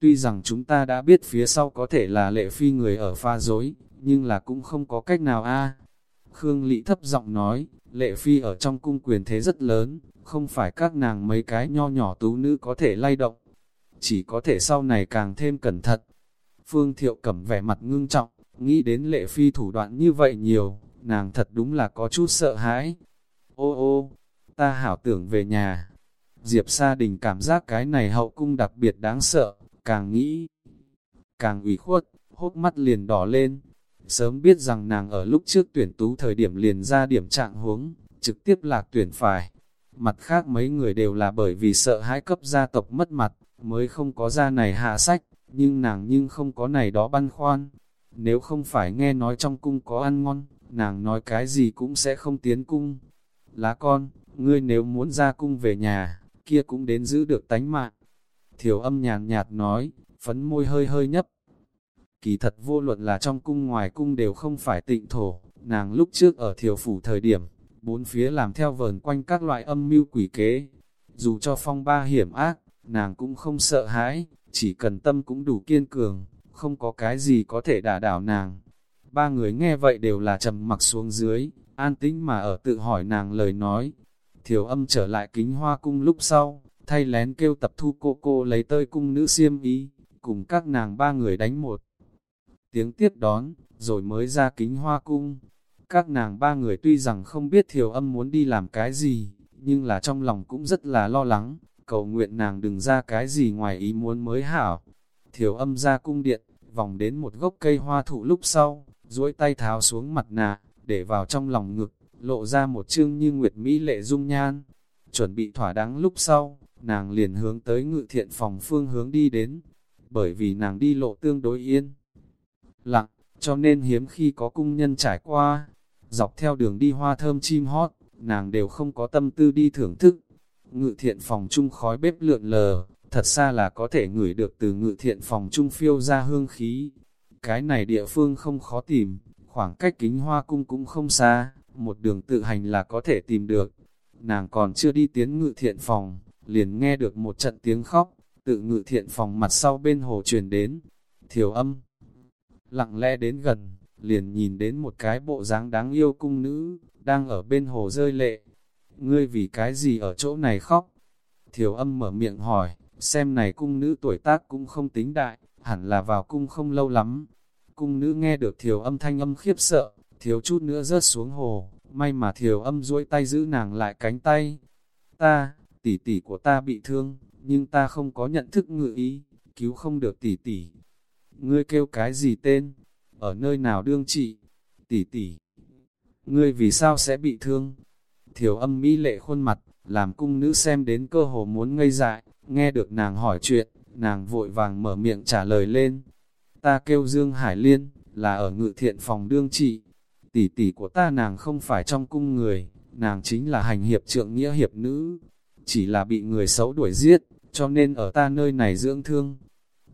Tuy rằng chúng ta đã biết phía sau có thể là lệ phi người ở pha dối, nhưng là cũng không có cách nào a. Khương Lị thấp giọng nói, lệ phi ở trong cung quyền thế rất lớn, không phải các nàng mấy cái nho nhỏ tú nữ có thể lay động, chỉ có thể sau này càng thêm cẩn thận. Phương Thiệu cẩm vẻ mặt ngưng trọng, nghĩ đến lệ phi thủ đoạn như vậy nhiều, nàng thật đúng là có chút sợ hãi. Ô ô, ta hảo tưởng về nhà. Diệp Sa Đình cảm giác cái này hậu cung đặc biệt đáng sợ, càng nghĩ, càng ủy khuất, hốc mắt liền đỏ lên. Sớm biết rằng nàng ở lúc trước tuyển tú thời điểm liền ra điểm trạng huống, trực tiếp lạc tuyển phải. Mặt khác mấy người đều là bởi vì sợ hãi cấp gia tộc mất mặt, mới không có ra này hạ sách, nhưng nàng nhưng không có này đó băn khoan. Nếu không phải nghe nói trong cung có ăn ngon, nàng nói cái gì cũng sẽ không tiến cung. Lá con, ngươi nếu muốn ra cung về nhà, kia cũng đến giữ được tánh mạng. Thiểu âm nhàn nhạt nói, phấn môi hơi hơi nhấp. Kỳ thật vô luận là trong cung ngoài cung đều không phải tịnh thổ, nàng lúc trước ở thiểu phủ thời điểm, bốn phía làm theo vờn quanh các loại âm mưu quỷ kế. Dù cho phong ba hiểm ác, nàng cũng không sợ hãi, chỉ cần tâm cũng đủ kiên cường, không có cái gì có thể đả đảo nàng. Ba người nghe vậy đều là trầm mặc xuống dưới, an tĩnh mà ở tự hỏi nàng lời nói. Thiểu âm trở lại kính hoa cung lúc sau, thay lén kêu tập thu cô cô lấy tơi cung nữ siêm ý, cùng các nàng ba người đánh một. Tiếng tiếp đón, rồi mới ra kính hoa cung. Các nàng ba người tuy rằng không biết thiểu âm muốn đi làm cái gì, nhưng là trong lòng cũng rất là lo lắng, cầu nguyện nàng đừng ra cái gì ngoài ý muốn mới hảo. Thiểu âm ra cung điện, vòng đến một gốc cây hoa thụ lúc sau, duỗi tay tháo xuống mặt nạ, để vào trong lòng ngực, lộ ra một chương như nguyệt mỹ lệ dung nhan. Chuẩn bị thỏa đáng lúc sau, nàng liền hướng tới ngự thiện phòng phương hướng đi đến, bởi vì nàng đi lộ tương đối yên. Lặng, cho nên hiếm khi có cung nhân trải qua, dọc theo đường đi hoa thơm chim hót, nàng đều không có tâm tư đi thưởng thức. Ngự thiện phòng chung khói bếp lượn lờ, thật xa là có thể ngửi được từ ngự thiện phòng chung phiêu ra hương khí. Cái này địa phương không khó tìm, khoảng cách kính hoa cung cũng không xa, một đường tự hành là có thể tìm được. Nàng còn chưa đi tiến ngự thiện phòng, liền nghe được một trận tiếng khóc, tự ngự thiện phòng mặt sau bên hồ truyền đến. Thiểu âm, lặng lẽ đến gần, liền nhìn đến một cái bộ dáng đáng yêu cung nữ, đang ở bên hồ rơi lệ. Ngươi vì cái gì ở chỗ này khóc? Thiểu âm mở miệng hỏi, xem này cung nữ tuổi tác cũng không tính đại, hẳn là vào cung không lâu lắm. Cung nữ nghe được thiểu âm thanh âm khiếp sợ, thiếu chút nữa rớt xuống hồ, may mà thiểu âm duỗi tay giữ nàng lại cánh tay. Ta, tỷ tỷ của ta bị thương, nhưng ta không có nhận thức ngự ý, cứu không được tỷ tỷ. Ngươi kêu cái gì tên? Ở nơi nào đương trị? Tỷ tỷ. Ngươi vì sao sẽ bị thương? Thiểu âm mỹ lệ khuôn mặt, làm cung nữ xem đến cơ hồ muốn ngây dại, nghe được nàng hỏi chuyện, nàng vội vàng mở miệng trả lời lên. Ta kêu Dương Hải Liên, là ở ngự thiện phòng đương trị. Tỷ tỷ của ta nàng không phải trong cung người, nàng chính là hành hiệp trượng nghĩa hiệp nữ, chỉ là bị người xấu đuổi giết, cho nên ở ta nơi này dưỡng thương.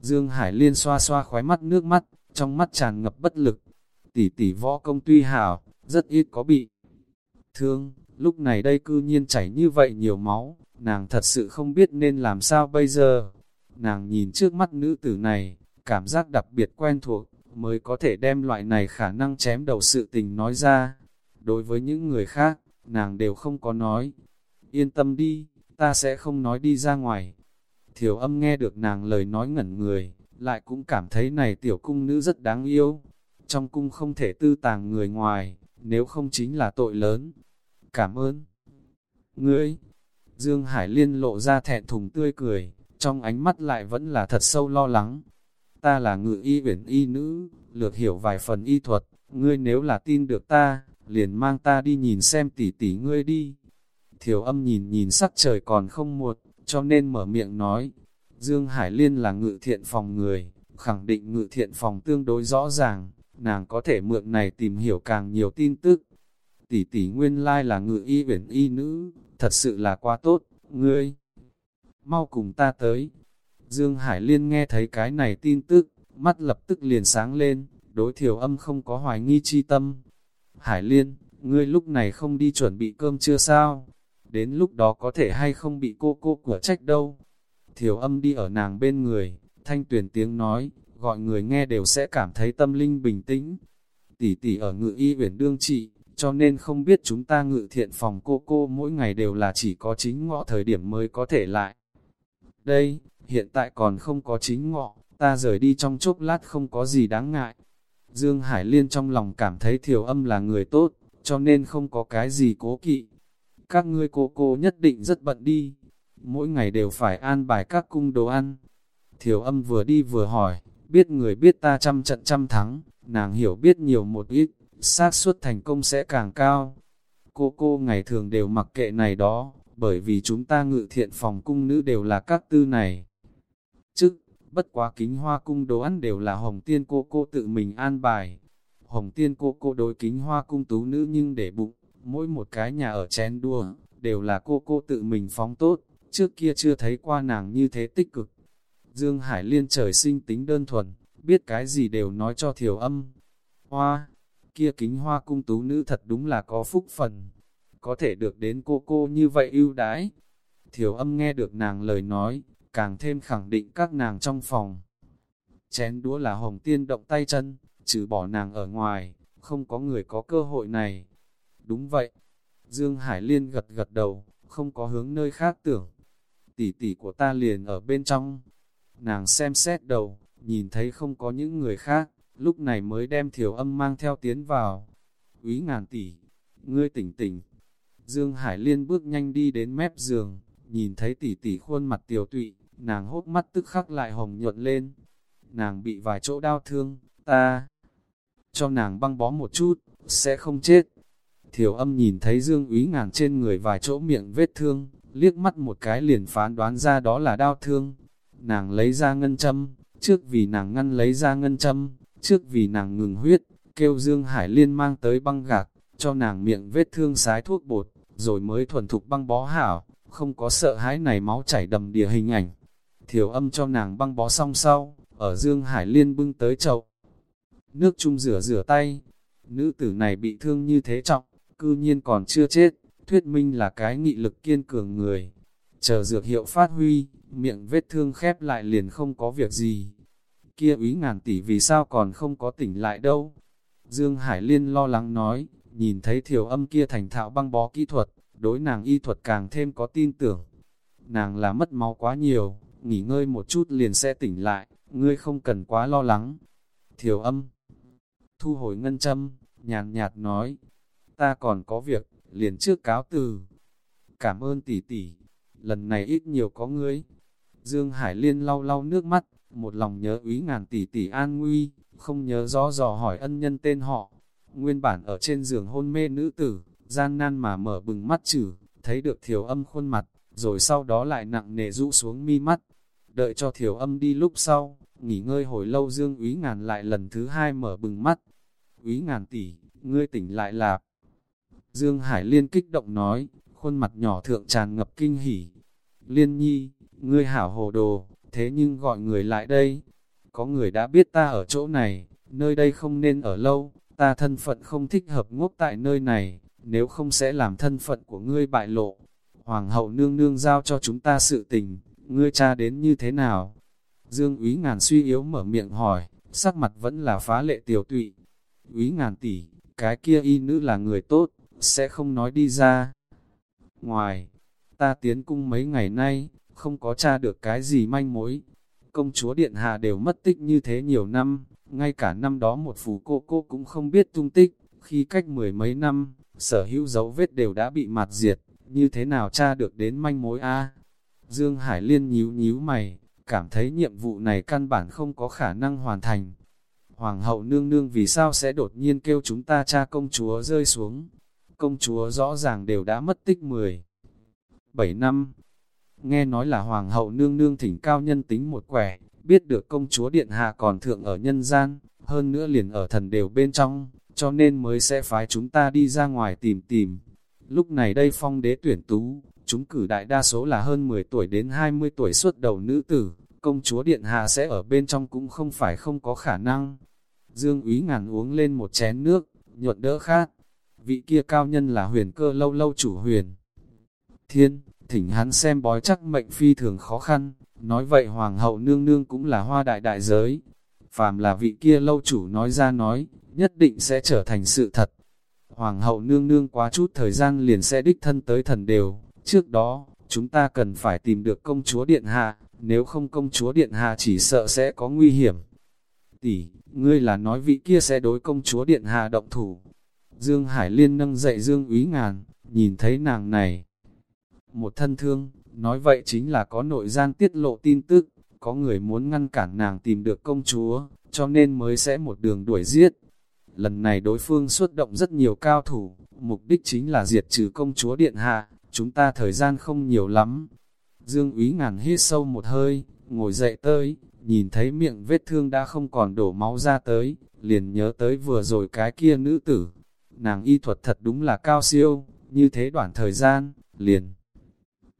Dương Hải Liên xoa xoa khóe mắt nước mắt, trong mắt tràn ngập bất lực. Tỷ tỷ võ công tuy hảo, rất ít có bị thương, lúc này đây cư nhiên chảy như vậy nhiều máu, nàng thật sự không biết nên làm sao bây giờ. Nàng nhìn trước mắt nữ tử này, cảm giác đặc biệt quen thuộc, mới có thể đem loại này khả năng chém đầu sự tình nói ra. Đối với những người khác, nàng đều không có nói. Yên tâm đi, ta sẽ không nói đi ra ngoài. Thiểu âm nghe được nàng lời nói ngẩn người, lại cũng cảm thấy này tiểu cung nữ rất đáng yêu. Trong cung không thể tư tàng người ngoài, nếu không chính là tội lớn. Cảm ơn. Ngươi, Dương Hải Liên lộ ra thẹn thùng tươi cười, trong ánh mắt lại vẫn là thật sâu lo lắng. Ta là ngự y uyển y nữ, lược hiểu vài phần y thuật, ngươi nếu là tin được ta, liền mang ta đi nhìn xem tỷ tỷ ngươi đi. Thiểu âm nhìn nhìn sắc trời còn không muộn, cho nên mở miệng nói. Dương Hải Liên là ngự thiện phòng người, khẳng định ngự thiện phòng tương đối rõ ràng, nàng có thể mượn này tìm hiểu càng nhiều tin tức. Tỷ tỷ nguyên lai là ngự y uyển y nữ, thật sự là quá tốt, ngươi. Mau cùng ta tới. Dương Hải Liên nghe thấy cái này tin tức, mắt lập tức liền sáng lên, đối thiểu âm không có hoài nghi chi tâm. Hải Liên, ngươi lúc này không đi chuẩn bị cơm chưa sao? Đến lúc đó có thể hay không bị cô cô của trách đâu. Thiểu âm đi ở nàng bên người, Thanh tuyển tiếng nói, gọi người nghe đều sẽ cảm thấy tâm linh bình tĩnh. Tỷ tỷ ở ngự y uyển đương trị, cho nên không biết chúng ta ngự thiện phòng cô cô mỗi ngày đều là chỉ có chính ngọ thời điểm mới có thể lại. Đây, hiện tại còn không có chính ngọ, ta rời đi trong chốc lát không có gì đáng ngại. Dương Hải Liên trong lòng cảm thấy thiểu âm là người tốt, cho nên không có cái gì cố kỵ. Các ngươi cô cô nhất định rất bận đi, mỗi ngày đều phải an bài các cung đồ ăn. Thiểu âm vừa đi vừa hỏi, biết người biết ta trăm trận trăm thắng, nàng hiểu biết nhiều một ít, xác suất thành công sẽ càng cao. Cô cô ngày thường đều mặc kệ này đó, bởi vì chúng ta ngự thiện phòng cung nữ đều là các tư này. Chứ, bất quá kính hoa cung đồ ăn đều là hồng tiên cô cô tự mình an bài. Hồng tiên cô cô đối kính hoa cung tú nữ nhưng để bụng, mỗi một cái nhà ở chén đua, đều là cô cô tự mình phóng tốt, trước kia chưa thấy qua nàng như thế tích cực. Dương Hải Liên trời sinh tính đơn thuần, biết cái gì đều nói cho thiểu âm. Hoa, kia kính hoa cung tú nữ thật đúng là có phúc phần, có thể được đến cô cô như vậy ưu đãi. Thiểu âm nghe được nàng lời nói, càng thêm khẳng định các nàng trong phòng. Chén đũa là hồng tiên động tay chân, trừ bỏ nàng ở ngoài, không có người có cơ hội này. Đúng vậy. Dương Hải Liên gật gật đầu, không có hướng nơi khác tưởng. Tỷ tỷ của ta liền ở bên trong. Nàng xem xét đầu, nhìn thấy không có những người khác, lúc này mới đem thiểu âm mang theo tiến vào. Úy ngàn tỷ, ngươi tỉnh tỉnh. Dương Hải Liên bước nhanh đi đến mép giường, nhìn thấy tỷ tỷ khuôn mặt tiểu tụy, nàng hốt mắt tức khắc lại hồng nhuận lên. Nàng bị vài chỗ đau thương, ta cho nàng băng bó một chút, sẽ không chết. Thiểu âm nhìn thấy Dương Úy ngàn trên người vài chỗ miệng vết thương, liếc mắt một cái liền phán đoán ra đó là đau thương. Nàng lấy ra ngân châm, trước vì nàng ngăn lấy ra ngân châm, trước vì nàng ngừng huyết, kêu Dương Hải Liên mang tới băng gạc, cho nàng miệng vết thương sái thuốc bột, rồi mới thuần thục băng bó hảo, không có sợ hãi này máu chảy đầm đìa hình ảnh. Thiểu âm cho nàng băng bó xong sau, ở Dương Hải Liên bưng tới chậu. Nước chung rửa rửa tay, nữ tử này bị thương như thế trọng, cư nhiên còn chưa chết, thuyết minh là cái nghị lực kiên cường người. Chờ dược hiệu phát huy, miệng vết thương khép lại liền không có việc gì. Kia úy ngàn tỷ vì sao còn không có tỉnh lại đâu. Dương Hải Liên lo lắng nói, nhìn thấy thiểu âm kia thành thạo băng bó kỹ thuật, đối nàng y thuật càng thêm có tin tưởng. Nàng là mất máu quá nhiều, nghỉ ngơi một chút liền sẽ tỉnh lại, ngươi không cần quá lo lắng. Thiểu âm, thu hồi ngân châm, nhàn nhạt nói, ta còn có việc, liền trước cáo từ. Cảm ơn tỷ tỷ, lần này ít nhiều có ngươi. Dương Hải Liên lau lau nước mắt, một lòng nhớ úy ngàn tỷ tỷ an nguy, không nhớ rõ dò hỏi ân nhân tên họ. Nguyên bản ở trên giường hôn mê nữ tử, gian nan mà mở bừng mắt chử, thấy được thiểu âm khuôn mặt, rồi sau đó lại nặng nề rũ xuống mi mắt. Đợi cho thiểu âm đi lúc sau, nghỉ ngơi hồi lâu Dương Úy Ngàn lại lần thứ hai mở bừng mắt. Úy Ngàn tỷ, ngươi tỉnh lại lạp. Dương Hải Liên kích động nói, khuôn mặt nhỏ thượng tràn ngập kinh hỉ. Liên nhi, ngươi hảo hồ đồ, thế nhưng gọi người lại đây. Có người đã biết ta ở chỗ này, nơi đây không nên ở lâu, ta thân phận không thích hợp ngốc tại nơi này, nếu không sẽ làm thân phận của ngươi bại lộ. Hoàng hậu nương nương giao cho chúng ta sự tình, ngươi cha đến như thế nào? Dương úy ngàn suy yếu mở miệng hỏi, sắc mặt vẫn là phá lệ tiểu tụy. Úy ngàn tỷ, cái kia y nữ là người tốt, sẽ không nói đi ra. Ngoài, ta tiến cung mấy ngày nay, không có tra được cái gì manh mối. Công chúa Điện Hạ đều mất tích như thế nhiều năm, ngay cả năm đó một phủ cô cô cũng không biết tung tích, khi cách mười mấy năm, sở hữu dấu vết đều đã bị mạt diệt, như thế nào tra được đến manh mối a Dương Hải Liên nhíu nhíu mày, cảm thấy nhiệm vụ này căn bản không có khả năng hoàn thành. Hoàng hậu nương nương vì sao sẽ đột nhiên kêu chúng ta cha công chúa rơi xuống. Công chúa rõ ràng đều đã mất tích 10. 7 năm. Nghe nói là hoàng hậu nương nương thỉnh cao nhân tính một quẻ, biết được công chúa điện hạ còn thượng ở nhân gian, hơn nữa liền ở thần đều bên trong, cho nên mới sẽ phái chúng ta đi ra ngoài tìm tìm. Lúc này đây phong đế tuyển tú, chúng cử đại đa số là hơn 10 tuổi đến 20 tuổi xuất đầu nữ tử, công chúa điện hạ sẽ ở bên trong cũng không phải không có khả năng. Dương úy ngàn uống lên một chén nước, nhuận đỡ khát. Vị kia cao nhân là huyền cơ lâu lâu chủ huyền. Thiên, thỉnh hắn xem bói chắc mệnh phi thường khó khăn, nói vậy hoàng hậu nương nương cũng là hoa đại đại giới. Phàm là vị kia lâu chủ nói ra nói, nhất định sẽ trở thành sự thật. Hoàng hậu nương nương quá chút thời gian liền sẽ đích thân tới thần đều, trước đó, chúng ta cần phải tìm được công chúa Điện Hạ, nếu không công chúa Điện Hạ chỉ sợ sẽ có nguy hiểm. Tỷ, ngươi là nói vị kia sẽ đối công chúa Điện Hạ động thủ. Dương Hải Liên nâng dậy Dương Úy Ngàn, nhìn thấy nàng này. Một thân thương, nói vậy chính là có nội gian tiết lộ tin tức, có người muốn ngăn cản nàng tìm được công chúa, cho nên mới sẽ một đường đuổi giết. Lần này đối phương xuất động rất nhiều cao thủ, mục đích chính là diệt trừ công chúa Điện Hạ, chúng ta thời gian không nhiều lắm. Dương Úy ngàn hít sâu một hơi, ngồi dậy tới, nhìn thấy miệng vết thương đã không còn đổ máu ra tới, liền nhớ tới vừa rồi cái kia nữ tử. Nàng y thuật thật đúng là cao siêu, như thế đoạn thời gian, liền.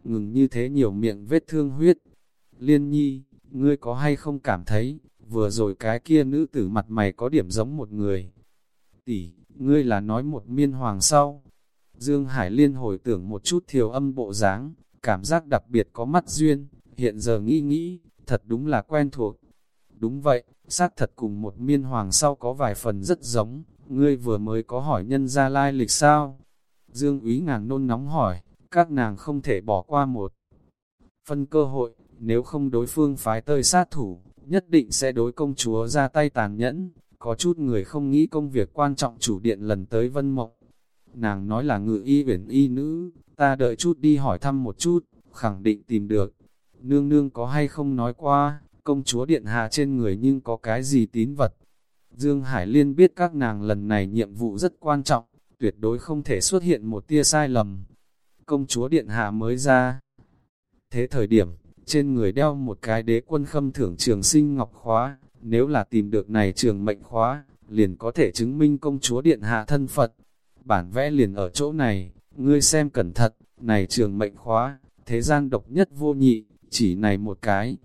Ngừng như thế nhiều miệng vết thương huyết. Liên nhi, ngươi có hay không cảm thấy, vừa rồi cái kia nữ tử mặt mày có điểm giống một người. Tỷ, ngươi là nói một miên hoàng sau, Dương Hải Liên hồi tưởng một chút thiều âm bộ dáng, cảm giác đặc biệt có mắt duyên, hiện giờ nghĩ nghĩ, thật đúng là quen thuộc. Đúng vậy, xác thật cùng một miên hoàng sau có vài phần rất giống, ngươi vừa mới có hỏi nhân gia lai lịch sao? Dương úy ngàn nôn nóng hỏi, các nàng không thể bỏ qua một phân cơ hội, nếu không đối phương phái tơi sát thủ, nhất định sẽ đối công chúa ra tay tàn nhẫn, có chút người không nghĩ công việc quan trọng chủ điện lần tới vân mộng, nàng nói là ngự y uyển y nữ, ta đợi chút đi hỏi thăm một chút, khẳng định tìm được. Nương nương có hay không nói qua, công chúa điện hạ trên người nhưng có cái gì tín vật. Dương Hải Liên biết các nàng lần này nhiệm vụ rất quan trọng, tuyệt đối không thể xuất hiện một tia sai lầm. Công chúa điện hạ mới ra. Thế thời điểm, trên người đeo một cái đế quân khâm thưởng trường sinh ngọc khóa, nếu là tìm được này trường mệnh khóa, liền có thể chứng minh công chúa điện hạ thân Phật bản vẽ liền ở chỗ này, ngươi xem cẩn thận, này trường mệnh khóa, thế gian độc nhất vô nhị, chỉ này một cái.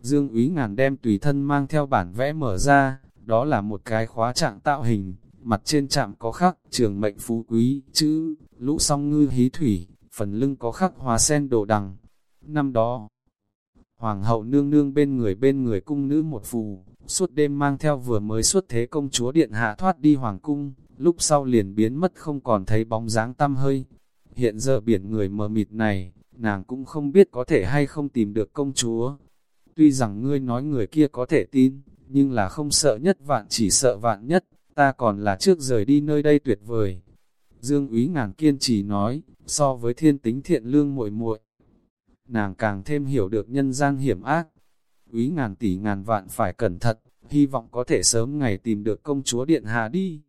Dương úy ngàn đem tùy thân mang theo bản vẽ mở ra, đó là một cái khóa trạng tạo hình, mặt trên chạm có khắc trường mệnh phú quý, chữ, lũ song ngư hí thủy, phần lưng có khắc hòa sen đồ đằng. Năm đó, Hoàng hậu nương nương bên người bên người cung nữ một phù, suốt đêm mang theo vừa mới xuất thế công chúa điện hạ thoát đi hoàng cung, lúc sau liền biến mất không còn thấy bóng dáng tăm hơi. Hiện giờ biển người mờ mịt này, nàng cũng không biết có thể hay không tìm được công chúa. Tuy rằng ngươi nói người kia có thể tin, nhưng là không sợ nhất vạn chỉ sợ vạn nhất, ta còn là trước rời đi nơi đây tuyệt vời. Dương úy ngàn kiên trì nói, so với thiên tính thiện lương muội muội nàng càng thêm hiểu được nhân gian hiểm ác. Úy ngàn tỷ ngàn vạn phải cẩn thận, hy vọng có thể sớm ngày tìm được công chúa Điện Hà đi.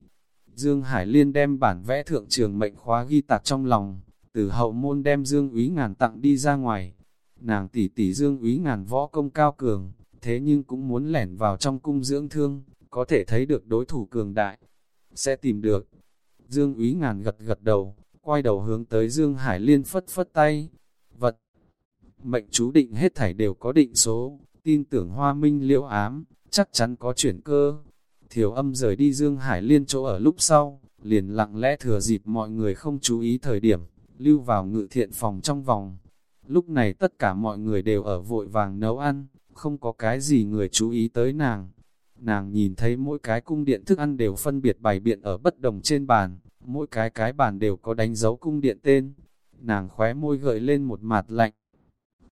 Dương Hải Liên đem bản vẽ thượng trường mệnh khóa ghi tạc trong lòng, từ hậu môn đem Dương Úy Ngàn tặng đi ra ngoài. Nàng tỷ tỷ Dương Úy Ngàn võ công cao cường, thế nhưng cũng muốn lẻn vào trong cung dưỡng thương, có thể thấy được đối thủ cường đại. Sẽ tìm được. Dương Úy Ngàn gật gật đầu, quay đầu hướng tới Dương Hải Liên phất phất tay. Vật, mệnh chú định hết thảy đều có định số, tin tưởng hoa minh liễu ám, chắc chắn có chuyển cơ. Thiểu âm rời đi Dương Hải Liên chỗ ở lúc sau, liền lặng lẽ thừa dịp mọi người không chú ý thời điểm, lưu vào ngự thiện phòng trong vòng. Lúc này tất cả mọi người đều ở vội vàng nấu ăn, không có cái gì người chú ý tới nàng. Nàng nhìn thấy mỗi cái cung điện thức ăn đều phân biệt bày biện ở bất đồng trên bàn, mỗi cái cái bàn đều có đánh dấu cung điện tên. Nàng khóe môi gợi lên một mặt lạnh,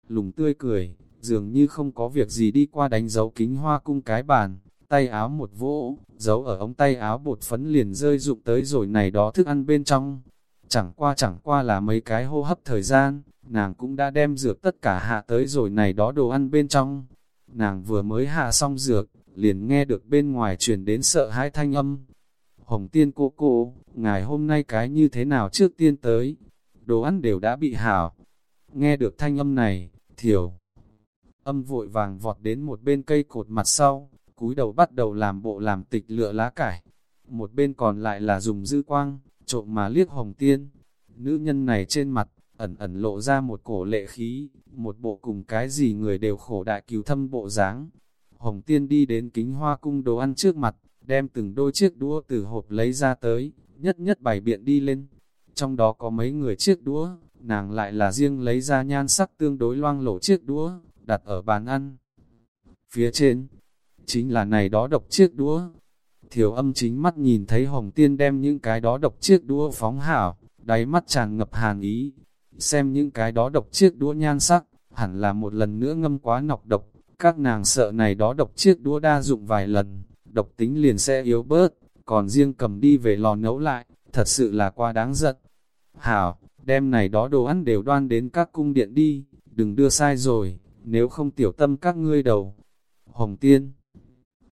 lùng tươi cười, dường như không có việc gì đi qua đánh dấu kính hoa cung cái bàn, tay áo một vỗ, dấu ở ống tay áo bột phấn liền rơi rụng tới rồi này đó thức ăn bên trong. Chẳng qua chẳng qua là mấy cái hô hấp thời gian, nàng cũng đã đem dược tất cả hạ tới rồi này đó đồ ăn bên trong. Nàng vừa mới hạ xong dược, liền nghe được bên ngoài truyền đến sợ hãi thanh âm. Hồng tiên cô cô, ngài hôm nay cái như thế nào trước tiên tới? Đồ ăn đều đã bị hảo. Nghe được thanh âm này, thiểu. Âm vội vàng vọt đến một bên cây cột mặt sau, cúi đầu bắt đầu làm bộ làm tịch lựa lá cải. Một bên còn lại là dùng dư quang, trộm mà liếc hồng tiên. Nữ nhân này trên mặt, ẩn ẩn lộ ra một cổ lệ khí, một bộ cùng cái gì người đều khổ đại cứu thâm bộ dáng. Hồng tiên đi đến kính hoa cung đồ ăn trước mặt, đem từng đôi chiếc đũa từ hộp lấy ra tới, nhất nhất bày biện đi lên. Trong đó có mấy người chiếc đũa, nàng lại là riêng lấy ra nhan sắc tương đối loang lổ chiếc đũa, đặt ở bàn ăn. Phía trên, chính là này đó độc chiếc đũa. Thiểu âm chính mắt nhìn thấy Hồng Tiên đem những cái đó độc chiếc đũa phóng hảo, đáy mắt tràn ngập hàn ý. Xem những cái đó độc chiếc đũa nhan sắc, hẳn là một lần nữa ngâm quá nọc độc. Các nàng sợ này đó độc chiếc đũa đa dụng vài lần, độc tính liền sẽ yếu bớt, còn riêng cầm đi về lò nấu lại, thật sự là quá đáng giận. Hảo, đem này đó đồ ăn đều đoan đến các cung điện đi, đừng đưa sai rồi, nếu không tiểu tâm các ngươi đầu. Hồng Tiên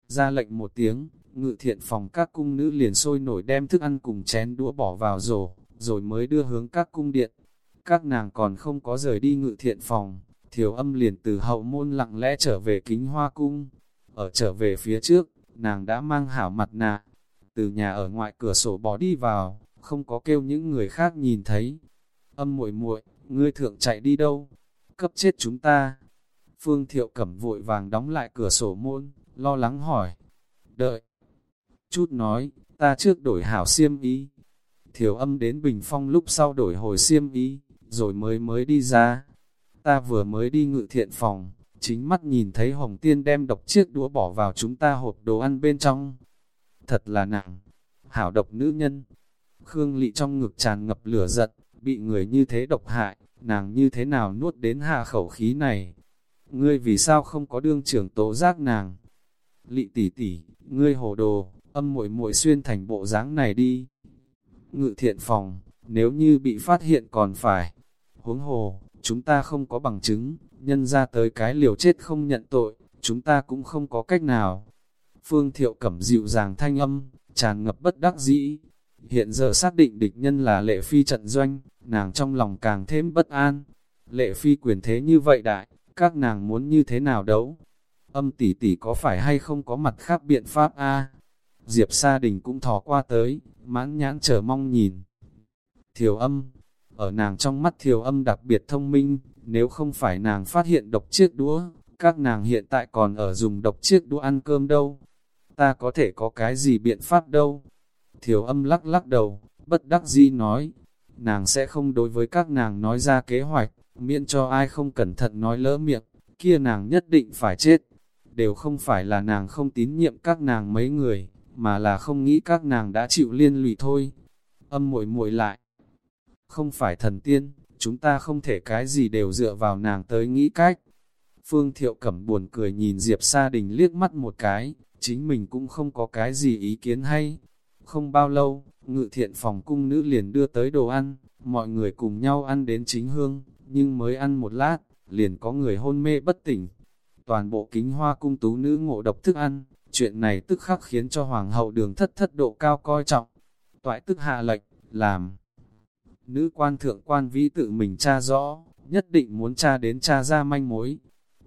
ra lệnh một tiếng, ngự thiện phòng các cung nữ liền sôi nổi đem thức ăn cùng chén đũa bỏ vào rổ, rồi mới đưa hướng các cung điện. Các nàng còn không có rời đi ngự thiện phòng, thiểu âm liền từ hậu môn lặng lẽ trở về kính hoa cung. Ở trở về phía trước, nàng đã mang hảo mặt nạ, từ nhà ở ngoài cửa sổ bỏ đi vào, không có kêu những người khác nhìn thấy. Âm muội muội, ngươi thượng chạy đi đâu? Cấp chết chúng ta. Phương Thiệu Cẩm vội vàng đóng lại cửa sổ môn, lo lắng hỏi. Đợi. Chút nói, ta trước đổi hảo xiêm ý. Thiểu âm đến bình phong lúc sau đổi hồi xiêm ý, rồi mới mới đi ra. Ta vừa mới đi ngự thiện phòng, chính mắt nhìn thấy Hồng Tiên đem độc chiếc đũa bỏ vào chúng ta hộp đồ ăn bên trong. Thật là nặng, hảo độc nữ nhân. Khương Lị trong ngực tràn ngập lửa giận, bị người như thế độc hại, nàng như thế nào nuốt đến hạ khẩu khí này. Ngươi vì sao không có đương trưởng tố giác nàng? Lị tỷ tỷ, ngươi hồ đồ, âm muội muội xuyên thành bộ dáng này đi. Ngự thiện phòng, nếu như bị phát hiện còn phải. Huống hồ, chúng ta không có bằng chứng, nhân ra tới cái liều chết không nhận tội, chúng ta cũng không có cách nào. Phương Thiệu Cẩm dịu dàng thanh âm, tràn ngập bất đắc dĩ. Hiện giờ xác định địch nhân là lệ phi trận doanh, nàng trong lòng càng thêm bất an. Lệ phi quyền thế như vậy đại, các nàng muốn như thế nào đấu? Âm tỷ tỷ có phải hay không có mặt khác biện pháp a? Diệp Sa Đình cũng thò qua tới, mãn nhãn chờ mong nhìn. Thiều âm, ở nàng trong mắt thiều âm đặc biệt thông minh, nếu không phải nàng phát hiện độc chiếc đũa, các nàng hiện tại còn ở dùng độc chiếc đũa ăn cơm đâu. Ta có thể có cái gì biện pháp đâu. Thiều âm lắc lắc đầu, bất đắc dĩ nói, nàng sẽ không đối với các nàng nói ra kế hoạch, miễn cho ai không cẩn thận nói lỡ miệng, kia nàng nhất định phải chết. Đều không phải là nàng không tín nhiệm các nàng mấy người, mà là không nghĩ các nàng đã chịu liên lụy thôi. Âm muội muội lại, không phải thần tiên, chúng ta không thể cái gì đều dựa vào nàng tới nghĩ cách. Phương Thiệu Cẩm buồn cười nhìn Diệp Sa Đình liếc mắt một cái, chính mình cũng không có cái gì ý kiến hay. Không bao lâu, ngự thiện phòng cung nữ liền đưa tới đồ ăn, mọi người cùng nhau ăn đến chính hương, nhưng mới ăn một lát, liền có người hôn mê bất tỉnh. Toàn bộ kính hoa cung tú nữ ngộ độc thức ăn, chuyện này tức khắc khiến cho hoàng hậu đường thất thất độ cao coi trọng. Toại tức hạ lệnh, làm nữ quan thượng quan vĩ tự mình tra rõ, nhất định muốn tra đến tra ra manh mối.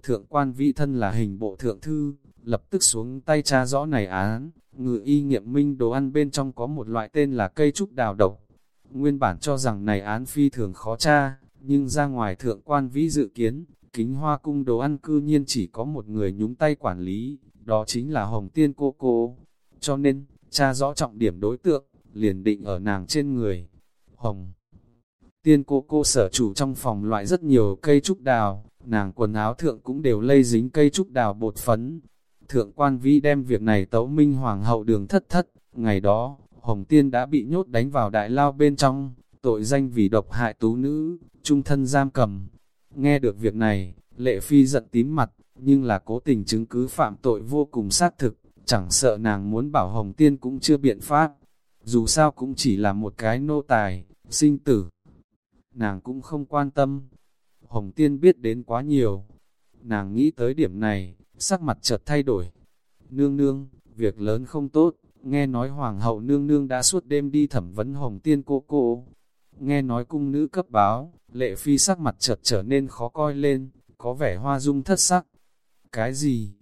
Thượng quan vĩ thân là hình bộ thượng thư, lập tức xuống tay tra rõ này án, ngự y nghiệm minh đồ ăn bên trong có một loại tên là cây trúc đào độc. Nguyên bản cho rằng này án phi thường khó tra, nhưng ra ngoài thượng quan vĩ dự kiến, kính hoa cung đồ ăn cư nhiên chỉ có một người nhúng tay quản lý, đó chính là Hồng Tiên cô cô. Cho nên, tra rõ trọng điểm đối tượng, liền định ở nàng trên người. Hồng Tiên cô cô sở chủ trong phòng loại rất nhiều cây trúc đào, nàng quần áo thượng cũng đều lây dính cây trúc đào bột phấn. Thượng quan vi đem việc này tấu minh hoàng hậu đường thất thất, ngày đó, Hồng Tiên đã bị nhốt đánh vào đại lao bên trong, tội danh vì độc hại tú nữ, trung thân giam cầm. Nghe được việc này, lệ phi giận tím mặt, nhưng là cố tình chứng cứ phạm tội vô cùng xác thực, chẳng sợ nàng muốn bảo Hồng Tiên cũng chưa biện pháp. Dù sao cũng chỉ là một cái nô tài, sinh tử nàng cũng không quan tâm. Hồng Tiên biết đến quá nhiều. Nàng nghĩ tới điểm này, sắc mặt chợt thay đổi. Nương nương, việc lớn không tốt, nghe nói Hoàng hậu nương nương đã suốt đêm đi thẩm vấn Hồng Tiên cô cô. Nghe nói cung nữ cấp báo, lệ phi sắc mặt chợt trở nên khó coi lên, có vẻ hoa dung thất sắc. Cái gì?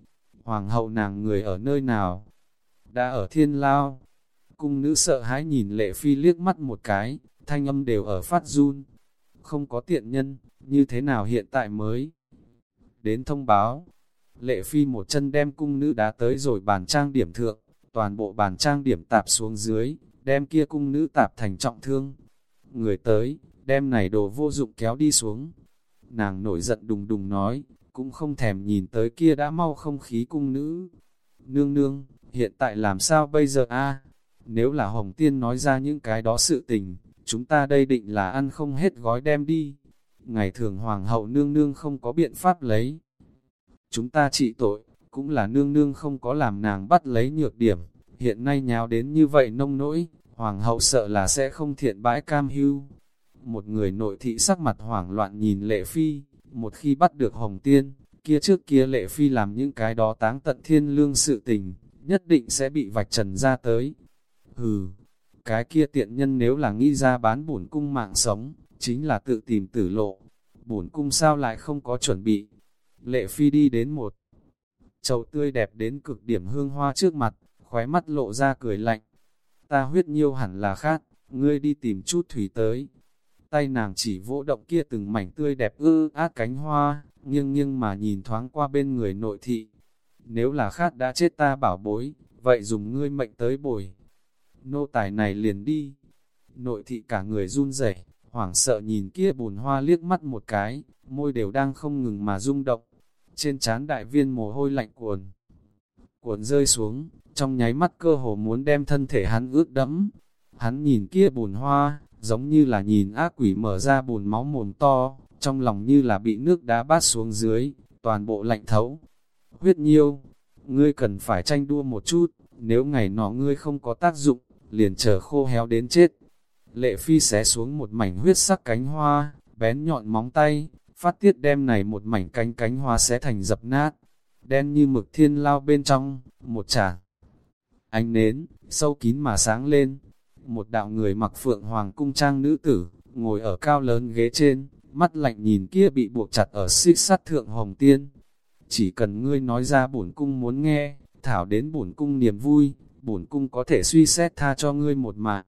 Hoàng hậu nàng người ở nơi nào? Đã ở thiên lao. Cung nữ sợ hãi nhìn lệ phi liếc mắt một cái, thanh âm đều ở phát run, không có tiện nhân, như thế nào hiện tại mới đến thông báo. Lệ phi một chân đem cung nữ đá tới rồi bàn trang điểm thượng, toàn bộ bàn trang điểm tạp xuống dưới, đem kia cung nữ tạp thành trọng thương. Người tới, đem này đồ vô dụng kéo đi xuống. Nàng nổi giận đùng đùng nói, cũng không thèm nhìn tới kia đã mau không khí cung nữ. Nương nương, hiện tại làm sao bây giờ a Nếu là Hồng Tiên nói ra những cái đó sự tình, chúng ta đây định là ăn không hết gói đem đi. Ngày thường Hoàng hậu nương nương không có biện pháp lấy. Chúng ta trị tội, cũng là nương nương không có làm nàng bắt lấy nhược điểm, hiện nay nháo đến như vậy nông nỗi, Hoàng hậu sợ là sẽ không thiện bãi cam hưu. Một người nội thị sắc mặt hoảng loạn nhìn lệ phi, một khi bắt được Hồng Tiên, kia trước kia lệ phi làm những cái đó táng tận thiên lương sự tình, nhất định sẽ bị vạch trần ra tới. Hừ, cái kia tiện nhân nếu là nghĩ ra bán bổn cung mạng sống, chính là tự tìm tử lộ. Bổn cung sao lại không có chuẩn bị. Lệ phi đi đến một chậu tươi đẹp đến cực điểm hương hoa trước mặt, khóe mắt lộ ra cười lạnh. Ta huyết nhiêu hẳn là khát, ngươi đi tìm chút thủy tới. Tay nàng chỉ vỗ động kia từng mảnh tươi đẹp ư át cánh hoa, nghiêng nghiêng mà nhìn thoáng qua bên người nội thị. Nếu là khát đã chết ta bảo bối, vậy dùng ngươi mệnh tới bồi. Nô tài này liền đi. Nội thị cả người run rẩy, hoảng sợ nhìn kia bùn hoa liếc mắt một cái, môi đều đang không ngừng mà rung động. Trên trán đại viên mồ hôi lạnh cuồn. Cuồn rơi xuống, trong nháy mắt cơ hồ muốn đem thân thể hắn ướt đẫm. Hắn nhìn kia bùn hoa, giống như là nhìn ác quỷ mở ra bùn máu mồm to, trong lòng như là bị nước đá bát xuống dưới, toàn bộ lạnh thấu. Huyết nhiêu, ngươi cần phải tranh đua một chút, nếu ngày nọ ngươi không có tác dụng, liền chờ khô héo đến chết. Lệ phi xé xuống một mảnh huyết sắc cánh hoa, bén nhọn móng tay, phát tiết đem này một mảnh cánh cánh hoa xé thành dập nát, đen như mực thiên lao bên trong, một chàng. Ánh nến, sâu kín mà sáng lên, một đạo người mặc phượng hoàng cung trang nữ tử, ngồi ở cao lớn ghế trên, mắt lạnh nhìn kia bị buộc chặt ở xích sắt thượng hồng tiên. Chỉ cần ngươi nói ra bổn cung muốn nghe, thảo đến bổn cung niềm vui, bổn cung có thể suy xét tha cho ngươi một mạng.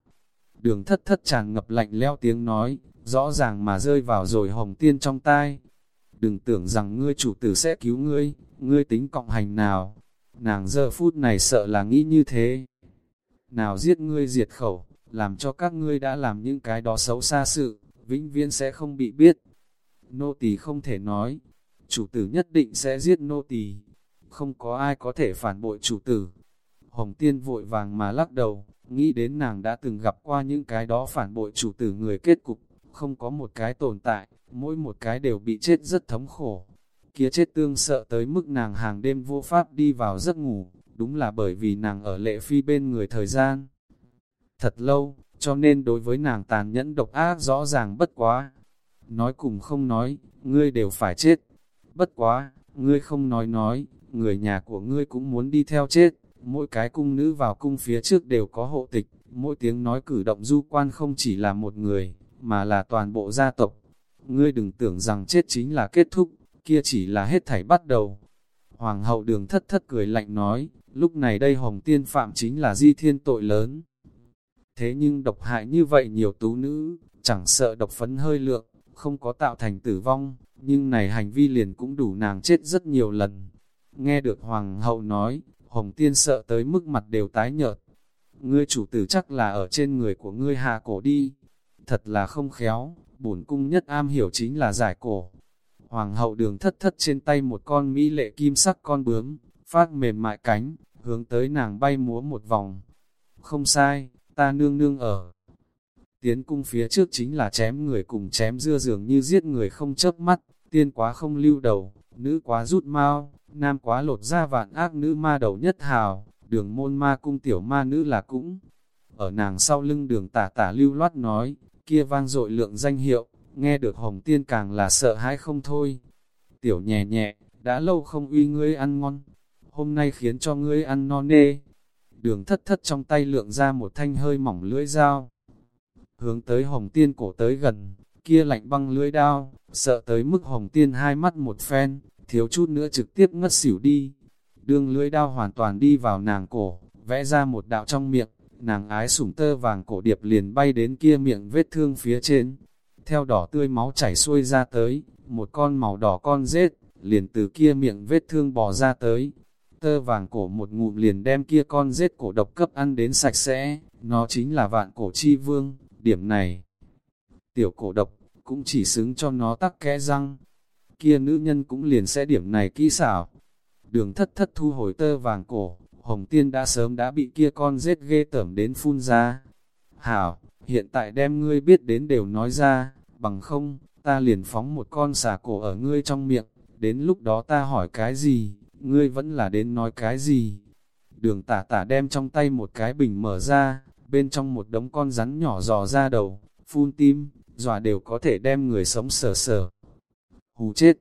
Đường thất thất tràn ngập lạnh leo tiếng nói, rõ ràng mà rơi vào rồi hồng tiên trong tai. Đừng tưởng rằng ngươi chủ tử sẽ cứu ngươi, ngươi tính cộng hành nào. Nàng giờ phút này sợ là nghĩ như thế. Nào giết ngươi diệt khẩu, làm cho các ngươi đã làm những cái đó xấu xa sự, vĩnh viễn sẽ không bị biết. Nô tỳ không thể nói, chủ tử nhất định sẽ giết nô tỳ. Không có ai có thể phản bội chủ tử. Hồng Tiên vội vàng mà lắc đầu, nghĩ đến nàng đã từng gặp qua những cái đó phản bội chủ tử người kết cục, không có một cái tồn tại, mỗi một cái đều bị chết rất thống khổ. Kia chết tương sợ tới mức nàng hàng đêm vô pháp đi vào giấc ngủ, đúng là bởi vì nàng ở lệ phi bên người thời gian. Thật lâu, cho nên đối với nàng tàn nhẫn độc ác rõ ràng bất quá. Nói cùng không nói, ngươi đều phải chết. Bất quá, ngươi không nói nói, người nhà của ngươi cũng muốn đi theo chết. Mỗi cái cung nữ vào cung phía trước đều có hộ tịch, mỗi tiếng nói cử động du quan không chỉ là một người, mà là toàn bộ gia tộc. Ngươi đừng tưởng rằng chết chính là kết thúc, kia chỉ là hết thảy bắt đầu. Hoàng hậu đường thất thất cười lạnh nói, lúc này đây hồng tiên phạm chính là di thiên tội lớn. Thế nhưng độc hại như vậy nhiều tú nữ, chẳng sợ độc phấn hơi lượng, không có tạo thành tử vong, nhưng này hành vi liền cũng đủ nàng chết rất nhiều lần. Nghe được hoàng hậu nói, hồng tiên sợ tới mức mặt đều tái nhợt. Ngươi chủ tử chắc là ở trên người của ngươi hạ cổ đi. Thật là không khéo, bổn cung nhất am hiểu chính là giải cổ. Hoàng hậu đường thất thất trên tay một con mỹ lệ kim sắc con bướm, phát mềm mại cánh, hướng tới nàng bay múa một vòng. Không sai, ta nương nương ở. Tiến cung phía trước chính là chém người cùng chém dưa dường như giết người không chớp mắt, tiên quá không lưu đầu, nữ quá rút mau, nam quá lột ra vạn ác nữ ma đầu nhất hào, đường môn ma cung tiểu ma nữ là cũng. Ở nàng sau lưng đường tả tả lưu loát nói, kia vang dội lượng danh hiệu, nghe được hồng tiên càng là sợ hãi không thôi. Tiểu nhẹ nhẹ, đã lâu không uy ngươi ăn ngon, hôm nay khiến cho ngươi ăn no nê. Đường thất thất trong tay lượng ra một thanh hơi mỏng lưỡi dao. Hướng tới hồng tiên cổ tới gần, kia lạnh băng lưỡi đao, sợ tới mức hồng tiên hai mắt một phen, thiếu chút nữa trực tiếp ngất xỉu đi. Đường lưỡi đao hoàn toàn đi vào nàng cổ, vẽ ra một đạo trong miệng, nàng ái sủng tơ vàng cổ điệp liền bay đến kia miệng vết thương phía trên. Theo đỏ tươi máu chảy xuôi ra tới, một con màu đỏ con rết, liền từ kia miệng vết thương bò ra tới, Tơ vàng cổ một ngụm liền đem kia con rết cổ độc cấp ăn đến sạch sẽ, nó chính là vạn cổ chi vương, điểm này. Tiểu cổ độc, cũng chỉ xứng cho nó tắc kẽ răng kia nữ nhân cũng liền sẽ điểm này kỹ xảo. Đường thất thất thu hồi tơ vàng cổ, Hồng Tiên đã sớm đã bị kia con rết ghê tởm đến phun ra. Hảo, hiện tại đem ngươi biết đến đều nói ra, bằng không, ta liền phóng một con xà cổ ở ngươi trong miệng, đến lúc đó ta hỏi cái gì, ngươi vẫn là đến nói cái gì. Đường tả tả đem trong tay một cái bình mở ra, bên trong một đống con rắn nhỏ dò ra đầu, phun tim, dọa đều có thể đem người sống sờ sờ. Hù chết,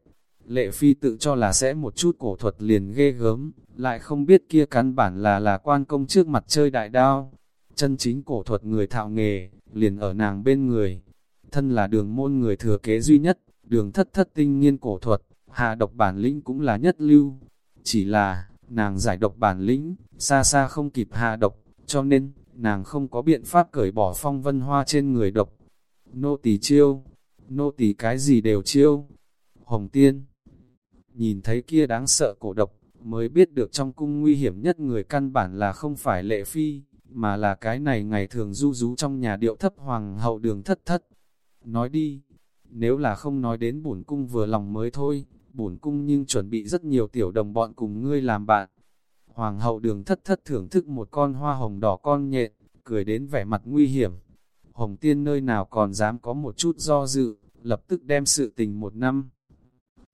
lệ phi tự cho là sẽ một chút cổ thuật liền ghê gớm, lại không biết kia căn bản là là quan công trước mặt chơi đại đao. Chân chính cổ thuật người thạo nghề, liền ở nàng bên người. Thân là đường môn người thừa kế duy nhất, đường thất thất tinh nghiên cổ thuật, hạ độc bản lĩnh cũng là nhất lưu. Chỉ là, nàng giải độc bản lĩnh, xa xa không kịp hạ độc, cho nên, nàng không có biện pháp cởi bỏ phong vân hoa trên người độc. Nô tỳ chiêu, nô tỳ cái gì đều chiêu. Hồng tiên, nhìn thấy kia đáng sợ cổ độc, mới biết được trong cung nguy hiểm nhất người căn bản là không phải lệ phi, mà là cái này ngày thường du rú trong nhà điệu thấp hoàng hậu đường thất thất. Nói đi, nếu là không nói đến bổn cung vừa lòng mới thôi, bổn cung nhưng chuẩn bị rất nhiều tiểu đồng bọn cùng ngươi làm bạn. Hoàng hậu đường thất thất thưởng thức một con hoa hồng đỏ con nhện, cười đến vẻ mặt nguy hiểm. Hồng tiên nơi nào còn dám có một chút do dự, lập tức đem sự tình một năm.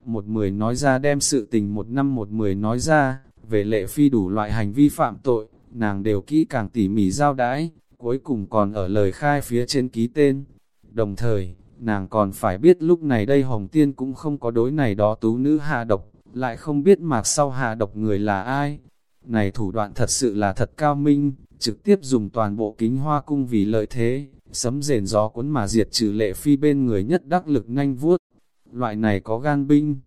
Một mười nói ra đem sự tình một năm một mười nói ra, về lệ phi đủ loại hành vi phạm tội, nàng đều kỹ càng tỉ mỉ giao đãi, cuối cùng còn ở lời khai phía trên ký tên. Đồng thời, nàng còn phải biết lúc này đây Hồng Tiên cũng không có đối này đó tú nữ hạ độc, lại không biết mạc sau hạ độc người là ai. Này thủ đoạn thật sự là thật cao minh, trực tiếp dùng toàn bộ kính hoa cung vì lợi thế, sấm rền gió cuốn mà diệt trừ lệ phi bên người nhất đắc lực nhanh vuốt. Loại này có gan binh,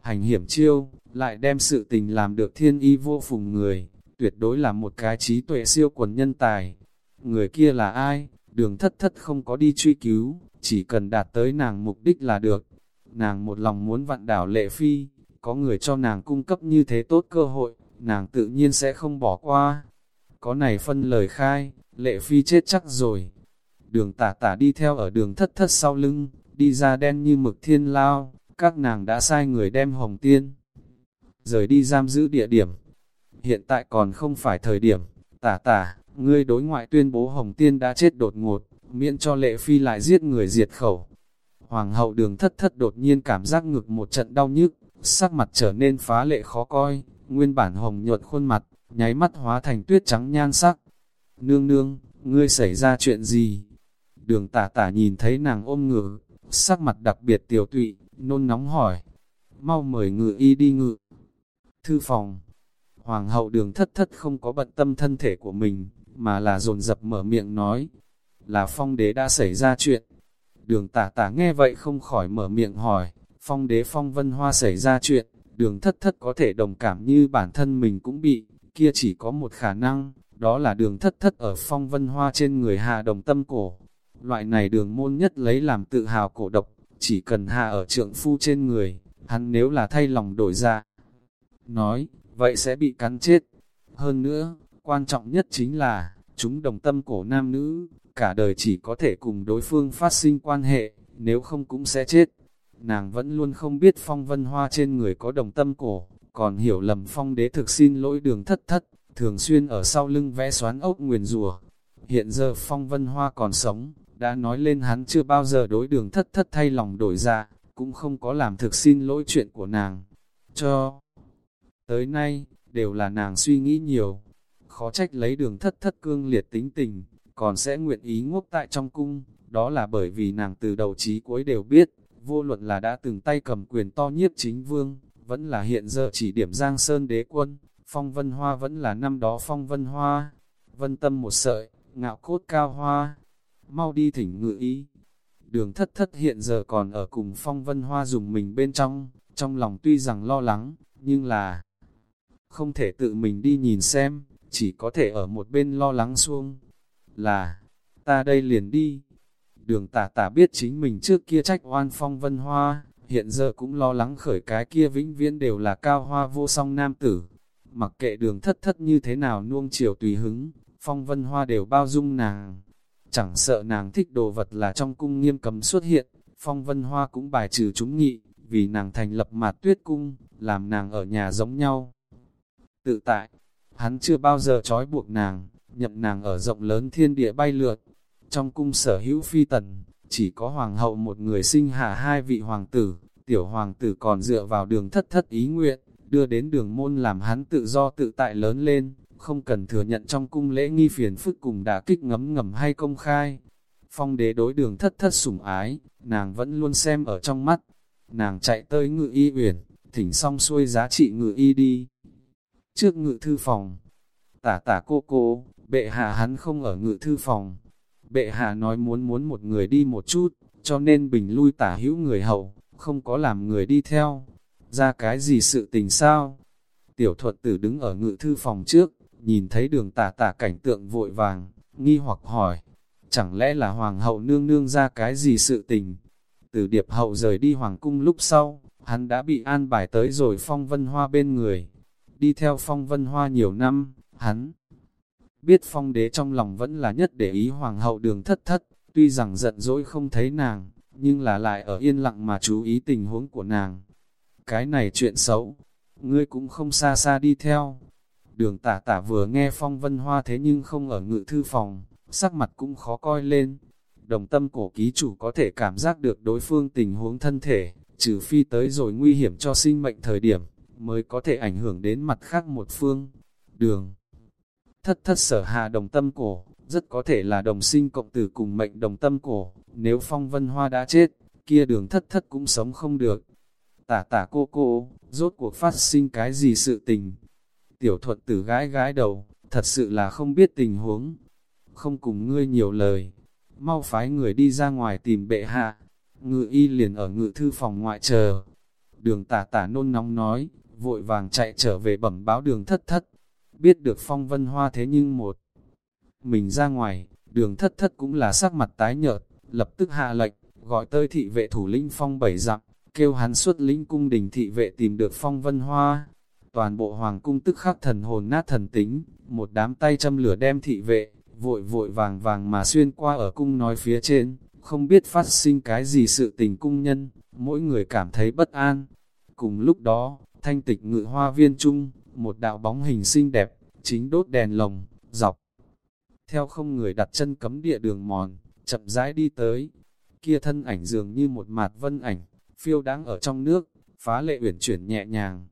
hành hiểm chiêu, lại đem sự tình làm được thiên y vô phùng người, tuyệt đối là một cái trí tuệ siêu quần nhân tài. Người kia là ai? Đường thất thất không có đi truy cứu, chỉ cần đạt tới nàng mục đích là được. Nàng một lòng muốn vặn đảo lệ phi, có người cho nàng cung cấp như thế tốt cơ hội, nàng tự nhiên sẽ không bỏ qua. Có này phân lời khai, lệ phi chết chắc rồi. Đường tả tả đi theo ở đường thất thất sau lưng, đi ra đen như mực thiên lao, các nàng đã sai người đem hồng tiên. Rời đi giam giữ địa điểm. Hiện tại còn không phải thời điểm, tả tả, ngươi đối ngoại tuyên bố hồng tiên đã chết đột ngột, miễn cho lệ phi lại giết người diệt khẩu. Hoàng hậu đường thất thất đột nhiên cảm giác ngực một trận đau nhức, sắc mặt trở nên phá lệ khó coi, nguyên bản hồng nhuận khuôn mặt, nháy mắt hóa thành tuyết trắng nhan sắc. Nương nương, ngươi xảy ra chuyện gì? Đường tả tả nhìn thấy nàng ôm ngực, sắc mặt đặc biệt tiểu tụy, nôn nóng hỏi. Mau mời ngự y đi ngự. Thư phòng. Hoàng hậu đường thất thất không có bận tâm thân thể của mình, mà là dồn dập mở miệng nói. Là phong đế đã xảy ra chuyện. Đường tả tả nghe vậy không khỏi mở miệng hỏi. Phong đế phong vân hoa xảy ra chuyện, đường thất thất có thể đồng cảm như bản thân mình cũng bị, kia chỉ có một khả năng, đó là đường thất thất ở phong vân hoa trên người hạ đồng tâm cổ. Loại này đường môn nhất lấy làm tự hào cổ độc, chỉ cần hạ ở trượng phu trên người, hắn nếu là thay lòng đổi ra. Nói, vậy sẽ bị cắn chết. Hơn nữa, quan trọng nhất chính là, chúng đồng tâm cổ nam nữ, cả đời chỉ có thể cùng đối phương phát sinh quan hệ, nếu không cũng sẽ chết. Nàng vẫn luôn không biết phong vân hoa trên người có đồng tâm cổ, còn hiểu lầm phong đế thực xin lỗi đường thất thất, thường xuyên ở sau lưng vẽ xoán ốc nguyền rùa. Hiện giờ phong vân hoa còn sống, đã nói lên hắn chưa bao giờ đối đường thất thất thay lòng đổi dạ cũng không có làm thực xin lỗi chuyện của nàng. Cho tới nay, đều là nàng suy nghĩ nhiều, khó trách lấy đường thất thất cương liệt tính tình, còn sẽ nguyện ý ngốc tại trong cung, đó là bởi vì nàng từ đầu chí cuối đều biết, vô luận là đã từng tay cầm quyền to nhiếp chính vương, vẫn là hiện giờ chỉ điểm Giang Sơn đế quân, phong vân hoa vẫn là năm đó phong vân hoa, vân tâm một sợi, ngạo cốt cao hoa, mau đi thỉnh ngự ý. Đường thất thất hiện giờ còn ở cùng phong vân hoa dùng mình bên trong, trong lòng tuy rằng lo lắng, nhưng là không thể tự mình đi nhìn xem, chỉ có thể ở một bên lo lắng xuông. Là, ta đây liền đi. Đường tả tả biết chính mình trước kia trách oan phong vân hoa, hiện giờ cũng lo lắng khởi cái kia vĩnh viễn đều là cao hoa vô song nam tử. Mặc kệ đường thất thất như thế nào nuông chiều tùy hứng, phong vân hoa đều bao dung nàng. Chẳng sợ nàng thích đồ vật là trong cung nghiêm cấm xuất hiện, phong vân hoa cũng bài trừ chúng nghị, vì nàng thành lập mạt tuyết cung, làm nàng ở nhà giống nhau. Tự tại, hắn chưa bao giờ trói buộc nàng, nhậm nàng ở rộng lớn thiên địa bay lượt. Trong cung sở hữu phi tần, chỉ có hoàng hậu một người sinh hạ hai vị hoàng tử, tiểu hoàng tử còn dựa vào đường thất thất ý nguyện, đưa đến đường môn làm hắn tự do tự tại lớn lên, không cần thừa nhận trong cung lễ nghi phiền phức cùng đả kích ngấm ngầm hay công khai. Phong đế đối đường thất thất sủng ái, nàng vẫn luôn xem ở trong mắt. Nàng chạy tới ngự y uyển, thỉnh xong xuôi giá trị ngự y đi. Trước ngự thư phòng, tả tả cô cô, bệ hạ hắn không ở ngự thư phòng. Bệ hạ nói muốn muốn một người đi một chút, cho nên bình lui tả hữu người hậu, không có làm người đi theo. Ra cái gì sự tình sao? Tiểu thuật tử đứng ở ngự thư phòng trước, nhìn thấy đường tả tả cảnh tượng vội vàng, nghi hoặc hỏi, chẳng lẽ là hoàng hậu nương nương ra cái gì sự tình? Từ điệp hậu rời đi hoàng cung lúc sau, hắn đã bị an bài tới rồi phong vân hoa bên người. Đi theo phong vân hoa nhiều năm, hắn biết phong đế trong lòng vẫn là nhất để ý hoàng hậu đường thất thất, tuy rằng giận dỗi không thấy nàng, nhưng là lại ở yên lặng mà chú ý tình huống của nàng. Cái này chuyện xấu, ngươi cũng không xa xa đi theo. Đường tả tả vừa nghe phong vân hoa thế nhưng không ở ngự thư phòng, sắc mặt cũng khó coi lên. Đồng tâm cổ ký chủ có thể cảm giác được đối phương tình huống thân thể, trừ phi tới rồi nguy hiểm cho sinh mệnh thời điểm, mới có thể ảnh hưởng đến mặt khác một phương. Đường Thất thất sở hạ đồng tâm cổ, rất có thể là đồng sinh cộng tử cùng mệnh đồng tâm cổ, nếu phong vân hoa đã chết, kia đường thất thất cũng sống không được. Tả tả cô cô, rốt cuộc phát sinh cái gì sự tình. Tiểu thuận tử gái gái đầu, thật sự là không biết tình huống. Không cùng ngươi nhiều lời, mau phái người đi ra ngoài tìm bệ hạ. Ngự y liền ở ngự thư phòng ngoại chờ. Đường tả tả nôn nóng nói, vội vàng chạy trở về bẩm báo đường thất thất. Biết được phong vân hoa thế nhưng một. Mình ra ngoài, đường thất thất cũng là sắc mặt tái nhợt, lập tức hạ lệnh, gọi tơi thị vệ thủ lĩnh phong bảy dặm, kêu hắn xuất lĩnh cung đình thị vệ tìm được phong vân hoa. Toàn bộ hoàng cung tức khắc thần hồn nát thần tính, một đám tay châm lửa đem thị vệ, vội vội vàng vàng mà xuyên qua ở cung nói phía trên, không biết phát sinh cái gì sự tình cung nhân, mỗi người cảm thấy bất an. Cùng lúc đó, thanh tịch ngự hoa viên trung, một đạo bóng hình xinh đẹp, chính đốt đèn lồng, dọc. Theo không người đặt chân cấm địa đường mòn, chậm rãi đi tới, kia thân ảnh dường như một mạt vân ảnh, phiêu đáng ở trong nước, phá lệ uyển chuyển nhẹ nhàng.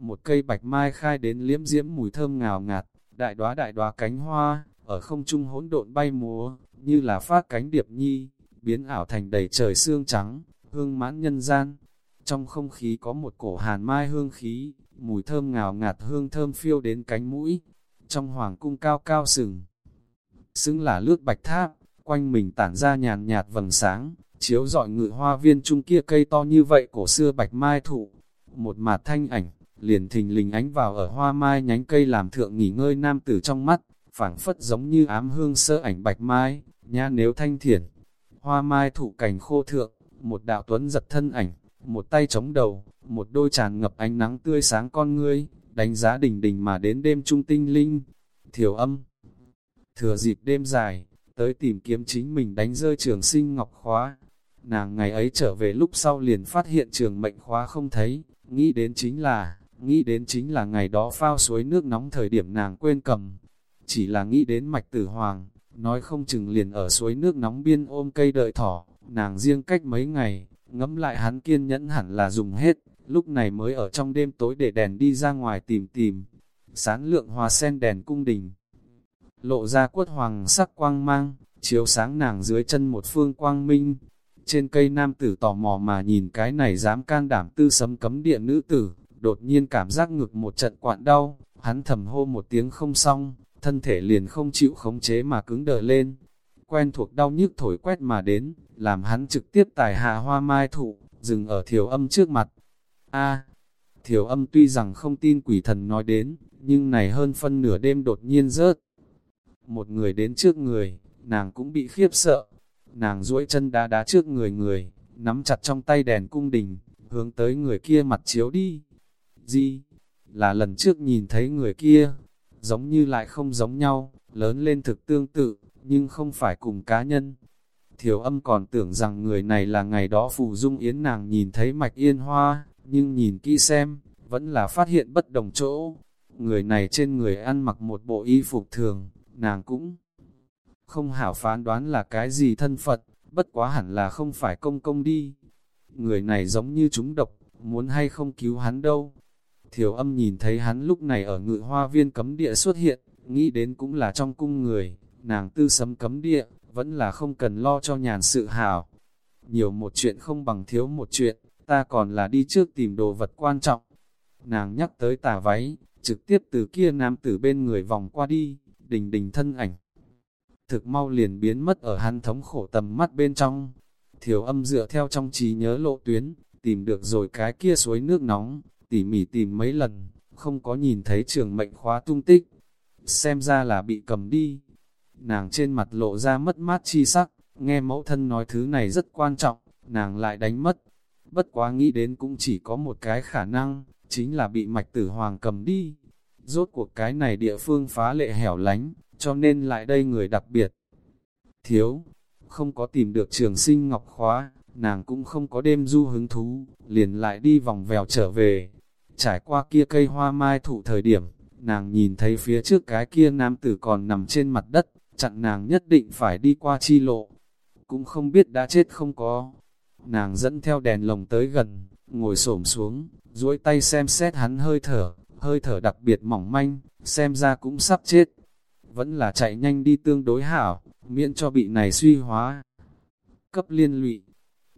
Một cây bạch mai khai đến liếm diễm mùi thơm ngào ngạt, đại đóa đại đóa cánh hoa, ở không trung hỗn độn bay múa, như là phát cánh điệp nhi, biến ảo thành đầy trời xương trắng, hương mãn nhân gian. Trong không khí có một cổ hàn mai hương khí, mùi thơm ngào ngạt hương thơm phiêu đến cánh mũi. Trong hoàng cung cao cao sừng, xứng là lướt bạch tháp, quanh mình tản ra nhàn nhạt vầng sáng, chiếu dọi ngự hoa viên trung kia cây to như vậy cổ xưa bạch mai thụ. Một mạt thanh ảnh, liền thình lình ánh vào ở hoa mai nhánh cây làm thượng nghỉ ngơi nam tử trong mắt, phảng phất giống như ám hương sơ ảnh bạch mai, nha nếu thanh thiển. Hoa mai thụ cảnh khô thượng, một đạo tuấn giật thân ảnh, một tay chống đầu, một đôi tràn ngập ánh nắng tươi sáng con ngươi, đánh giá đỉnh đỉnh mà đến đêm trung tinh linh. Thiểu âm, thừa dịp đêm dài, tới tìm kiếm chính mình đánh rơi trường sinh ngọc khóa. Nàng ngày ấy trở về lúc sau liền phát hiện trường mệnh khóa không thấy, nghĩ đến chính là, nghĩ đến chính là ngày đó phao suối nước nóng thời điểm nàng quên cầm. Chỉ là nghĩ đến mạch tử hoàng, nói không chừng liền ở suối nước nóng biên ôm cây đợi thỏ, nàng riêng cách mấy ngày, ngẫm lại hắn kiên nhẫn hẳn là dùng hết, lúc này mới ở trong đêm tối để đèn đi ra ngoài tìm tìm. Sán lượng hòa sen đèn cung đình, lộ ra quất hoàng sắc quang mang, chiếu sáng nàng dưới chân một phương quang minh. Trên cây nam tử tò mò mà nhìn cái này dám can đảm tư sấm cấm địa nữ tử, đột nhiên cảm giác ngực một trận quặn đau, hắn thầm hô một tiếng không xong, thân thể liền không chịu khống chế mà cứng đờ lên. Quen thuộc đau nhức thổi quét mà đến, làm hắn trực tiếp tài hạ hoa mai thụ, dừng ở thiểu âm trước mặt. A, thiểu âm tuy rằng không tin quỷ thần nói đến, nhưng này hơn phân nửa đêm đột nhiên rớt. Một người đến trước người, nàng cũng bị khiếp sợ. Nàng duỗi chân đá đá trước người người, nắm chặt trong tay đèn cung đình, hướng tới người kia mặt chiếu đi. Gì? Là lần trước nhìn thấy người kia, giống như lại không giống nhau, lớn lên thực tương tự, nhưng không phải cùng cá nhân. Thiểu âm còn tưởng rằng người này là ngày đó phù dung yến nàng nhìn thấy mạch yên hoa, nhưng nhìn kỹ xem, vẫn là phát hiện bất đồng chỗ. Người này trên người ăn mặc một bộ y phục thường, nàng cũng không hảo phán đoán là cái gì thân phận, bất quá hẳn là không phải công công đi. Người này giống như chúng độc, muốn hay không cứu hắn đâu. Thiểu âm nhìn thấy hắn lúc này ở ngự hoa viên cấm địa xuất hiện, nghĩ đến cũng là trong cung người, nàng tư sấm cấm địa, vẫn là không cần lo cho nhàn sự hảo. Nhiều một chuyện không bằng thiếu một chuyện, ta còn là đi trước tìm đồ vật quan trọng. Nàng nhắc tới tà váy, trực tiếp từ kia nam tử bên người vòng qua đi, đình đình thân ảnh. Thực mau liền biến mất ở hắn thống khổ tầm mắt bên trong. Thiểu âm dựa theo trong trí nhớ lộ tuyến, tìm được rồi cái kia suối nước nóng, tỉ mỉ tìm mấy lần, không có nhìn thấy trường mệnh khóa tung tích. Xem ra là bị cầm đi. Nàng trên mặt lộ ra mất mát chi sắc, nghe mẫu thân nói thứ này rất quan trọng, nàng lại đánh mất. Bất quá nghĩ đến cũng chỉ có một cái khả năng, chính là bị mạch tử hoàng cầm đi. Rốt cuộc cái này địa phương phá lệ hẻo lánh, cho nên lại đây người đặc biệt. Thiếu, không có tìm được trường sinh ngọc khóa, nàng cũng không có đêm du hứng thú, liền lại đi vòng vèo trở về. Trải qua kia cây hoa mai thụ thời điểm, nàng nhìn thấy phía trước cái kia nam tử còn nằm trên mặt đất, chặn nàng nhất định phải đi qua chi lộ. Cũng không biết đã chết không có. Nàng dẫn theo đèn lồng tới gần, ngồi xổm xuống, duỗi tay xem xét hắn hơi thở, hơi thở đặc biệt mỏng manh, xem ra cũng sắp chết. Vẫn là chạy nhanh đi tương đối hảo, miễn cho bị này suy hóa. Cấp liên lụy,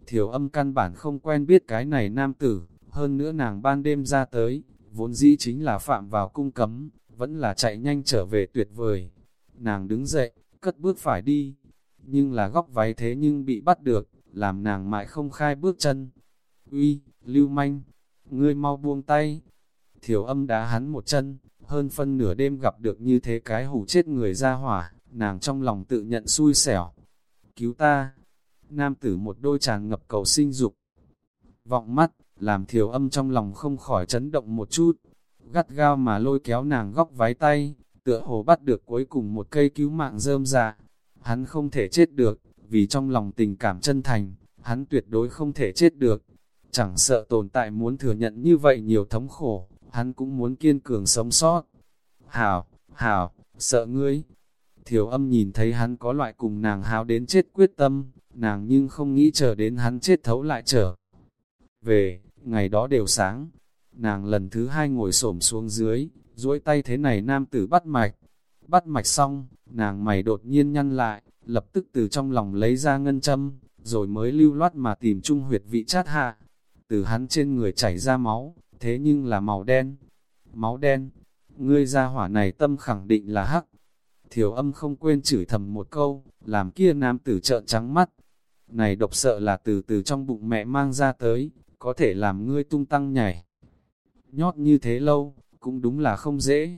thiểu âm căn bản không quen biết cái này nam tử, hơn nữa nàng ban đêm ra tới, vốn dĩ chính là phạm vào cung cấm, vẫn là chạy nhanh trở về tuyệt vời. Nàng đứng dậy, cất bước phải đi, nhưng là góc váy thế nhưng bị bắt được, làm nàng mãi không khai bước chân. Uy, lưu manh, ngươi mau buông tay. Thiểu âm đá hắn một chân, hơn phân nửa đêm gặp được như thế cái hủ chết người ra hỏa, nàng trong lòng tự nhận xui xẻo. Cứu ta! Nam tử một đôi tràn ngập cầu sinh dục. Vọng mắt, làm thiểu âm trong lòng không khỏi chấn động một chút. Gắt gao mà lôi kéo nàng góc váy tay, tựa hồ bắt được cuối cùng một cây cứu mạng rơm dạ. Hắn không thể chết được, vì trong lòng tình cảm chân thành, hắn tuyệt đối không thể chết được. Chẳng sợ tồn tại muốn thừa nhận như vậy nhiều thống khổ, hắn cũng muốn kiên cường sống sót. Hảo, hảo, sợ ngươi. Thiểu âm nhìn thấy hắn có loại cùng nàng háo đến chết quyết tâm, nàng nhưng không nghĩ chờ đến hắn chết thấu lại trở. Về, ngày đó đều sáng, nàng lần thứ hai ngồi xổm xuống dưới, duỗi tay thế này nam tử bắt mạch. Bắt mạch xong, nàng mày đột nhiên nhăn lại, lập tức từ trong lòng lấy ra ngân châm, rồi mới lưu loát mà tìm trung huyệt vị chát hạ. Từ hắn trên người chảy ra máu, thế nhưng là màu đen. Máu đen, ngươi ra hỏa này tâm khẳng định là hắc. Thiểu âm không quên chửi thầm một câu, làm kia nam tử trợn trắng mắt. Này độc sợ là từ từ trong bụng mẹ mang ra tới, có thể làm ngươi tung tăng nhảy. Nhót như thế lâu, cũng đúng là không dễ.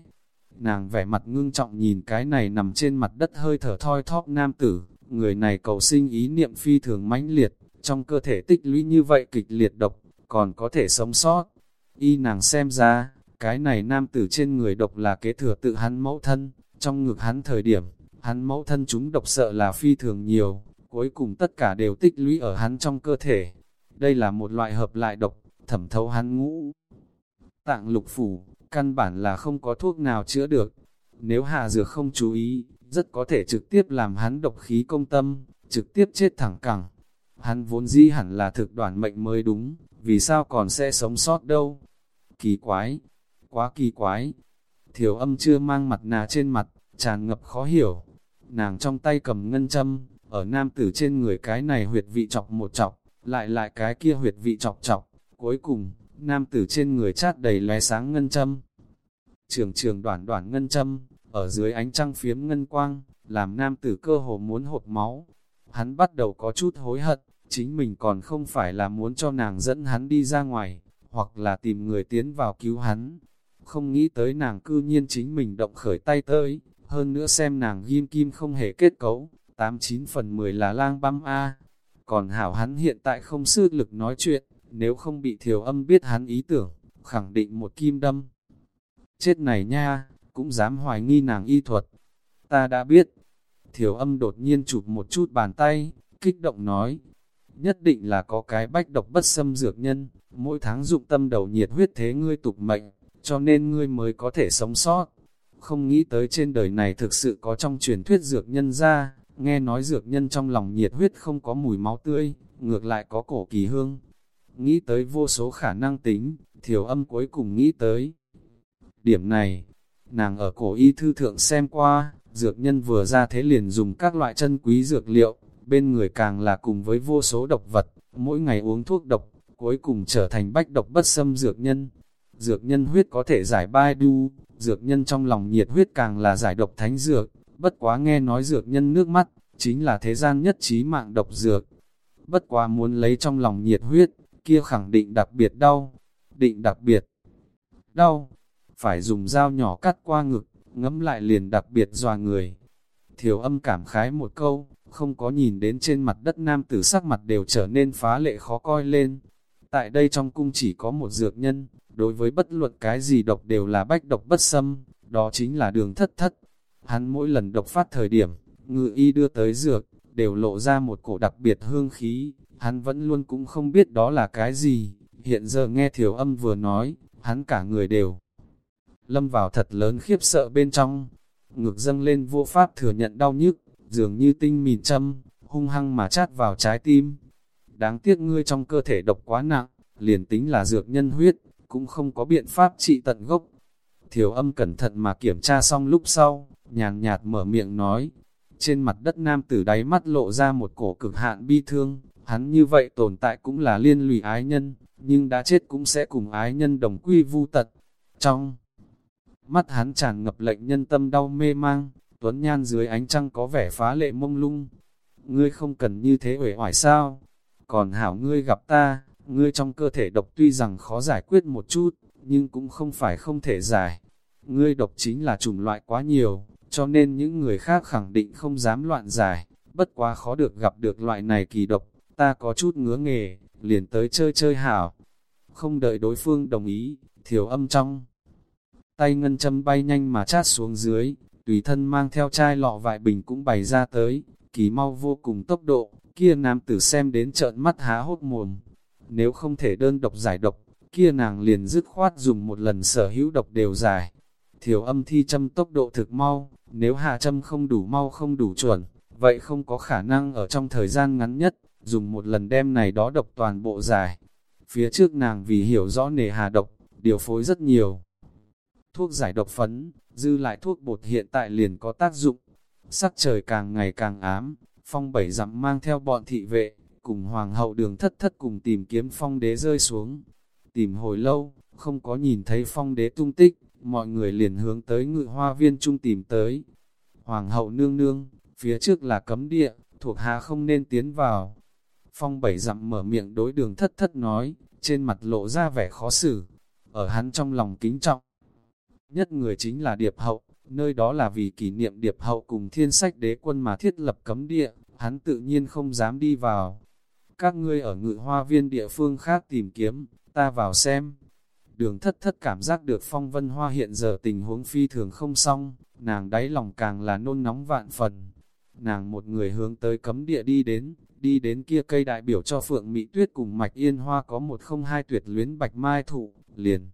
Nàng vẻ mặt ngưng trọng nhìn cái này nằm trên mặt đất hơi thở thoi thóp nam tử, người này cầu sinh ý niệm phi thường mãnh liệt, trong cơ thể tích lũy như vậy kịch liệt độc, còn có thể sống sót. Y nàng xem ra, cái này nam tử trên người độc là kế thừa tự hắn mẫu thân, trong ngực hắn thời điểm, hắn mẫu thân chúng độc sợ là phi thường nhiều, cuối cùng tất cả đều tích lũy ở hắn trong cơ thể. Đây là một loại hợp lại độc, thẩm thấu hắn ngũ. Tạng lục phủ, căn bản là không có thuốc nào chữa được. Nếu hạ dược không chú ý, rất có thể trực tiếp làm hắn độc khí công tâm, trực tiếp chết thẳng cẳng. Hắn vốn di hẳn là thực đoạn mệnh mới đúng, vì sao còn sẽ sống sót đâu? Kỳ quái, quá kỳ quái. Thiểu âm chưa mang mặt nà trên mặt, tràn ngập khó hiểu. Nàng trong tay cầm ngân châm, ở nam tử trên người cái này huyệt vị chọc một chọc, lại lại cái kia huyệt vị chọc chọc. Cuối cùng, nam tử trên người chát đầy lóe sáng ngân châm. Trường trường đoạn đoạn ngân châm, ở dưới ánh trăng phiếm ngân quang, làm nam tử cơ hồ muốn hột máu. Hắn bắt đầu có chút hối hận, chính mình còn không phải là muốn cho nàng dẫn hắn đi ra ngoài, hoặc là tìm người tiến vào cứu hắn. Không nghĩ tới nàng cư nhiên chính mình động khởi tay tới, hơn nữa xem nàng ghim kim không hề kết cấu, 89 phần 10 là lang băm A. Còn hảo hắn hiện tại không sư lực nói chuyện, nếu không bị thiểu âm biết hắn ý tưởng, khẳng định một kim đâm. Chết này nha, cũng dám hoài nghi nàng y thuật. Ta đã biết, thiểu âm đột nhiên chụp một chút bàn tay, kích động nói, nhất định là có cái bách độc bất xâm dược nhân, mỗi tháng dụng tâm đầu nhiệt huyết thế ngươi tục mệnh, cho nên ngươi mới có thể sống sót. Không nghĩ tới trên đời này thực sự có trong truyền thuyết dược nhân ra, nghe nói dược nhân trong lòng nhiệt huyết không có mùi máu tươi, ngược lại có cổ kỳ hương. Nghĩ tới vô số khả năng tính, thiểu âm cuối cùng nghĩ tới. Điểm này, nàng ở cổ y thư thượng xem qua, dược nhân vừa ra thế liền dùng các loại chân quý dược liệu, bên người càng là cùng với vô số độc vật, mỗi ngày uống thuốc độc, cuối cùng trở thành bách độc bất xâm dược nhân. Dược nhân huyết có thể giải bai đu, dược nhân trong lòng nhiệt huyết càng là giải độc thánh dược, bất quá nghe nói dược nhân nước mắt, chính là thế gian nhất trí mạng độc dược. Bất quá muốn lấy trong lòng nhiệt huyết, kia khẳng định đặc biệt đau, định đặc biệt đau, phải dùng dao nhỏ cắt qua ngực, ngấm lại liền đặc biệt dòa người. Thiểu âm cảm khái một câu, không có nhìn đến trên mặt đất nam tử sắc mặt đều trở nên phá lệ khó coi lên. Tại đây trong cung chỉ có một dược nhân, đối với bất luận cái gì độc đều là bách độc bất xâm, đó chính là đường thất thất. Hắn mỗi lần độc phát thời điểm, ngự y đưa tới dược, đều lộ ra một cổ đặc biệt hương khí, hắn vẫn luôn cũng không biết đó là cái gì. Hiện giờ nghe thiểu âm vừa nói, hắn cả người đều lâm vào thật lớn khiếp sợ bên trong, ngực dâng lên vô pháp thừa nhận đau nhức, dường như tinh mìn châm, hung hăng mà chát vào trái tim. Đáng tiếc ngươi trong cơ thể độc quá nặng, liền tính là dược nhân huyết, cũng không có biện pháp trị tận gốc. Thiểu âm cẩn thận mà kiểm tra xong lúc sau, nhàn nhạt mở miệng nói. Trên mặt đất nam tử đáy mắt lộ ra một cổ cực hạn bi thương, hắn như vậy tồn tại cũng là liên lụy ái nhân, nhưng đã chết cũng sẽ cùng ái nhân đồng quy vu tật. Trong mắt hắn tràn ngập lệnh nhân tâm đau mê mang, tuấn nhan dưới ánh trăng có vẻ phá lệ mông lung. Ngươi không cần như thế uể oải sao? Còn hảo ngươi gặp ta, ngươi trong cơ thể độc tuy rằng khó giải quyết một chút, nhưng cũng không phải không thể giải. Ngươi độc chính là chủng loại quá nhiều, cho nên những người khác khẳng định không dám loạn giải, bất quá khó được gặp được loại này kỳ độc, ta có chút ngứa nghề, liền tới chơi chơi hảo. Không đợi đối phương đồng ý, thiểu âm trong. Tay ngân châm bay nhanh mà chát xuống dưới, tùy thân mang theo chai lọ vại bình cũng bày ra tới, kỳ mau vô cùng tốc độ, kia nam tử xem đến trợn mắt há hốt mồm. Nếu không thể đơn độc giải độc, kia nàng liền dứt khoát dùng một lần sở hữu độc đều giải. Thiểu âm thi châm tốc độ thực mau, nếu hạ châm không đủ mau không đủ chuẩn, vậy không có khả năng ở trong thời gian ngắn nhất, dùng một lần đem này đó độc toàn bộ dài Phía trước nàng vì hiểu rõ nề hà độc, điều phối rất nhiều. Thuốc giải độc phấn, dư lại thuốc bột hiện tại liền có tác dụng. Sắc trời càng ngày càng ám, phong bảy dặm mang theo bọn thị vệ, cùng hoàng hậu đường thất thất cùng tìm kiếm phong đế rơi xuống. Tìm hồi lâu, không có nhìn thấy phong đế tung tích, mọi người liền hướng tới ngự hoa viên trung tìm tới. Hoàng hậu nương nương, phía trước là cấm địa, thuộc hạ không nên tiến vào. Phong bảy dặm mở miệng đối đường thất thất nói, trên mặt lộ ra vẻ khó xử, ở hắn trong lòng kính trọng. Nhất người chính là Điệp Hậu, nơi đó là vì kỷ niệm Điệp Hậu cùng thiên sách đế quân mà thiết lập cấm địa, hắn tự nhiên không dám đi vào. Các ngươi ở ngự hoa viên địa phương khác tìm kiếm, ta vào xem. Đường thất thất cảm giác được phong vân hoa hiện giờ tình huống phi thường không xong, nàng đáy lòng càng là nôn nóng vạn phần. Nàng một người hướng tới cấm địa đi đến, đi đến kia cây đại biểu cho Phượng Mỹ Tuyết cùng Mạch Yên Hoa có một không hai tuyệt luyến bạch mai thụ, liền.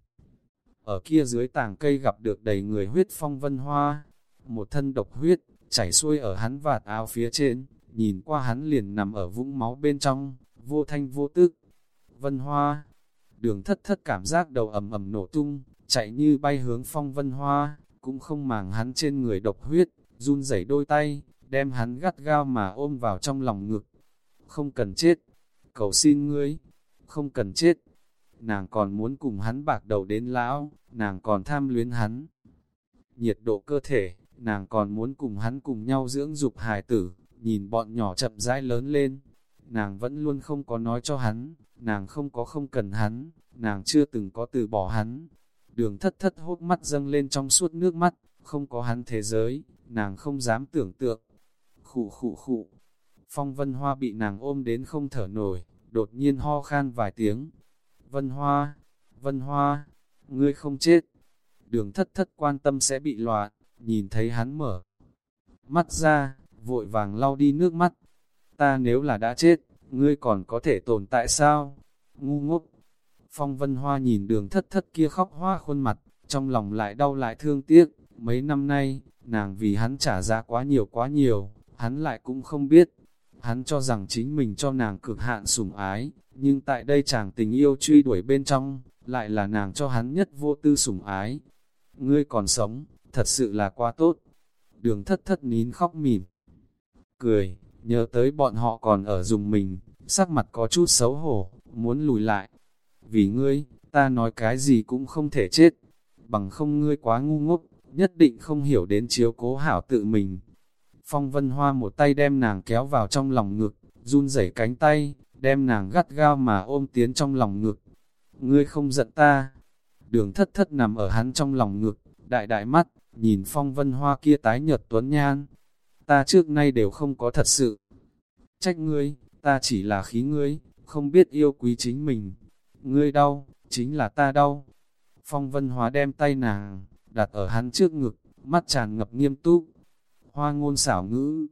Ở kia dưới tảng cây gặp được đầy người huyết phong vân hoa, một thân độc huyết, chảy xuôi ở hắn vạt áo phía trên, nhìn qua hắn liền nằm ở vũng máu bên trong, vô thanh vô tức. Vân hoa, đường thất thất cảm giác đầu ầm ầm nổ tung, chạy như bay hướng phong vân hoa, cũng không màng hắn trên người độc huyết, run rẩy đôi tay, đem hắn gắt gao mà ôm vào trong lòng ngực. Không cần chết, cầu xin ngươi, không cần chết. Nàng còn muốn cùng hắn bạc đầu đến lão, nàng còn tham luyến hắn. Nhiệt độ cơ thể, nàng còn muốn cùng hắn cùng nhau dưỡng dục hài tử, nhìn bọn nhỏ chậm rãi lớn lên. Nàng vẫn luôn không có nói cho hắn, nàng không có không cần hắn, nàng chưa từng có từ bỏ hắn. Đường thất thất hốt mắt dâng lên trong suốt nước mắt, không có hắn thế giới, nàng không dám tưởng tượng. Khụ khụ khụ, phong vân hoa bị nàng ôm đến không thở nổi, đột nhiên ho khan vài tiếng. Vân hoa, vân hoa, ngươi không chết. Đường thất thất quan tâm sẽ bị loạn, nhìn thấy hắn mở. Mắt ra, vội vàng lau đi nước mắt. ta nếu là đã chết, ngươi còn có thể tồn tại sao? Ngu ngốc! Phong Vân Hoa nhìn đường thất thất kia khóc hoa khuôn mặt, trong lòng lại đau lại thương tiếc, mấy năm nay, nàng vì hắn trả giá quá nhiều quá nhiều, hắn lại cũng không biết. Hắn cho rằng chính mình cho nàng cực hạn sủng ái, nhưng tại đây chàng tình yêu truy đuổi bên trong, lại là nàng cho hắn nhất vô tư sủng ái. Ngươi còn sống, thật sự là quá tốt. Đường thất thất nín khóc mỉm. Cười, nhớ tới bọn họ còn ở dùng mình, sắc mặt có chút xấu hổ, muốn lùi lại. Vì ngươi, ta nói cái gì cũng không thể chết, bằng không ngươi quá ngu ngốc, nhất định không hiểu đến chiếu cố hảo tự mình. Phong Vân Hoa một tay đem nàng kéo vào trong lòng ngực, run rẩy cánh tay, đem nàng gắt gao mà ôm tiến trong lòng ngực. Ngươi không giận ta. Đường thất thất nằm ở hắn trong lòng ngực, đại đại mắt, nhìn Phong Vân Hoa kia tái nhợt tuấn nhan. Ta trước nay đều không có thật sự. Trách ngươi, ta chỉ là khí ngươi, không biết yêu quý chính mình. Ngươi đau, chính là ta đau. Phong Vân Hóa đem tay nàng, đặt ở hắn trước ngực, mắt tràn ngập nghiêm túc. Hoa ngôn xảo ngữ,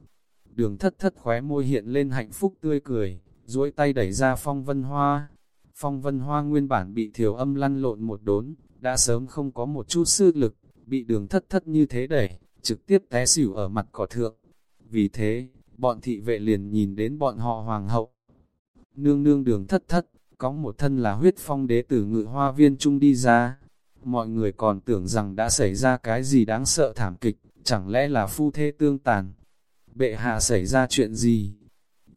đường thất thất khóe môi hiện lên hạnh phúc tươi cười, duỗi tay đẩy ra Phong Vân Hoa. Phong Vân Hoa nguyên bản bị thiểu âm lăn lộn một đốn, đã sớm không có một chút sư lực, bị đường thất thất như thế đẩy, trực tiếp té xỉu ở mặt cỏ thượng. Vì thế, bọn thị vệ liền nhìn đến bọn họ hoàng hậu. Nương nương đường thất thất, có một thân là huyết phong đế tử ngự hoa viên trung đi ra. Mọi người còn tưởng rằng đã xảy ra cái gì đáng sợ thảm kịch, chẳng lẽ là phu thê tương tàn. Bệ hạ xảy ra chuyện gì?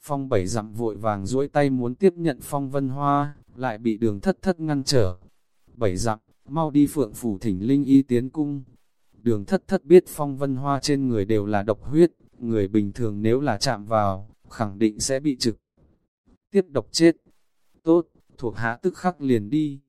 Phong bảy dặm vội vàng duỗi tay muốn tiếp nhận phong vân hoa, lại bị đường thất thất ngăn trở. Bảy dặm, mau đi phượng phủ thỉnh linh y tiến cung. Đường thất thất biết phong vân hoa trên người đều là độc huyết, người bình thường nếu là chạm vào, khẳng định sẽ bị trực. Tiếp độc chết. Tốt, thuộc hạ tức khắc liền đi.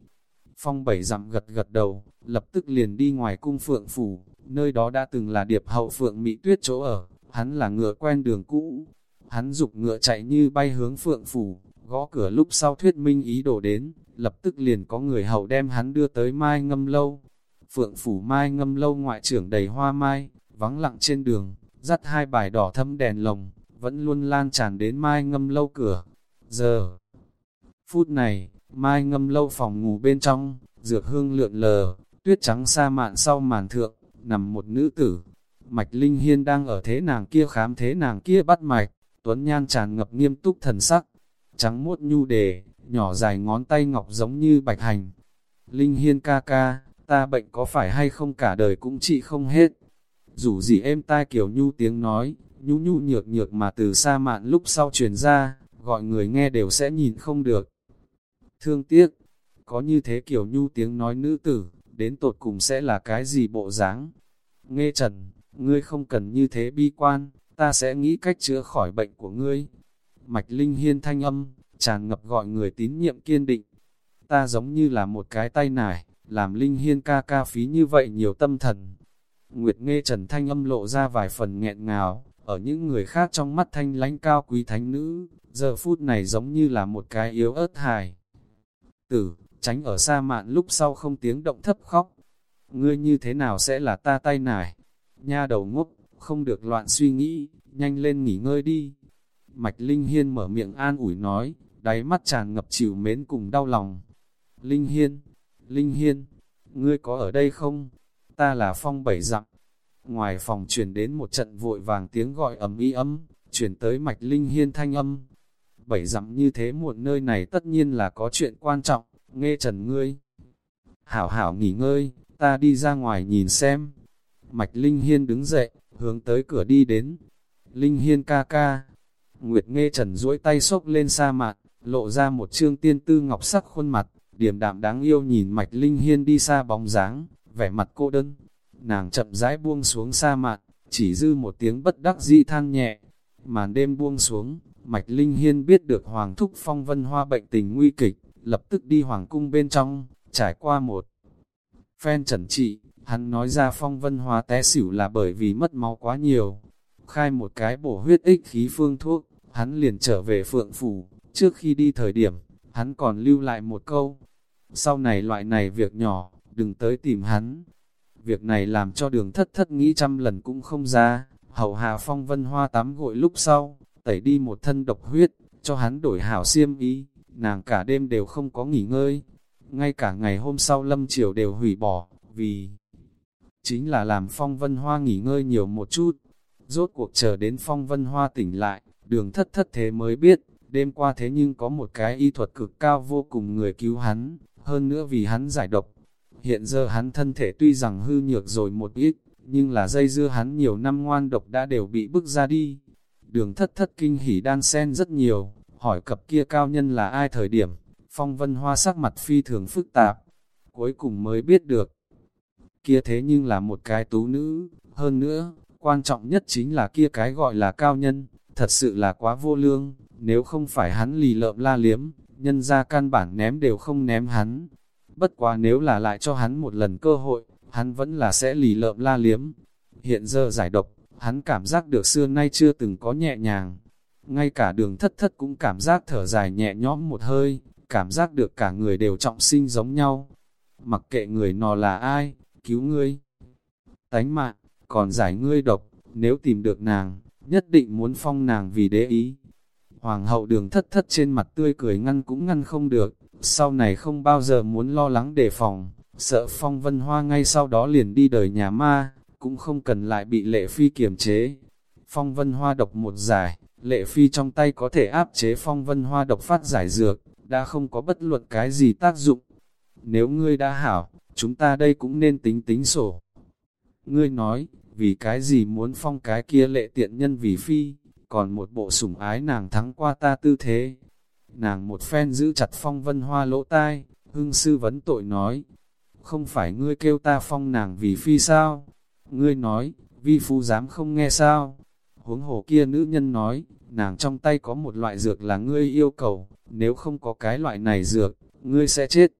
Phong bảy dặm gật gật đầu, lập tức liền đi ngoài cung phượng phủ, nơi đó đã từng là điệp hậu phượng mỹ tuyết chỗ ở, hắn là ngựa quen đường cũ. Hắn dục ngựa chạy như bay hướng phượng phủ, gõ cửa lúc sau thuyết minh ý đồ đến, lập tức liền có người hậu đem hắn đưa tới mai ngâm lâu. Phượng phủ mai ngâm lâu ngoại trưởng đầy hoa mai, vắng lặng trên đường, dắt hai bài đỏ thâm đèn lồng, vẫn luôn lan tràn đến mai ngâm lâu cửa. Giờ, phút này, mai ngâm lâu phòng ngủ bên trong, dược hương lượn lờ, tuyết trắng sa mạn sau màn thượng, nằm một nữ tử. Mạch Linh Hiên đang ở thế nàng kia khám thế nàng kia bắt mạch, tuấn nhan tràn ngập nghiêm túc thần sắc, trắng muốt nhu đề, nhỏ dài ngón tay ngọc giống như bạch hành. Linh Hiên ca ca, ta bệnh có phải hay không cả đời cũng trị không hết. Dù gì êm tai kiểu nhu tiếng nói, nhu nhu nhược nhược mà từ xa mạn lúc sau truyền ra, gọi người nghe đều sẽ nhìn không được. Thương tiếc, có như thế kiểu nhu tiếng nói nữ tử, đến tột cùng sẽ là cái gì bộ dáng? Nghe trần, ngươi không cần như thế bi quan, ta sẽ nghĩ cách chữa khỏi bệnh của ngươi. Mạch Linh Hiên thanh âm, tràn ngập gọi người tín nhiệm kiên định. Ta giống như là một cái tay nải, làm Linh Hiên ca ca phí như vậy nhiều tâm thần. Nguyệt nghe trần thanh âm lộ ra vài phần nghẹn ngào, ở những người khác trong mắt thanh lãnh cao quý thánh nữ, giờ phút này giống như là một cái yếu ớt hài. Tử, tránh ở xa mạn lúc sau không tiếng động thấp khóc. Ngươi như thế nào sẽ là ta tay nải? Nha đầu ngốc, không được loạn suy nghĩ, nhanh lên nghỉ ngơi đi. Mạch Linh Hiên mở miệng an ủi nói, đáy mắt tràn ngập chịu mến cùng đau lòng. Linh Hiên, Linh Hiên, ngươi có ở đây không? Ta là phong bảy dặm. Ngoài phòng truyền đến một trận vội vàng tiếng gọi ầm y âm chuyển tới Mạch Linh Hiên thanh âm, bảy dặm như thế muộn nơi này tất nhiên là có chuyện quan trọng, nghe trần ngươi. Hảo hảo nghỉ ngơi, ta đi ra ngoài nhìn xem. Mạch Linh Hiên đứng dậy, hướng tới cửa đi đến. Linh Hiên ca ca. Nguyệt nghe trần duỗi tay xốc lên sa mạc, lộ ra một trương tiên tư ngọc sắc khuôn mặt, điềm đạm đáng yêu nhìn Mạch Linh Hiên đi xa bóng dáng, vẻ mặt cô đơn. Nàng chậm rãi buông xuống sa mạc, chỉ dư một tiếng bất đắc dĩ than nhẹ. Màn đêm buông xuống, Mạch Linh Hiên biết được Hoàng Thúc Phong Vân Hoa bệnh tình nguy kịch, lập tức đi Hoàng Cung bên trong, trải qua một phen trần trị, hắn nói ra Phong Vân Hoa té xỉu là bởi vì mất máu quá nhiều. Khai một cái bổ huyết ích khí phương thuốc, hắn liền trở về Phượng Phủ, trước khi đi thời điểm, hắn còn lưu lại một câu. Sau này loại này việc nhỏ, đừng tới tìm hắn. Việc này làm cho đường thất thất nghĩ trăm lần cũng không ra, hậu Hà Phong Vân Hoa tắm gội lúc sau, tẩy đi một thân độc huyết, cho hắn đổi hảo xiêm y. nàng cả đêm đều không có nghỉ ngơi. Ngay cả ngày hôm sau lâm chiều đều hủy bỏ, vì chính là làm phong vân hoa nghỉ ngơi nhiều một chút. Rốt cuộc chờ đến phong vân hoa tỉnh lại, đường thất thất thế mới biết, đêm qua thế nhưng có một cái y thuật cực cao vô cùng người cứu hắn, hơn nữa vì hắn giải độc. Hiện giờ hắn thân thể tuy rằng hư nhược rồi một ít, nhưng là dây dưa hắn nhiều năm ngoan độc đã đều bị bức ra đi. Đường thất thất kinh hỉ đan sen rất nhiều, hỏi cặp kia cao nhân là ai thời điểm, phong vân hoa sắc mặt phi thường phức tạp, cuối cùng mới biết được. Kia thế nhưng là một cái tú nữ, hơn nữa, quan trọng nhất chính là kia cái gọi là cao nhân, thật sự là quá vô lương, nếu không phải hắn lì lợm la liếm, nhân ra căn bản ném đều không ném hắn. Bất quá nếu là lại cho hắn một lần cơ hội, hắn vẫn là sẽ lì lợm la liếm. Hiện giờ giải độc, hắn cảm giác được xưa nay chưa từng có nhẹ nhàng. Ngay cả đường thất thất cũng cảm giác thở dài nhẹ nhõm một hơi, cảm giác được cả người đều trọng sinh giống nhau. Mặc kệ người nọ là ai, cứu ngươi. Tánh mạng, còn giải ngươi độc, nếu tìm được nàng, nhất định muốn phong nàng vì đế ý. Hoàng hậu đường thất thất trên mặt tươi cười ngăn cũng ngăn không được, sau này không bao giờ muốn lo lắng đề phòng, sợ phong vân hoa ngay sau đó liền đi đời nhà ma, cũng không cần lại bị lệ phi kiềm chế. Phong vân hoa độc một giải, lệ phi trong tay có thể áp chế phong vân hoa độc phát giải dược, đã không có bất luận cái gì tác dụng. Nếu ngươi đã hảo, chúng ta đây cũng nên tính tính sổ. Ngươi nói, vì cái gì muốn phong cái kia lệ tiện nhân vì phi, còn một bộ sủng ái nàng thắng qua ta tư thế. Nàng một phen giữ chặt phong vân hoa lỗ tai, hưng sư vấn tội nói, không phải ngươi kêu ta phong nàng vì phi sao? Ngươi nói, vi phu dám không nghe sao? Huống hồ kia nữ nhân nói, nàng trong tay có một loại dược là ngươi yêu cầu, nếu không có cái loại này dược, ngươi sẽ chết.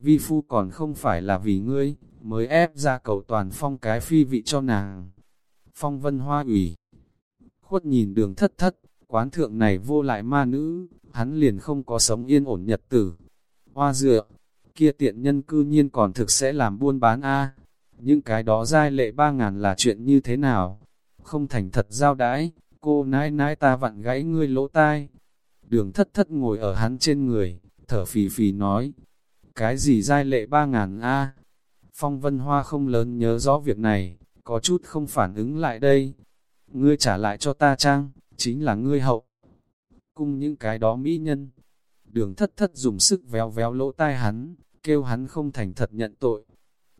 Vi phu còn không phải là vì ngươi, mới ép ra cầu toàn phong cái phi vị cho nàng. Phong vân hoa ủy, khuất nhìn đường thất thất, quán thượng này vô lại ma nữ, hắn liền không có sống yên ổn nhật tử. Hoa dựa, kia tiện nhân cư nhiên còn thực sẽ làm buôn bán a Những cái đó giai lệ ba ngàn là chuyện như thế nào? Không thành thật giao đãi, cô nãi nãi ta vặn gãy ngươi lỗ tai. Đường thất thất ngồi ở hắn trên người, thở phì phì nói, cái gì giai lệ ba ngàn a Phong vân hoa không lớn nhớ rõ việc này, có chút không phản ứng lại đây. Ngươi trả lại cho ta trang, chính là ngươi hậu. Cung những cái đó mỹ nhân. Đường thất thất dùng sức véo véo lỗ tai hắn, kêu hắn không thành thật nhận tội.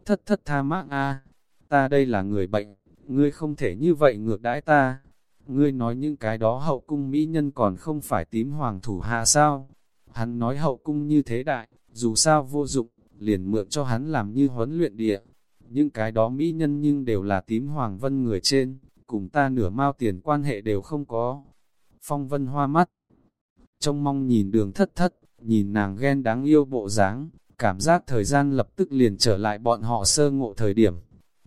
Thất thất tha mác a ta đây là người bệnh, ngươi không thể như vậy ngược đãi ta. Ngươi nói những cái đó hậu cung mỹ nhân còn không phải tím hoàng thủ hạ sao? Hắn nói hậu cung như thế đại, dù sao vô dụng, liền mượn cho hắn làm như huấn luyện địa. Những cái đó mỹ nhân nhưng đều là tím hoàng vân người trên, cùng ta nửa mao tiền quan hệ đều không có. Phong vân hoa mắt, trông mong nhìn đường thất thất, nhìn nàng ghen đáng yêu bộ dáng, cảm giác thời gian lập tức liền trở lại bọn họ sơ ngộ thời điểm.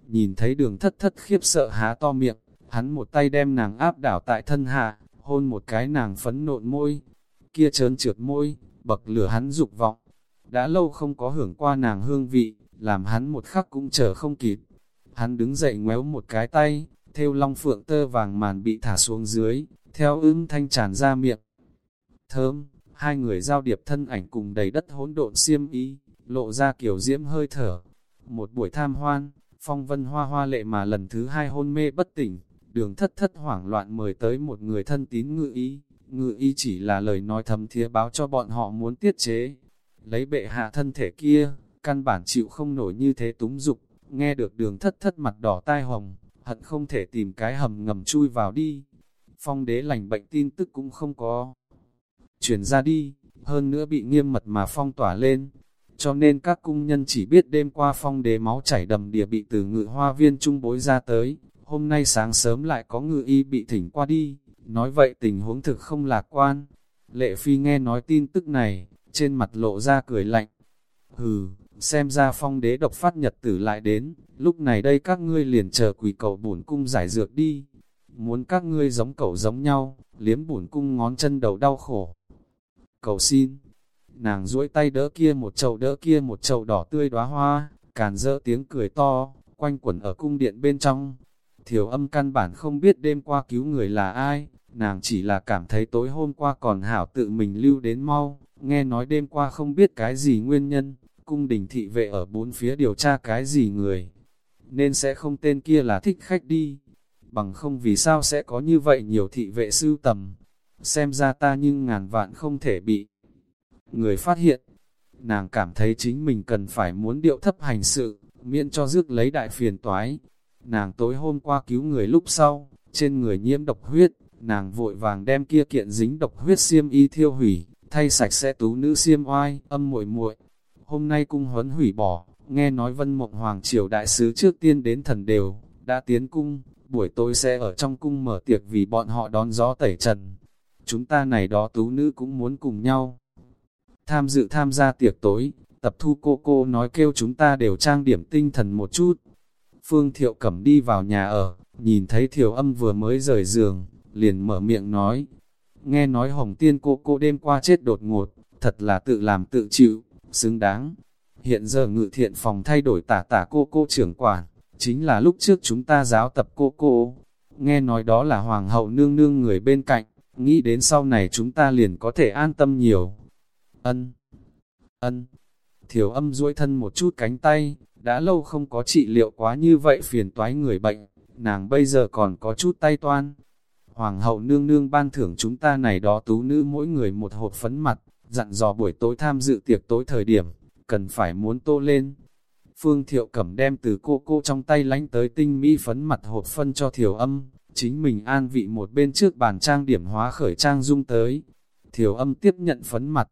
Nhìn thấy đường thất thất khiếp sợ há to miệng, hắn một tay đem nàng áp đảo tại thân hạ, hôn một cái nàng phấn nộn môi, kia trơn trượt môi, bậc lửa hắn dục vọng. Đã lâu không có hưởng qua nàng hương vị, làm hắn một khắc cũng chờ không kịp. Hắn đứng dậy ngoéo một cái tay, theo long phượng tơ vàng màn bị thả xuống dưới, theo ưng thanh tràn ra miệng. Thơm, hai người giao điệp thân ảnh cùng đầy đất hỗn độn xiêm y lộ ra kiểu diễm hơi thở. Một buổi tham hoan, phong vân hoa hoa lệ mà lần thứ hai hôn mê bất tỉnh, đường thất thất hoảng loạn mời tới một người thân tín ngự y ngự y chỉ là lời nói thầm thía báo cho bọn họ muốn tiết chế. Lấy bệ hạ thân thể kia, căn bản chịu không nổi như thế túng dục, nghe được đường thất thất mặt đỏ tai hồng, hận không thể tìm cái hầm ngầm chui vào đi. Phong đế lành bệnh tin tức cũng không có truyền ra đi, hơn nữa bị nghiêm mật mà phong tỏa lên. Cho nên các cung nhân chỉ biết đêm qua phong đế máu chảy đầm đìa bị từ ngự hoa viên trung bối ra tới, hôm nay sáng sớm lại có ngự y bị thỉnh qua đi, nói vậy tình huống thực không lạc quan. Lệ Phi nghe nói tin tức này, trên mặt lộ ra cười lạnh. Hừ, xem ra phong đế độc phát nhật tử lại đến, lúc này đây các ngươi liền chờ quỷ cầu bổn cung giải dược đi. Muốn các ngươi giống cậu giống nhau, liếm bổn cung ngón chân đầu đau khổ cầu xin. Nàng duỗi tay đỡ kia một chậu đỡ kia một chậu đỏ tươi đóa hoa, càn dỡ tiếng cười to, quanh quẩn ở cung điện bên trong. Thiểu âm căn bản không biết đêm qua cứu người là ai, nàng chỉ là cảm thấy tối hôm qua còn hảo tự mình lưu đến mau, nghe nói đêm qua không biết cái gì nguyên nhân, cung đình thị vệ ở bốn phía điều tra cái gì người, nên sẽ không tên kia là thích khách đi, bằng không vì sao sẽ có như vậy nhiều thị vệ sưu tầm, xem ra ta nhưng ngàn vạn không thể bị người phát hiện. Nàng cảm thấy chính mình cần phải muốn điệu thấp hành sự, miễn cho rước lấy đại phiền toái. Nàng tối hôm qua cứu người lúc sau, trên người nhiễm độc huyết, nàng vội vàng đem kia kiện dính độc huyết xiêm y thiêu hủy, thay sạch sẽ tú nữ xiêm oai, âm muội muội. Hôm nay cung huấn hủy bỏ, nghe nói vân mộng hoàng triều đại sứ trước tiên đến thần đều, đã tiến cung, buổi tối sẽ ở trong cung mở tiệc vì bọn họ đón gió tẩy trần. Chúng ta này đó tú nữ cũng muốn cùng nhau. Tham dự tham gia tiệc tối, tập thu cô cô nói kêu chúng ta đều trang điểm tinh thần một chút. Phương Thiệu Cẩm đi vào nhà ở, nhìn thấy Thiều Âm vừa mới rời giường, liền mở miệng nói. Nghe nói Hồng Tiên cô cô đêm qua chết đột ngột, thật là tự làm tự chịu, xứng đáng. Hiện giờ ngự thiện phòng thay đổi tả tả cô cô trưởng quản, chính là lúc trước chúng ta giáo tập cô cô. Nghe nói đó là hoàng hậu nương nương người bên cạnh, nghĩ đến sau này chúng ta liền có thể an tâm nhiều. Ân, ân, thiểu âm duỗi thân một chút cánh tay, đã lâu không có trị liệu quá như vậy phiền toái người bệnh, nàng bây giờ còn có chút tay toan. Hoàng hậu nương nương ban thưởng chúng ta này đó tú nữ mỗi người một hộp phấn mặt, dặn dò buổi tối tham dự tiệc tối thời điểm, cần phải muốn tô lên. Phương Thiệu Cẩm đem từ cô cô trong tay lánh tới tinh mỹ phấn mặt hộp phân cho Thiểu âm, chính mình an vị một bên trước bàn trang điểm hóa khởi trang dung tới. Thiểu âm tiếp nhận phấn mặt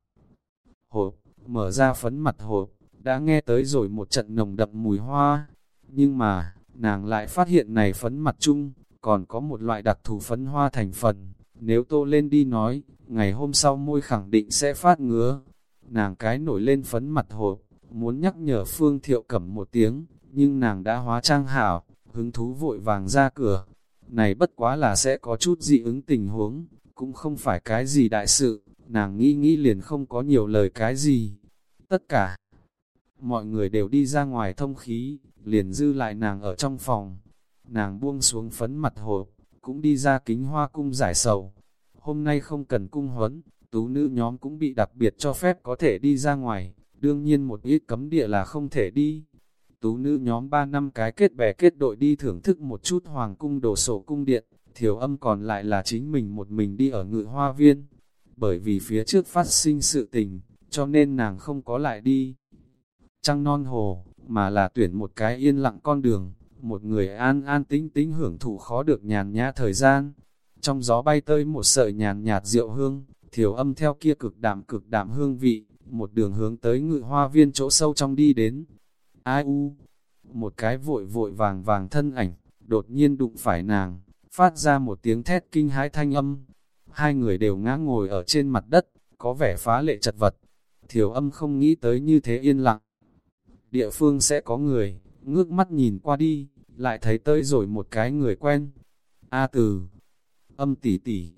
hộp, mở ra phấn mặt hộp, đã nghe tới rồi một trận nồng đậm mùi hoa. Nhưng mà, nàng lại phát hiện này phấn mặt chung, còn có một loại đặc thù phấn hoa thành phần. Nếu tô lên đi nói, ngày hôm sau môi khẳng định sẽ phát ngứa. Nàng cái nổi lên phấn mặt hộp, muốn nhắc nhở Phương Thiệu Cẩm một tiếng, nhưng nàng đã hóa trang hảo, hứng thú vội vàng ra cửa. Này bất quá là sẽ có chút dị ứng tình huống, cũng không phải cái gì đại sự, nàng nghĩ nghĩ liền không có nhiều lời cái gì. Tất cả, mọi người đều đi ra ngoài thông khí, liền dư lại nàng ở trong phòng. Nàng buông xuống phấn mặt hộp, cũng đi ra kính hoa cung giải sầu. Hôm nay không cần cung huấn, tú nữ nhóm cũng bị đặc biệt cho phép có thể đi ra ngoài, đương nhiên một ít cấm địa là không thể đi. Tú nữ nhóm 3 năm cái kết bè kết đội đi thưởng thức một chút hoàng cung đồ sổ cung điện, thiểu âm còn lại là chính mình một mình đi ở ngự hoa viên. Bởi vì phía trước phát sinh sự tình, cho nên nàng không có lại đi. Trăng non hồ, mà là tuyển một cái yên lặng con đường, một người an an tĩnh tĩnh hưởng thụ khó được nhàn nhã thời gian. Trong gió bay tới một sợi nhàn nhạt rượu hương, thiểu âm theo kia cực đạm cực đạm hương vị, một đường hướng tới ngự hoa viên chỗ sâu trong đi đến. Ai u, một cái vội vội vàng vàng thân ảnh, đột nhiên đụng phải nàng, phát ra một tiếng thét kinh hãi thanh âm. Hai người đều ngã ngồi ở trên mặt đất, có vẻ phá lệ chật vật. Thiểu âm không nghĩ tới như thế yên lặng. Địa phương sẽ có người, ngước mắt nhìn qua đi, lại thấy tới rồi một cái người quen. A từ, âm tỷ tỷ,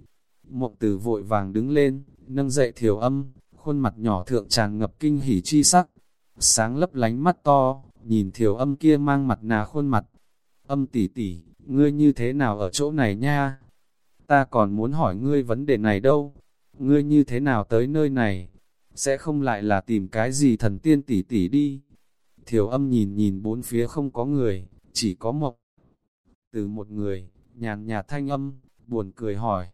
mộng từ vội vàng đứng lên, nâng dậy thiểu âm, khuôn mặt nhỏ thượng tràn ngập kinh hỉ chi sắc. Sáng lấp lánh mắt to, nhìn thiểu âm kia mang mặt nà khuôn mặt. Âm tỷ tỷ, ngươi như thế nào ở chỗ này nha? Ta còn muốn hỏi ngươi vấn đề này đâu? Ngươi như thế nào tới nơi này? Sẽ không lại là tìm cái gì thần tiên tỷ tỷ đi? Thiểu âm nhìn nhìn bốn phía không có người, chỉ có mộc. Từ một người, nhàn nhạt thanh âm, buồn cười hỏi.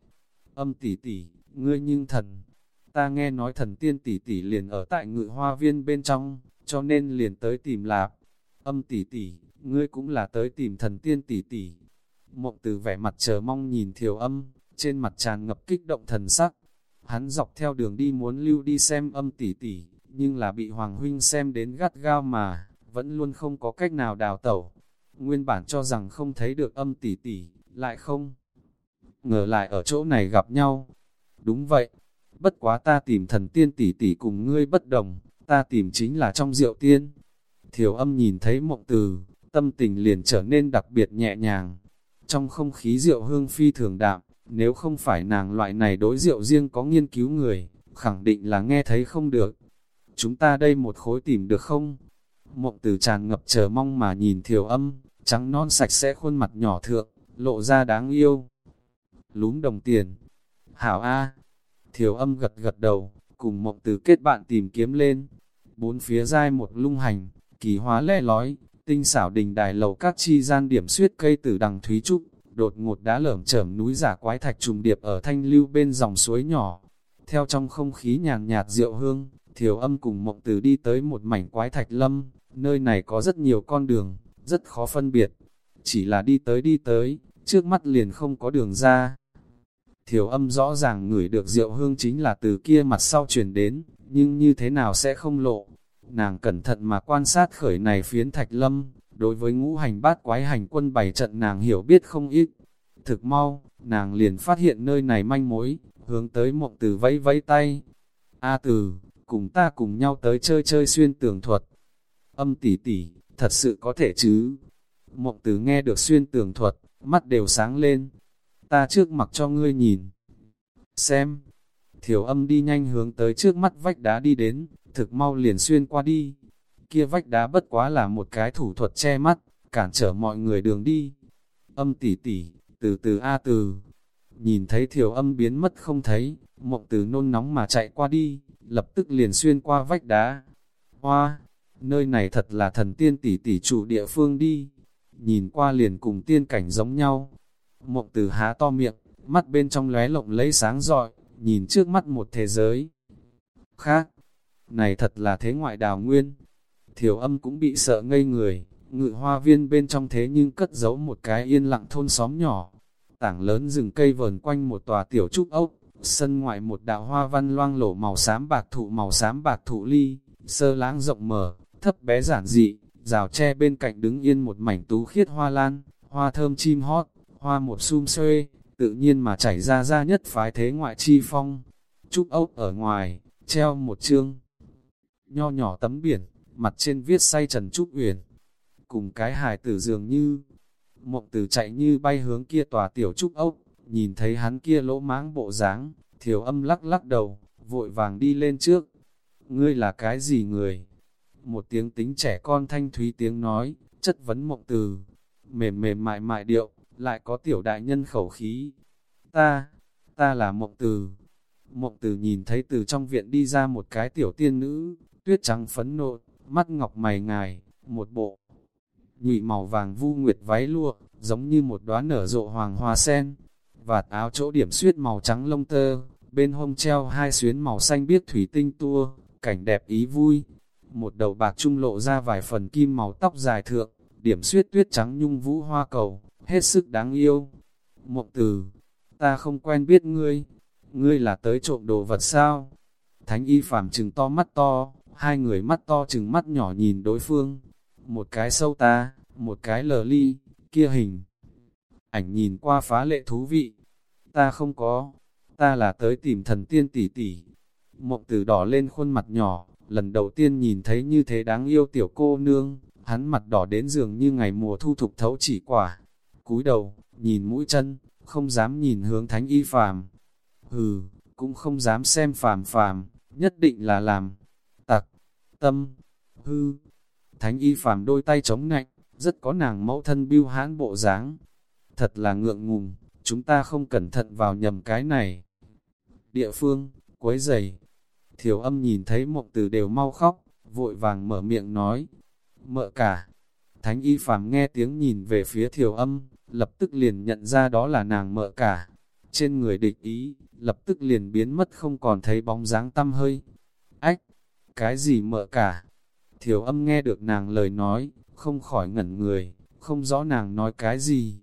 Âm tỷ tỷ, ngươi nhưng thần. Ta nghe nói thần tiên tỷ tỷ liền ở tại ngự hoa viên bên trong, cho nên liền tới tìm lạp. Âm tỷ tỷ, ngươi cũng là tới tìm thần tiên tỷ tỷ. Mộng từ vẻ mặt chờ mong nhìn thiểu âm, trên mặt tràn ngập kích động thần sắc. Hắn dọc theo đường đi muốn lưu đi xem âm tỷ tỷ, nhưng là bị Hoàng Huynh xem đến gắt gao mà, vẫn luôn không có cách nào đào tẩu. Nguyên bản cho rằng không thấy được âm tỷ tỷ, lại không. Ngờ lại ở chỗ này gặp nhau. Đúng vậy, bất quá ta tìm thần tiên tỷ tỷ cùng ngươi bất đồng, ta tìm chính là trong rượu tiên. Thiểu âm nhìn thấy mộng từ, tâm tình liền trở nên đặc biệt nhẹ nhàng. Trong không khí rượu hương phi thường đạm, nếu không phải nàng loại này đối rượu riêng có nghiên cứu người, khẳng định là nghe thấy không được. Chúng ta đây một khối tìm được không? Mộng từ tràn ngập chờ mong mà nhìn thiểu âm, trắng non sạch sẽ khuôn mặt nhỏ thượng, lộ ra đáng yêu. Lúm đồng tiền, Hảo A. Thiểu âm gật gật đầu, cùng mộng từ kết bạn tìm kiếm lên. Bốn phía dai một lung hành, kỳ hóa le lói, tinh xảo đình đài lầu các chi gian điểm suyết cây tử đằng thúy trúc, đột ngột đá lởm chởm núi giả quái thạch trùng điệp ở thanh lưu bên dòng suối nhỏ. Theo trong không khí nhàn nhạt rượu hương, thiểu âm cùng mộng từ đi tới một mảnh quái thạch lâm, nơi này có rất nhiều con đường, rất khó phân biệt. Chỉ là đi tới đi tới, trước mắt liền không có đường ra. Thiểu âm rõ ràng ngửi được rượu hương chính là từ kia mặt sau chuyển đến, nhưng như thế nào sẽ không lộ. Nàng cẩn thận mà quan sát khởi này phiến thạch lâm, đối với ngũ hành bát quái hành quân bày trận nàng hiểu biết không ít. Thực mau, nàng liền phát hiện nơi này manh mối, hướng tới mộng từ vẫy vẫy tay. A từ, cùng ta cùng nhau tới chơi chơi xuyên tường thuật. Âm tỷ tỷ, thật sự có thể chứ? Mộng từ nghe được xuyên tường thuật, mắt đều sáng lên. Ta trước mặc cho ngươi nhìn. Xem. Thiểu âm đi nhanh hướng tới trước mắt vách đá đi đến, thực mau liền xuyên qua đi. Kia vách đá bất quá là một cái thủ thuật che mắt, cản trở mọi người đường đi. Âm tỉ tỉ, từ từ A từ. Nhìn thấy thiểu âm biến mất không thấy, mộng từ nôn nóng mà chạy qua đi, lập tức liền xuyên qua vách đá. Hoa, nơi này thật là thần tiên tỷ tỷ trụ địa phương đi nhìn qua liền cùng tiên cảnh giống nhau. Mộng từ há to miệng, mắt bên trong lóe lộng lấy sáng rọi, nhìn trước mắt một thế giới. Khác, này thật là thế ngoại đào nguyên. Thiểu âm cũng bị sợ ngây người, ngự hoa viên bên trong thế nhưng cất giấu một cái yên lặng thôn xóm nhỏ. Tảng lớn rừng cây vờn quanh một tòa tiểu trúc ốc, sân ngoại một đạo hoa văn loang lổ màu xám bạc thụ màu xám bạc thụ ly, sơ lãng rộng mở, thấp bé giản dị, rào tre bên cạnh đứng yên một mảnh tú khiết hoa lan, hoa thơm chim hót, hoa một sum xuê, tự nhiên mà chảy ra ra nhất phái thế ngoại chi phong. Trúc ốc ở ngoài, treo một chương. Nho nhỏ tấm biển, mặt trên viết say Trần Trúc Uyển. Cùng cái hài tử dường như, mộng tử chạy như bay hướng kia tòa tiểu trúc ốc, nhìn thấy hắn kia lỗ máng bộ dáng, thiểu âm lắc lắc đầu, vội vàng đi lên trước. Ngươi là cái gì người? một tiếng tính trẻ con thanh thúy tiếng nói, chất vấn mộng từ, mềm mềm mại mại điệu, lại có tiểu đại nhân khẩu khí. Ta, ta là mộng từ. Mộng từ nhìn thấy từ trong viện đi ra một cái tiểu tiên nữ, tuyết trắng phấn nộ, mắt ngọc mày ngài, một bộ nhụy màu vàng vu nguyệt váy lụa, giống như một đóa nở rộ hoàng hoa sen. Vạt áo chỗ điểm suyết màu trắng lông tơ, bên hông treo hai xuyến màu xanh biếc thủy tinh tua, cảnh đẹp ý vui, một đầu bạc trung lộ ra vài phần kim màu tóc dài thượng, điểm suyết tuyết trắng nhung vũ hoa cầu, hết sức đáng yêu. Mộng từ, ta không quen biết ngươi, ngươi là tới trộm đồ vật sao? Thánh y phàm trừng to mắt to, hai người mắt to trừng mắt nhỏ nhìn đối phương, một cái sâu ta, một cái lờ ly, kia hình. Ảnh nhìn qua phá lệ thú vị, ta không có, ta là tới tìm thần tiên tỷ tỷ. Mộng từ đỏ lên khuôn mặt nhỏ, Lần đầu tiên nhìn thấy như thế đáng yêu tiểu cô nương, hắn mặt đỏ đến giường như ngày mùa thu thục thấu chỉ quả cúi đầu, nhìn mũi chân, không dám nhìn hướng thánh y phàm. Hừ, cũng không dám xem phàm phàm, nhất định là làm. Tặc, tâm, hư. Thánh y phàm đôi tay chống nạnh, rất có nàng mẫu thân biêu hãn bộ dáng. Thật là ngượng ngùng, chúng ta không cẩn thận vào nhầm cái này. Địa phương, quấy giày, Thiểu âm nhìn thấy mộng từ đều mau khóc, vội vàng mở miệng nói, mợ cả. Thánh y phàm nghe tiếng nhìn về phía thiểu âm, lập tức liền nhận ra đó là nàng mợ cả. Trên người địch ý, lập tức liền biến mất không còn thấy bóng dáng tâm hơi. Ách, cái gì mợ cả? Thiểu âm nghe được nàng lời nói, không khỏi ngẩn người, không rõ nàng nói cái gì.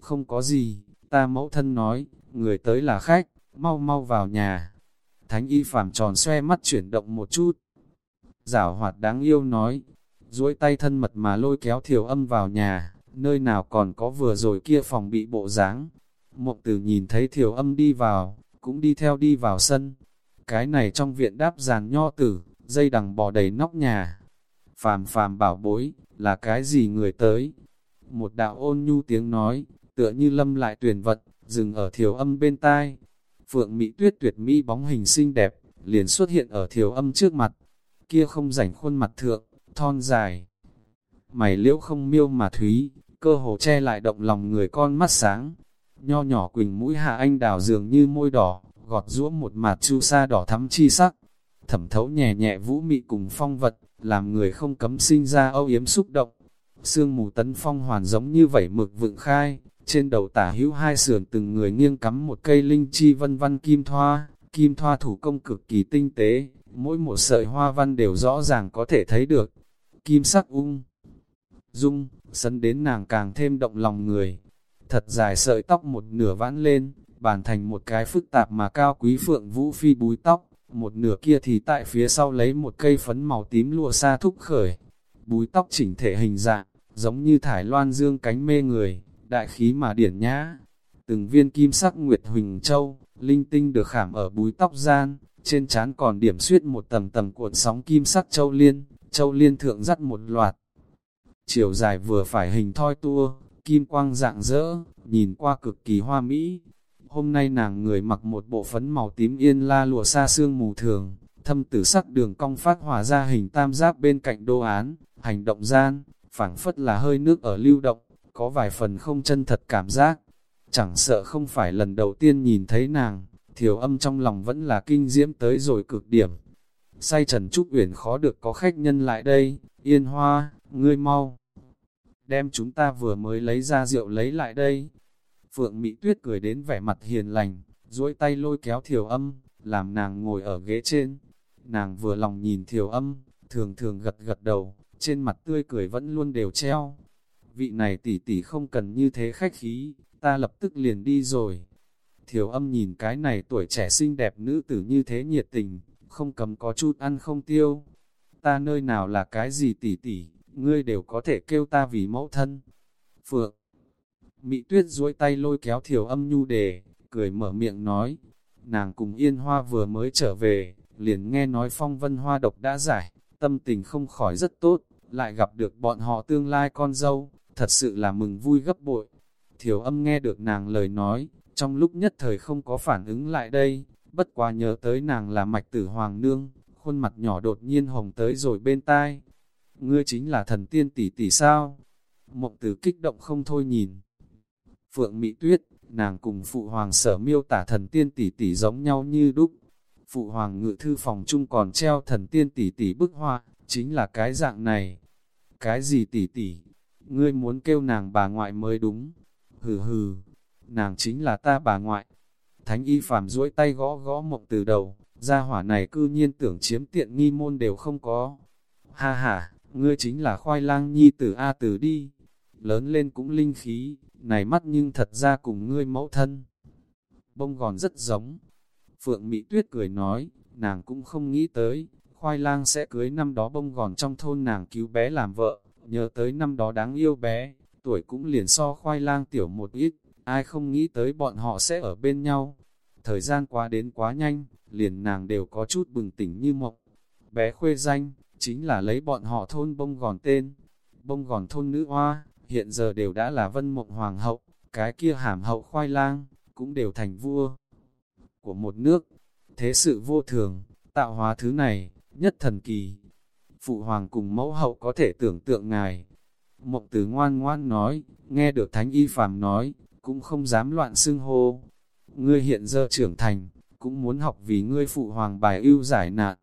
Không có gì, ta mẫu thân nói, người tới là khách, mau mau vào nhà. Thánh y phàm tròn xoe mắt chuyển động một chút. Giảo hoạt đáng yêu nói, duỗi tay thân mật mà lôi kéo thiểu âm vào nhà, nơi nào còn có vừa rồi kia phòng bị bộ dáng Mộng tử nhìn thấy thiểu âm đi vào, cũng đi theo đi vào sân. Cái này trong viện đáp giàn nho tử, dây đằng bò đầy nóc nhà. Phàm phàm bảo bối, là cái gì người tới? Một đạo ôn nhu tiếng nói, tựa như lâm lại tuyển vật, dừng ở thiểu âm bên tai. Phượng Mỹ Tuyết tuyệt mỹ bóng hình xinh đẹp, liền xuất hiện ở thiểu âm trước mặt. Kia không rảnh khuôn mặt thượng, thon dài. Mày liễu không miêu mà thúy, cơ hồ che lại động lòng người con mắt sáng. Nho nhỏ quỳnh mũi hạ anh đào dường như môi đỏ, gọt rũa một mạt chu sa đỏ thắm chi sắc, thẩm thấu nhẹ nhẹ vũ mị cùng phong vật, làm người không cấm sinh ra âu yếm xúc động. Sương mù tấn phong hoàn giống như vảy mực vựng khai, trên đầu tả hữu hai sườn từng người nghiêng cắm một cây linh chi vân văn kim thoa, kim thoa thủ công cực kỳ tinh tế, mỗi một sợi hoa văn đều rõ ràng có thể thấy được. Kim sắc ung, dung, sấn đến nàng càng thêm động lòng người. Thật dài sợi tóc một nửa vãn lên, bàn thành một cái phức tạp mà cao quý phượng vũ phi búi tóc, một nửa kia thì tại phía sau lấy một cây phấn màu tím lụa xa thúc khởi. Búi tóc chỉnh thể hình dạng, giống như thải loan dương cánh mê người, đại khí mà điển nhã. Từng viên kim sắc nguyệt huỳnh châu, linh tinh được khảm ở búi tóc gian, trên trán còn điểm suyết một tầng tầng cuộn sóng kim sắc châu liên, châu liên thượng dắt một loạt. Chiều dài vừa phải hình thoi tua, kim quang dạng dỡ, nhìn qua cực kỳ hoa mỹ. Hôm nay nàng người mặc một bộ phấn màu tím yên la lụa xa xương mù thường, thâm tử sắc đường cong phát hòa ra hình tam giác bên cạnh đô án, hành động gian, phảng phất là hơi nước ở lưu động, có vài phần không chân thật cảm giác. Chẳng sợ không phải lần đầu tiên nhìn thấy nàng, thiểu âm trong lòng vẫn là kinh diễm tới rồi cực điểm. Say Trần Trúc Uyển khó được có khách nhân lại đây, yên hoa, ngươi mau. Đem chúng ta vừa mới lấy ra rượu lấy lại đây. Phượng Mỹ Tuyết cười đến vẻ mặt hiền lành, duỗi tay lôi kéo thiểu âm, làm nàng ngồi ở ghế trên. Nàng vừa lòng nhìn thiểu âm, thường thường gật gật đầu, trên mặt tươi cười vẫn luôn đều treo. Vị này tỷ tỷ không cần như thế khách khí, ta lập tức liền đi rồi. Thiểu âm nhìn cái này tuổi trẻ xinh đẹp nữ tử như thế nhiệt tình, không cầm có chút ăn không tiêu. Ta nơi nào là cái gì tỷ tỷ, ngươi đều có thể kêu ta vì mẫu thân. Phượng Mỹ tuyết duỗi tay lôi kéo thiểu âm nhu đề, cười mở miệng nói. Nàng cùng yên hoa vừa mới trở về, liền nghe nói phong vân hoa độc đã giải, tâm tình không khỏi rất tốt, lại gặp được bọn họ tương lai con dâu, thật sự là mừng vui gấp bội. Thiểu âm nghe được nàng lời nói, trong lúc nhất thời không có phản ứng lại đây, bất quá nhớ tới nàng là mạch tử hoàng nương, khuôn mặt nhỏ đột nhiên hồng tới rồi bên tai. Ngươi chính là thần tiên tỷ tỷ sao? Mộng tử kích động không thôi nhìn. Phượng Mỹ Tuyết, nàng cùng phụ hoàng sở miêu tả thần tiên tỷ tỷ giống nhau như đúc. Phụ hoàng ngự thư phòng chung còn treo thần tiên tỷ tỷ bức hoa, chính là cái dạng này. Cái gì tỷ tỷ? Ngươi muốn kêu nàng bà ngoại mới đúng. Hừ hừ, nàng chính là ta bà ngoại. Thánh y phàm duỗi tay gõ gõ mộng từ đầu, gia hỏa này cư nhiên tưởng chiếm tiện nghi môn đều không có. Ha ha, ngươi chính là khoai lang nhi tử A tử đi. Lớn lên cũng linh khí, này mắt nhưng thật ra cùng ngươi mẫu thân. Bông gòn rất giống. Phượng Mỹ Tuyết cười nói, nàng cũng không nghĩ tới, khoai lang sẽ cưới năm đó bông gòn trong thôn nàng cứu bé làm vợ, nhớ tới năm đó đáng yêu bé, tuổi cũng liền so khoai lang tiểu một ít, ai không nghĩ tới bọn họ sẽ ở bên nhau. Thời gian qua đến quá nhanh, liền nàng đều có chút bừng tỉnh như mộng. Bé khuê danh, chính là lấy bọn họ thôn bông gòn tên. Bông gòn thôn nữ hoa, hiện giờ đều đã là vân mộng hoàng hậu, cái kia hàm hậu khoai lang, cũng đều thành vua của một nước. Thế sự vô thường, tạo hóa thứ này, nhất thần kỳ. Phụ hoàng cùng mẫu hậu có thể tưởng tượng ngài. Mộng tử ngoan ngoan nói, nghe được thánh y phàm nói, cũng không dám loạn xưng hô. Ngươi hiện giờ trưởng thành, cũng muốn học vì ngươi phụ hoàng bài ưu giải nạn.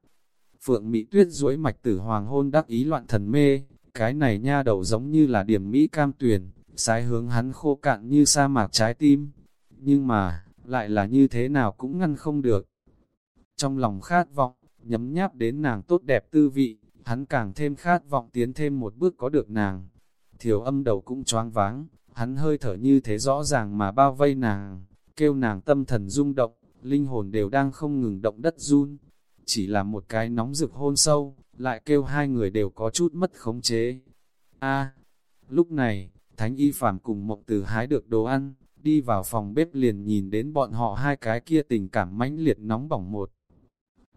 Phượng Mỹ Tuyết duỗi mạch tử hoàng hôn đắc ý loạn thần mê, cái này nha đầu giống như là điểm Mỹ cam tuyền sái hướng hắn khô cạn như sa mạc trái tim. Nhưng mà, lại là như thế nào cũng ngăn không được. Trong lòng khát vọng, nhấm nháp đến nàng tốt đẹp tư vị, hắn càng thêm khát vọng tiến thêm một bước có được nàng. Thiểu âm đầu cũng choáng váng, hắn hơi thở như thế rõ ràng mà bao vây nàng, kêu nàng tâm thần rung động, linh hồn đều đang không ngừng động đất run. Chỉ là một cái nóng rực hôn sâu, lại kêu hai người đều có chút mất khống chế. A, lúc này, Thánh Y Phạm cùng Mộng Từ hái được đồ ăn, đi vào phòng bếp liền nhìn đến bọn họ hai cái kia tình cảm mãnh liệt nóng bỏng một.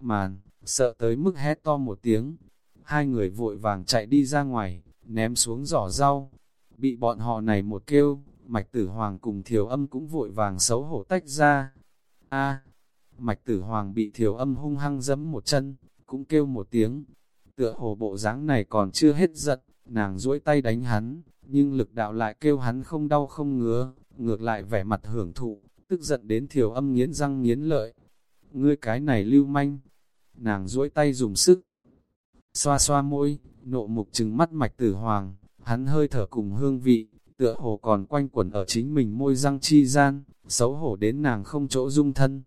Màn, sợ tới mức hét to một tiếng, hai người vội vàng chạy đi ra ngoài, ném xuống giỏ rau, bị bọn họ này một kêu, mạch tử hoàng cùng Thiều âm cũng vội vàng xấu hổ tách ra. A, mạch tử hoàng bị thiểu âm hung hăng dẫm một chân, cũng kêu một tiếng, tựa hồ bộ dáng này còn chưa hết giận, nàng duỗi tay đánh hắn, nhưng lực đạo lại kêu hắn không đau không ngứa, ngược lại vẻ mặt hưởng thụ, tức giận đến thiểu âm nghiến răng nghiến lợi. ngươi cái này lưu manh. Nàng duỗi tay dùng sức, xoa xoa môi, nộ mục trừng mắt mạch tử hoàng, hắn hơi thở cùng hương vị, tựa hồ còn quanh quẩn ở chính mình môi răng chi gian, xấu hổ đến nàng không chỗ dung thân.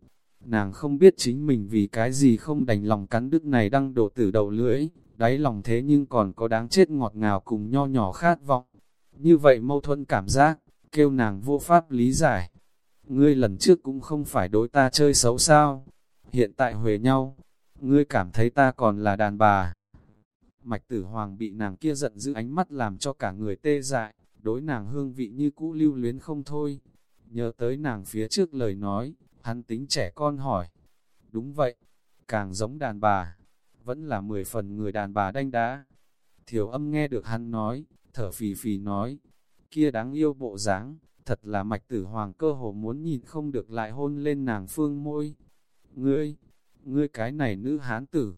Nàng không biết chính mình vì cái gì không đành lòng cắn đứt này đang đổ tử đầu lưỡi, đáy lòng thế nhưng còn có đáng chết ngọt ngào cùng nho nhỏ khát vọng. Như vậy mâu thuẫn cảm giác, kêu nàng vô pháp lý giải. Ngươi lần trước cũng không phải đối ta chơi xấu sao, hiện tại huề nhau, ngươi cảm thấy ta còn là đàn bà. Mạch tử hoàng bị nàng kia giận dữ ánh mắt làm cho cả người tê dại, đối nàng hương vị như cũ lưu luyến không thôi. Nhớ tới nàng phía trước lời nói, hắn tính trẻ con hỏi. Đúng vậy, càng giống đàn bà, vẫn là mười phần người đàn bà đanh đá. Thiểu âm nghe được hắn nói, thở phì phì nói, kia đáng yêu bộ dáng, thật là mạch tử hoàng cơ hồ muốn nhìn không được lại hôn lên nàng phương môi. Ngươi, ngươi cái này nữ hán tử.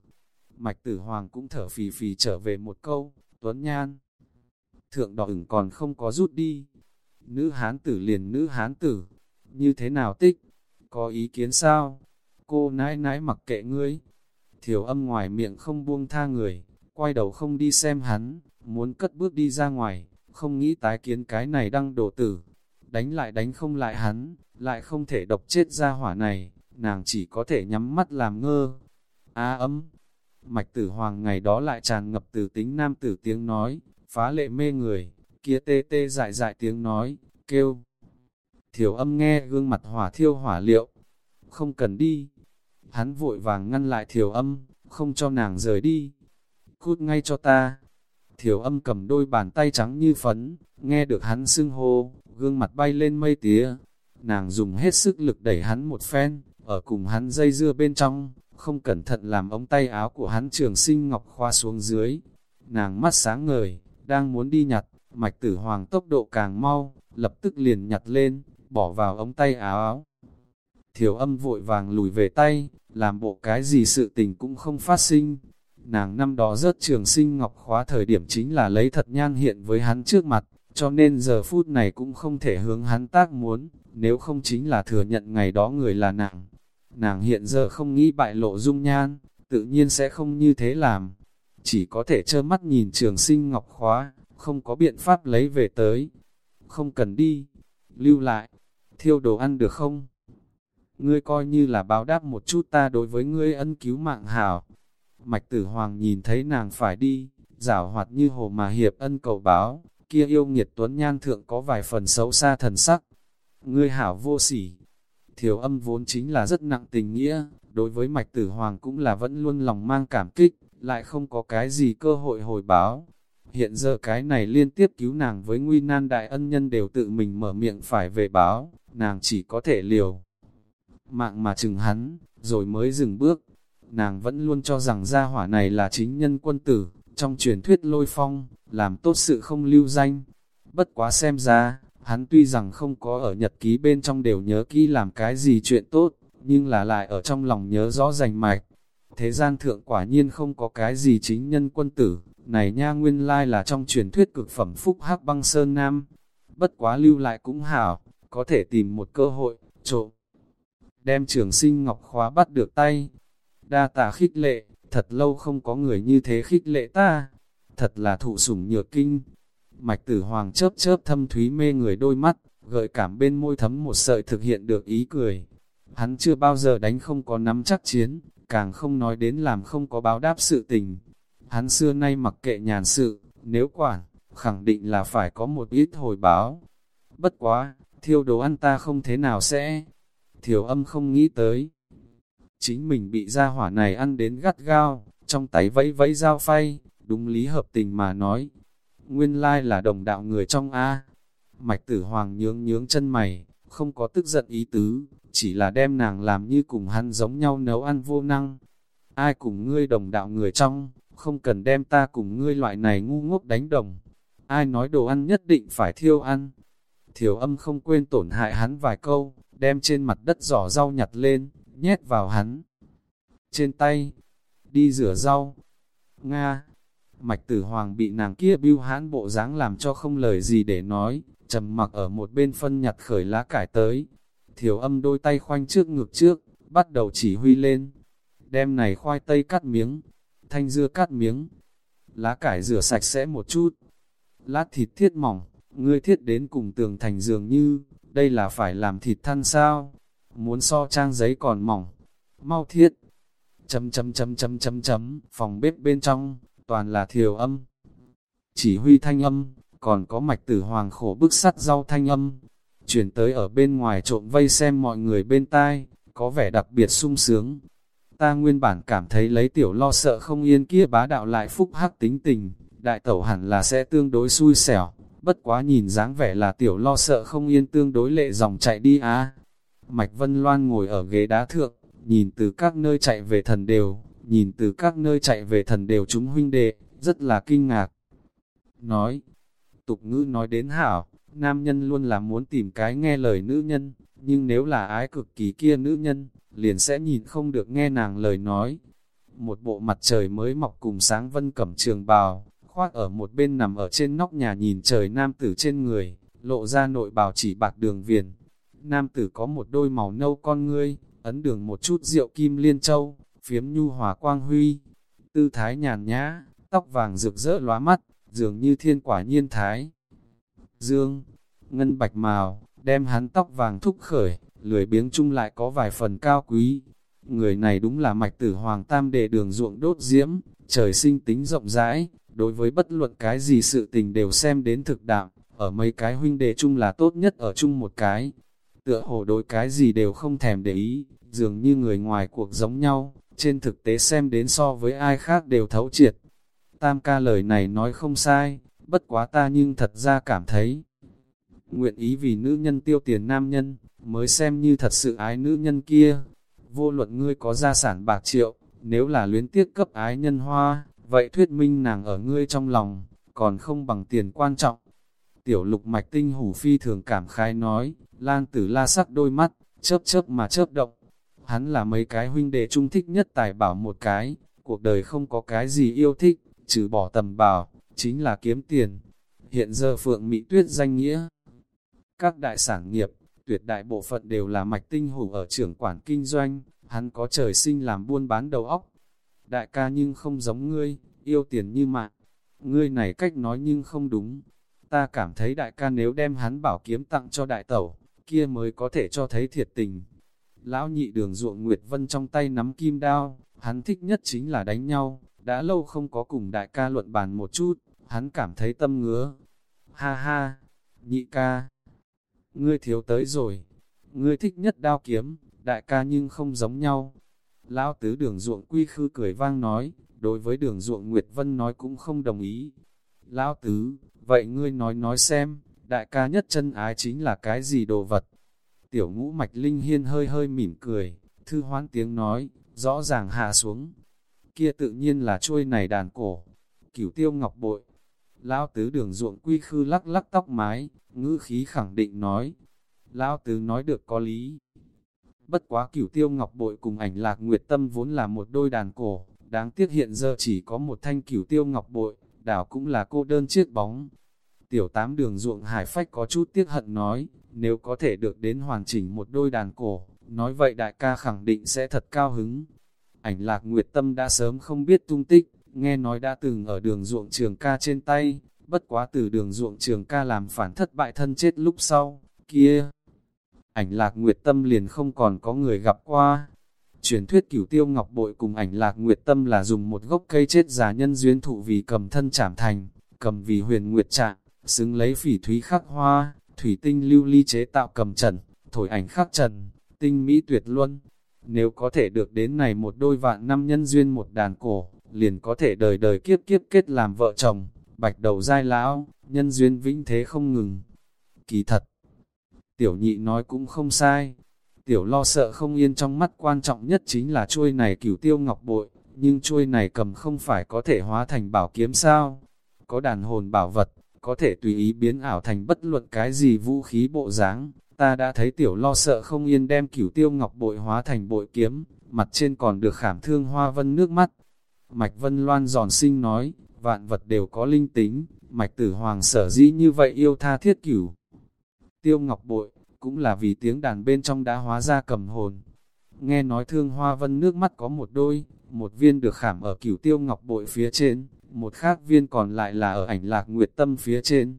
Mạch tử hoàng cũng thở phì phì trở về một câu, tuấn nhan. Thượng đỏ ửng còn không có rút đi. Nữ hán tử liền nữ hán tử. Như thế nào tích? Có ý kiến sao? Cô nãi nãi mặc kệ ngươi. Thiểu âm ngoài miệng không buông tha người, quay đầu không đi xem hắn, muốn cất bước đi ra ngoài, không nghĩ tái kiến cái này đang đổ tử. Đánh lại đánh không lại hắn, lại không thể độc chết ra hỏa này, nàng chỉ có thể nhắm mắt làm ngơ. Á ấm, mạch tử hoàng ngày đó lại tràn ngập từ tính nam tử tiếng nói, phá lệ mê người, kia tê tê dại dại tiếng nói, kêu. Thiểu âm nghe gương mặt hỏa thiêu hỏa liệu, không cần đi. Hắn vội vàng ngăn lại thiểu âm, không cho nàng rời đi. Cút ngay cho ta. Thiểu âm cầm đôi bàn tay trắng như phấn, nghe được hắn xưng hô, gương mặt bay lên mây tía. Nàng dùng hết sức lực đẩy hắn một phen, ở cùng hắn dây dưa bên trong, không cẩn thận làm ống tay áo của hắn trường sinh ngọc khoa xuống dưới. Nàng mắt sáng ngời, đang muốn đi nhặt, mạch tử hoàng tốc độ càng mau, lập tức liền nhặt lên, bỏ vào ống tay áo áo. Thiểu âm vội vàng lùi về tay, làm bộ cái gì sự tình cũng không phát sinh. Nàng năm đó rớt trường sinh ngọc khóa thời điểm chính là lấy thật nhan hiện với hắn trước mặt, cho nên giờ phút này cũng không thể hướng hắn tác muốn, nếu không chính là thừa nhận ngày đó người là nàng. Nàng hiện giờ không nghĩ bại lộ dung nhan, tự nhiên sẽ không như thế làm. Chỉ có thể trơ mắt nhìn trường sinh ngọc khóa, không có biện pháp lấy về tới. Không cần đi, lưu lại, thiêu đồ ăn được không? Ngươi coi như là báo đáp một chút ta đối với ngươi ân cứu mạng hảo. Mạch tử hoàng nhìn thấy nàng phải đi, giảo hoạt như hồ mà hiệp ân cầu báo, kia yêu nghiệt tuấn nhan thượng có vài phần xấu xa thần sắc. Ngươi hảo vô sỉ, thiểu âm vốn chính là rất nặng tình nghĩa, đối với mạch tử hoàng cũng là vẫn luôn lòng mang cảm kích, lại không có cái gì cơ hội hồi báo. Hiện giờ cái này liên tiếp cứu nàng với nguy nan đại ân nhân đều tự mình mở miệng phải về báo, nàng chỉ có thể liều. Mạng mà chừng hắn, rồi mới dừng bước. Nàng vẫn luôn cho rằng gia hỏa này là chính nhân quân tử, trong truyền thuyết lôi phong, làm tốt sự không lưu danh. Bất quá xem ra, hắn tuy rằng không có ở nhật ký bên trong đều nhớ kỹ làm cái gì chuyện tốt, nhưng là lại ở trong lòng nhớ rõ rành mạch. Thế gian thượng quả nhiên không có cái gì chính nhân quân tử, này nha nguyên lai là trong truyền thuyết cực phẩm phúc hắc băng sơn nam. Bất quá lưu lại cũng hảo, có thể tìm một cơ hội, trộm. Đem trường sinh ngọc khóa bắt được tay. Đa tà khích lệ, thật lâu không có người như thế khích lệ ta. Thật là thụ sủng nhược kinh. Mạch tử hoàng chớp chớp thâm thúy mê người đôi mắt, gợi cảm bên môi thấm một sợi thực hiện được ý cười. Hắn chưa bao giờ đánh không có nắm chắc chiến, càng không nói đến làm không có báo đáp sự tình. Hắn xưa nay mặc kệ nhàn sự, nếu quản, khẳng định là phải có một ít hồi báo. Bất quá, thiêu đồ ăn ta không thế nào sẽ. Thiểu âm không nghĩ tới. Chính mình bị ra hỏa này ăn đến gắt gao, trong tay vẫy vẫy dao phay, đúng lý hợp tình mà nói. Nguyên lai là đồng đạo người trong A. Mạch tử hoàng nhướng nhướng chân mày, không có tức giận ý tứ, chỉ là đem nàng làm như cùng hắn giống nhau nấu ăn vô năng. Ai cùng ngươi đồng đạo người trong, không cần đem ta cùng ngươi loại này ngu ngốc đánh đồng. Ai nói đồ ăn nhất định phải thiêu ăn. Thiểu âm không quên tổn hại hắn vài câu, đem trên mặt đất giỏ rau nhặt lên, nhét vào hắn. Trên tay, đi rửa rau. Nga, mạch tử hoàng bị nàng kia bưu hãn bộ dáng làm cho không lời gì để nói, trầm mặc ở một bên phân nhặt khởi lá cải tới, Thiểu âm đôi tay khoanh trước ngực trước, bắt đầu chỉ huy lên. Đem này khoai tây cắt miếng, thanh dưa cắt miếng, lá cải rửa sạch sẽ một chút. Lát thịt thiết mỏng, ngươi thiết đến cùng tường thành dường như, đây là phải làm thịt than sao? Muốn so trang giấy còn mỏng, mau thiết. Chấm chấm chấm chấm chấm chấm, phòng bếp bên trong, toàn là thiều âm. Chỉ huy thanh âm, còn có mạch tử hoàng khổ bức sắt rau thanh âm. Chuyển tới ở bên ngoài trộm vây xem mọi người bên tai, có vẻ đặc biệt sung sướng. Ta nguyên bản cảm thấy lấy tiểu lo sợ không yên kia bá đạo lại phúc hắc tính tình, đại tẩu hẳn là sẽ tương đối xui xẻo, bất quá nhìn dáng vẻ là tiểu lo sợ không yên tương đối lệ dòng chạy đi á. Mạch Vân Loan ngồi ở ghế đá thượng, nhìn từ các nơi chạy về thần đều, nhìn từ các nơi chạy về thần đều chúng huynh đệ, rất là kinh ngạc. Nói, tục ngữ nói đến hảo, nam nhân luôn là muốn tìm cái nghe lời nữ nhân, nhưng nếu là ái cực kỳ kia nữ nhân, liền sẽ nhìn không được nghe nàng lời nói. Một bộ mặt trời mới mọc cùng sáng vân cẩm trường bào, khoác ở một bên nằm ở trên nóc nhà nhìn trời nam tử trên người, lộ ra nội bào chỉ bạc đường viền. Nam tử có một đôi màu nâu con ngươi, ấn đường một chút rượu kim liên châu, phiếm nhu hòa quang huy, tư thái nhàn nhã, tóc vàng rực rỡ lóa mắt, dường như thiên quả nhiên thái. Dương, ngân bạch màu, đem hắn tóc vàng thúc khởi, lười biếng chung lại có vài phần cao quý. Người này đúng là mạch tử hoàng tam đệ đường ruộng đốt diễm, trời sinh tính rộng rãi, đối với bất luận cái gì sự tình đều xem đến thực đạm ở mấy cái huynh đệ chung là tốt nhất ở chung một cái. Tựa hồ đối cái gì đều không thèm để ý, dường như người ngoài cuộc giống nhau, trên thực tế xem đến so với ai khác đều thấu triệt. Tam ca lời này nói không sai, bất quá ta nhưng thật ra cảm thấy. Nguyện ý vì nữ nhân tiêu tiền nam nhân, mới xem như thật sự ái nữ nhân kia. Vô luận ngươi có gia sản bạc triệu, nếu là luyến tiếc cấp ái nhân hoa, vậy thuyết minh nàng ở ngươi trong lòng, còn không bằng tiền quan trọng. Tiểu lục mạch tinh hủ phi thường cảm khái nói, lan tử la sắc đôi mắt, chớp chớp mà chớp động. Hắn là mấy cái huynh đệ trung thích nhất tài bảo một cái, cuộc đời không có cái gì yêu thích, trừ bỏ tầm bảo, chính là kiếm tiền. Hiện giờ Phượng Mỹ Tuyết danh nghĩa. Các đại sản nghiệp, tuyệt đại bộ phận đều là mạch tinh hủ ở trưởng quản kinh doanh, hắn có trời sinh làm buôn bán đầu óc. Đại ca nhưng không giống ngươi, yêu tiền như mạng. Ngươi này cách nói nhưng không đúng. Ta cảm thấy đại ca nếu đem hắn bảo kiếm tặng cho đại tẩu, kia mới có thể cho thấy thiệt tình. Lão nhị đường ruộng Nguyệt Vân trong tay nắm kim đao, hắn thích nhất chính là đánh nhau, đã lâu không có cùng đại ca luận bàn một chút, hắn cảm thấy tâm ngứa. Ha ha, nhị ca, ngươi thiếu tới rồi, ngươi thích nhất đao kiếm, đại ca nhưng không giống nhau. Lão tứ đường ruộng quy khư cười vang nói, đối với đường ruộng Nguyệt Vân nói cũng không đồng ý. Lão tứ, vậy ngươi nói nói xem, đại ca nhất chân ái chính là cái gì đồ vật? Tiểu ngũ mạch linh hiên hơi hơi mỉm cười, thư hoán tiếng nói, rõ ràng hạ xuống. Kia tự nhiên là chuôi này đàn cổ, cửu tiêu ngọc bội. Lão tứ đường ruộng quy khư lắc lắc tóc mái, ngữ khí khẳng định nói. Lão tứ nói được có lý. Bất quá cửu tiêu ngọc bội cùng ảnh lạc nguyệt tâm vốn là một đôi đàn cổ, đáng tiếc hiện giờ chỉ có một thanh cửu tiêu ngọc bội, đảo cũng là cô đơn chiếc bóng. Tiểu tám đường ruộng hải phách có chút tiếc hận nói, nếu có thể được đến hoàn chỉnh một đôi đàn cổ, nói vậy đại ca khẳng định sẽ thật cao hứng. Ảnh lạc nguyệt tâm đã sớm không biết tung tích, nghe nói đã từng ở đường ruộng trường ca trên tay, bất quá từ đường ruộng trường ca làm phản thất bại thân chết lúc sau, kia. Ảnh lạc nguyệt tâm liền không còn có người gặp qua. Truyền thuyết cửu tiêu ngọc bội cùng ảnh lạc nguyệt tâm là dùng một gốc cây chết già nhân duyên thụ vì cầm thân trảm thành, cầm vì huyền nguyệt trạng, xứng lấy phỉ thúy khắc hoa, thủy tinh lưu ly chế tạo cầm trần, thổi ảnh khắc trần, tinh mỹ tuyệt luân. Nếu có thể được đến này một đôi vạn năm nhân duyên một đàn cổ, liền có thể đời đời kiếp kiếp kết làm vợ chồng, bạch đầu dai lão, nhân duyên vĩnh thế không ngừng. Kỳ thật, tiểu nhị nói cũng không sai, tiểu lo sợ không yên trong mắt quan trọng nhất chính là chuôi này cửu tiêu ngọc bội, nhưng chuôi này cầm không phải có thể hóa thành bảo kiếm sao, có đàn hồn bảo vật, có thể tùy ý biến ảo thành bất luận cái gì vũ khí bộ dáng. Ta đã thấy tiểu lo sợ không yên đem cửu tiêu ngọc bội hóa thành bội kiếm, mặt trên còn được khảm thương hoa vân nước mắt. Mạch Vân Loan giòn sinh nói, vạn vật đều có linh tính, Mạch Tử Hoàng sở dĩ như vậy yêu tha thiết cửu. Tiêu Ngọc Bội, cũng là vì tiếng đàn bên trong đã hóa ra cầm hồn. nghe nói thương hoa vân nước mắt có một đôi, một viên được khảm ở cửu tiêu ngọc bội phía trên, một khác viên còn lại là ở ảnh lạc nguyệt tâm phía trên.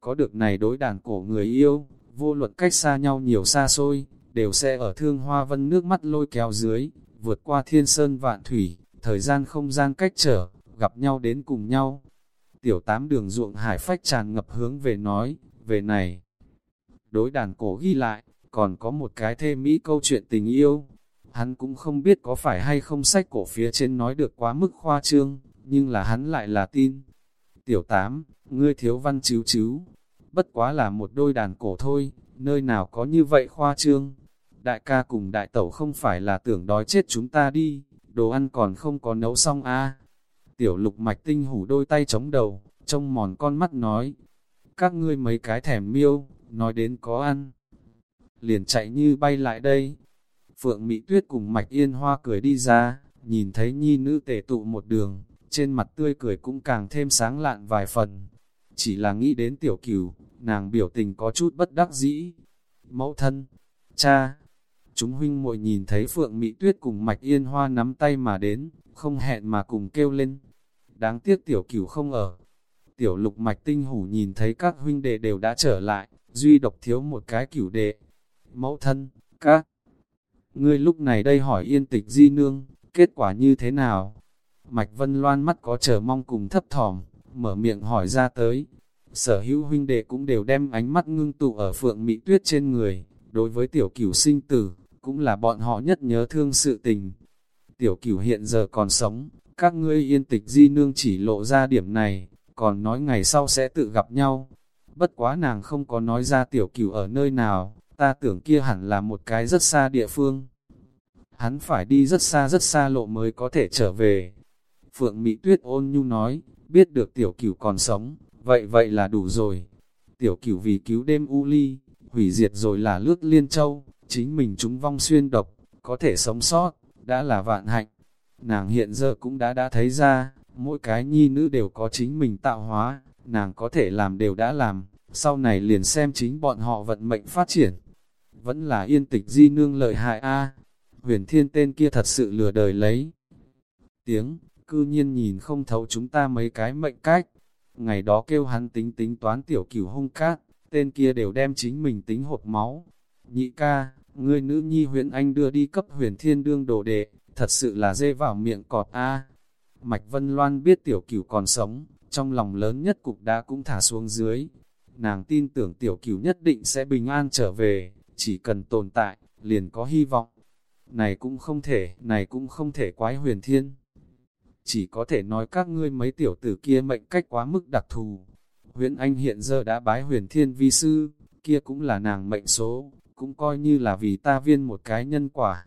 Có được này đối đàn cổ người yêu, vô luật cách xa nhau nhiều xa xôi, đều sẽ ở thương hoa vân nước mắt lôi kéo dưới, vượt qua thiên sơn vạn thủy, thời gian không gian cách trở, gặp nhau đến cùng nhau. Tiểu tám đường ruộng hải phách tràn ngập hướng về nói, về này. Đối đàn cổ ghi lại, còn có một cái thê mỹ câu chuyện tình yêu. Hắn cũng không biết có phải hay không sách cổ phía trên nói được quá mức khoa trương, nhưng là hắn lại là tin. Tiểu tám, ngươi thiếu văn chiếu chiếu. bất quá là một đôi đàn cổ thôi, nơi nào có như vậy khoa trương. Đại ca cùng đại tẩu không phải là tưởng đói chết chúng ta đi, đồ ăn còn không có nấu xong a à. Tiểu lục mạch tinh hủ đôi tay chống đầu, trông mòn con mắt nói. Các ngươi mấy cái thèm miêu, nói đến có ăn. Liền chạy như bay lại đây. Phượng Mỹ Tuyết cùng Mạch Yên Hoa cười đi ra, nhìn thấy nhi nữ tề tụ một đường, trên mặt tươi cười cũng càng thêm sáng lạn vài phần. Chỉ là nghĩ đến tiểu cửu, nàng biểu tình có chút bất đắc dĩ. Mẫu thân, cha, chúng huynh muội nhìn thấy Phượng Mỹ Tuyết cùng Mạch Yên Hoa nắm tay mà đến, không hẹn mà cùng kêu lên. Đáng tiếc tiểu cửu không ở. Tiểu lục Mạch Tinh Hủ nhìn thấy các huynh đệ đều đã trở lại, duy độc thiếu một cái cửu đệ. Mẫu thân, các ngươi lúc này đây hỏi yên tịch di nương, kết quả như thế nào? Mạch Vân Loan mắt có chờ mong cùng thấp thỏm, mở miệng hỏi ra tới. Sở hữu huynh đệ cũng đều đem ánh mắt ngưng tụ ở phượng mỹ tuyết trên người, đối với tiểu cửu sinh tử, cũng là bọn họ nhất nhớ thương sự tình. Tiểu cửu hiện giờ còn sống, các ngươi yên tịch di nương chỉ lộ ra điểm này, còn nói ngày sau sẽ tự gặp nhau. Bất quá nàng không có nói ra tiểu cửu ở nơi nào, ta tưởng kia hẳn là một cái rất xa địa phương. Hắn phải đi rất xa rất xa lộ mới có thể trở về. Phượng Mỹ Tuyết ôn nhu nói, biết được tiểu cửu còn sống, vậy vậy là đủ rồi. Tiểu cửu vì cứu đêm u ly, hủy diệt rồi là lướt liên châu, chính mình chúng vong xuyên độc, có thể sống sót, đã là vạn hạnh. Nàng hiện giờ cũng đã đã thấy ra, mỗi cái nhi nữ đều có chính mình tạo hóa, nàng có thể làm đều đã làm, sau này liền xem chính bọn họ vận mệnh phát triển. Vẫn là yên tịch di nương lợi hại a huyền thiên tên kia thật sự lừa đời lấy. Tiếng, cư nhiên nhìn không thấu chúng ta mấy cái mệnh cách. Ngày đó kêu hắn tính tính toán tiểu cửu hung cát, tên kia đều đem chính mình tính hộp máu. Nhị ca, người nữ nhi huyền anh đưa đi cấp huyền thiên đương đồ đệ, thật sự là dê vào miệng cọt a. Mạch Vân Loan biết tiểu cửu còn sống, trong lòng lớn nhất cục đã cũng thả xuống dưới. Nàng tin tưởng tiểu cửu nhất định sẽ bình an trở về, chỉ cần tồn tại, liền có hy vọng. Này cũng không thể, này cũng không thể quái huyền thiên. Chỉ có thể nói các ngươi mấy tiểu tử kia mệnh cách quá mức đặc thù. Huyền Anh hiện giờ đã bái huyền thiên vi sư, kia cũng là nàng mệnh số, cũng coi như là vì ta viên một cái nhân quả.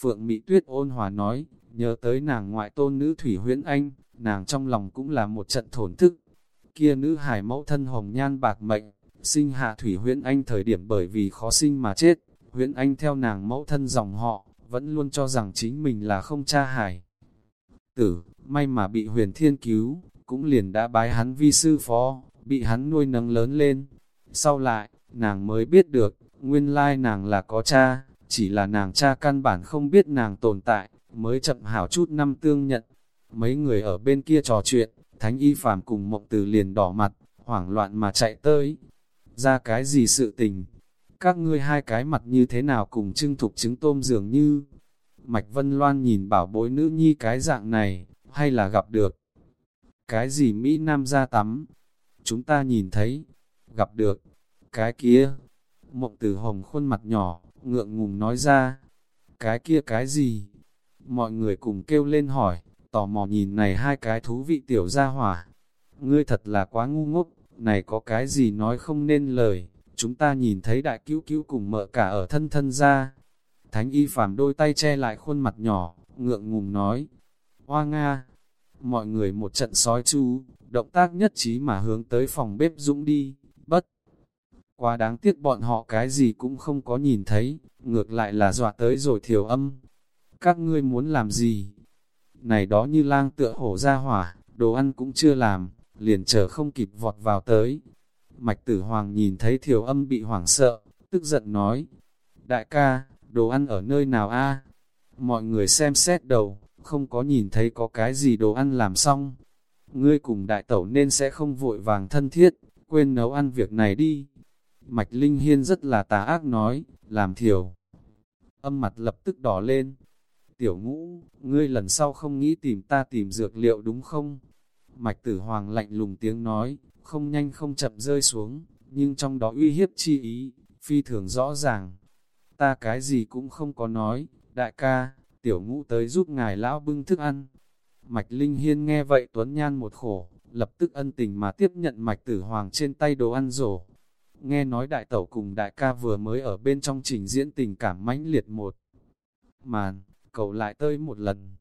Phượng Mỹ Tuyết ôn hòa nói, nhớ tới nàng ngoại tôn nữ Thủy Huyễn Anh, nàng trong lòng cũng là một trận thổn thức. Kia nữ hải mẫu thân hồng nhan bạc mệnh, sinh hạ Thủy Huyễn Anh thời điểm bởi vì khó sinh mà chết, Huyễn Anh theo nàng mẫu thân dòng họ, vẫn luôn cho rằng chính mình là không cha hải. Tử, may mà bị huyền thiên cứu, cũng liền đã bái hắn vi sư phó, bị hắn nuôi nấng lớn lên. Sau lại, nàng mới biết được, nguyên lai nàng là có cha, chỉ là nàng cha căn bản không biết nàng tồn tại, mới chậm hảo chút năm tương nhận. Mấy người ở bên kia trò chuyện, thánh y phàm cùng mộng từ liền đỏ mặt, hoảng loạn mà chạy tới. Ra cái gì sự tình, các ngươi hai cái mặt như thế nào cùng trưng thục trứng tôm dường như. Mạch Vân Loan nhìn bảo bối nữ nhi cái dạng này, hay là gặp được. Cái gì Mỹ Nam ra tắm? Chúng ta nhìn thấy, gặp được, cái kia. Mộng từ hồng khuôn mặt nhỏ, ngượng ngùng nói ra. Cái kia cái gì? Mọi người cùng kêu lên hỏi, tò mò nhìn này hai cái thú vị tiểu gia hỏa. Ngươi thật là quá ngu ngốc, này có cái gì nói không nên lời chúng ta nhìn thấy đại cứu cứu cùng mợ cả ở thân thân ra. Thánh y phàm đôi tay che lại khuôn mặt nhỏ, ngượng ngùng nói, Hoa Nga, mọi người một trận sói chú động tác nhất trí mà hướng tới phòng bếp dũng đi, bất. Quá đáng tiếc bọn họ cái gì cũng không có nhìn thấy, ngược lại là dọa tới rồi thiểu âm. Các ngươi muốn làm gì? Này đó như lang tựa hổ ra hỏa, đồ ăn cũng chưa làm, liền chờ không kịp vọt vào tới, Mạch tử hoàng nhìn thấy thiểu âm bị hoảng sợ, tức giận nói, đại ca, đồ ăn ở nơi nào a? Mọi người xem xét đầu, không có nhìn thấy có cái gì đồ ăn làm xong. Ngươi cùng đại tẩu nên sẽ không vội vàng thân thiết, quên nấu ăn việc này đi. Mạch Linh Hiên rất là tà ác nói, làm thiểu. Âm mặt lập tức đỏ lên. Tiểu ngũ, ngươi lần sau không nghĩ tìm ta tìm dược liệu đúng không? Mạch tử hoàng lạnh lùng tiếng nói, không nhanh không chậm rơi xuống, nhưng trong đó uy hiếp chi ý, phi thường rõ ràng. Ta cái gì cũng không có nói, đại ca, tiểu ngũ tới giúp ngài lão bưng thức ăn. Mạch Linh Hiên nghe vậy Tuấn Nhan một khổ, lập tức ân tình mà tiếp nhận mạch tử hoàng trên tay đồ ăn rổ. Nghe nói đại tẩu cùng đại ca vừa mới ở bên trong trình diễn tình cảm mãnh liệt một. Màn, cầu lại tới một lần.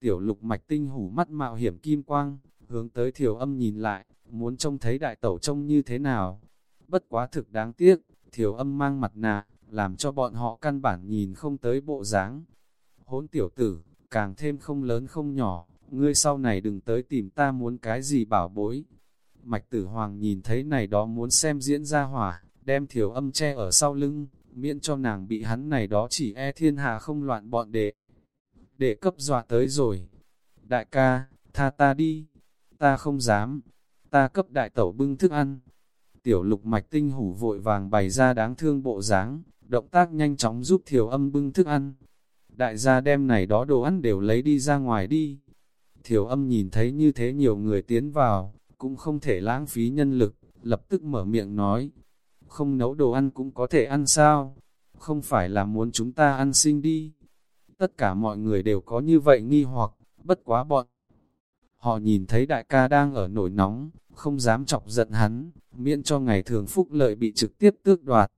Tiểu lục mạch tinh hủ mắt mạo hiểm kim quang, hướng tới thiểu âm nhìn lại, muốn trông thấy đại tẩu trông như thế nào. Bất quá thực đáng tiếc, thiểu âm mang mặt nạ, làm cho bọn họ căn bản nhìn không tới bộ dáng. Hốn tiểu tử, càng thêm không lớn không nhỏ, ngươi sau này đừng tới tìm ta muốn cái gì bảo bối. Mạch tử hoàng nhìn thấy này đó muốn xem diễn ra hỏa, đem thiểu âm che ở sau lưng, miễn cho nàng bị hắn này đó chỉ e thiên hạ không loạn bọn đệ để cấp dọa tới rồi. Đại ca, tha ta đi. Ta không dám. Ta cấp đại tẩu bưng thức ăn. Tiểu lục mạch tinh hủ vội vàng bày ra đáng thương bộ dáng, động tác nhanh chóng giúp thiểu âm bưng thức ăn. Đại gia đem này đó đồ ăn đều lấy đi ra ngoài đi. Thiểu âm nhìn thấy như thế nhiều người tiến vào, cũng không thể lãng phí nhân lực, lập tức mở miệng nói. Không nấu đồ ăn cũng có thể ăn sao? Không phải là muốn chúng ta ăn sinh đi. Tất cả mọi người đều có như vậy nghi hoặc, bất quá bọn. Họ nhìn thấy đại ca đang ở nổi nóng, không dám chọc giận hắn, miễn cho ngày thường phúc lợi bị trực tiếp tước đoạt.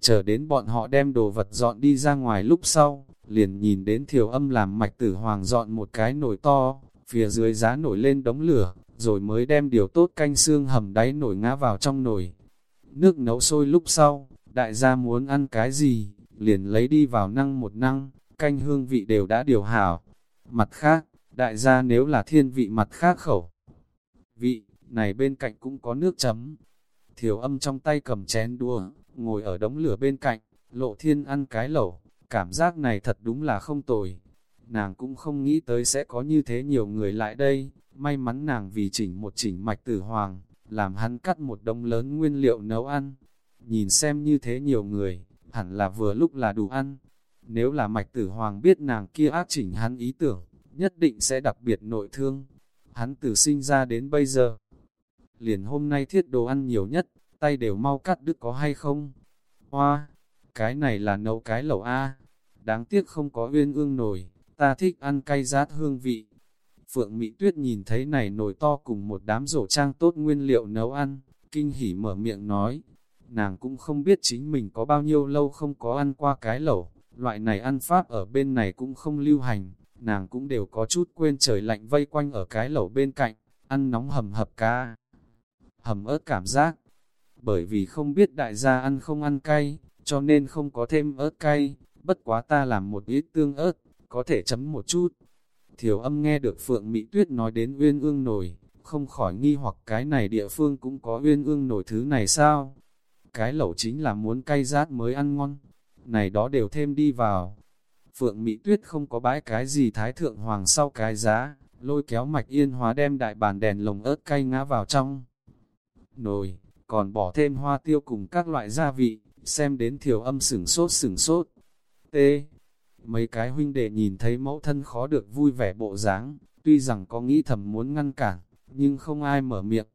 Chờ đến bọn họ đem đồ vật dọn đi ra ngoài lúc sau, liền nhìn đến thiểu âm làm mạch tử hoàng dọn một cái nồi to, phía dưới giá nổi lên đống lửa, rồi mới đem điều tốt canh xương hầm đáy nổi ngã vào trong nồi. Nước nấu sôi lúc sau, đại gia muốn ăn cái gì, liền lấy đi vào năng một năng, canh hương vị đều đã điều hảo. Mặt khác, đại gia nếu là thiên vị mặt khác khẩu. Vị, này bên cạnh cũng có nước chấm. Thiểu âm trong tay cầm chén đua, ngồi ở đống lửa bên cạnh, lộ thiên ăn cái lẩu, cảm giác này thật đúng là không tồi. Nàng cũng không nghĩ tới sẽ có như thế nhiều người lại đây, may mắn nàng vì chỉnh một chỉnh mạch tử hoàng, làm hắn cắt một đông lớn nguyên liệu nấu ăn. Nhìn xem như thế nhiều người, hẳn là vừa lúc là đủ ăn. Nếu là mạch tử hoàng biết nàng kia ác chỉnh hắn ý tưởng, nhất định sẽ đặc biệt nội thương. Hắn từ sinh ra đến bây giờ, liền hôm nay thiết đồ ăn nhiều nhất, tay đều mau cắt đứt có hay không? Hoa, cái này là nấu cái lẩu A, đáng tiếc không có uyên ương nổi, ta thích ăn cay rát hương vị. Phượng Mỹ Tuyết nhìn thấy này nồi to cùng một đám rổ trang tốt nguyên liệu nấu ăn, kinh hỉ mở miệng nói. Nàng cũng không biết chính mình có bao nhiêu lâu không có ăn qua cái lẩu, loại này ăn pháp ở bên này cũng không lưu hành, nàng cũng đều có chút quên trời lạnh vây quanh ở cái lẩu bên cạnh, ăn nóng hầm hập ca. Hầm ớt cảm giác, bởi vì không biết đại gia ăn không ăn cay, cho nên không có thêm ớt cay, bất quá ta làm một ít tương ớt, có thể chấm một chút. Thiểu âm nghe được Phượng Mỹ Tuyết nói đến uyên ương nổi, không khỏi nghi hoặc cái này địa phương cũng có uyên ương nổi thứ này sao? Cái lẩu chính là muốn cay rát mới ăn ngon, này đó đều thêm đi vào. Phượng Mỹ Tuyết không có bãi cái gì thái thượng hoàng sau cái giá, lôi kéo mạch yên hóa đem đại bàn đèn lồng ớt cay ngã vào trong nồi, còn bỏ thêm hoa tiêu cùng các loại gia vị, xem đến thiểu âm sửng sốt sửng sốt. T. Mấy cái huynh đệ nhìn thấy mẫu thân khó được vui vẻ bộ dáng, tuy rằng có nghĩ thầm muốn ngăn cản, nhưng không ai mở miệng.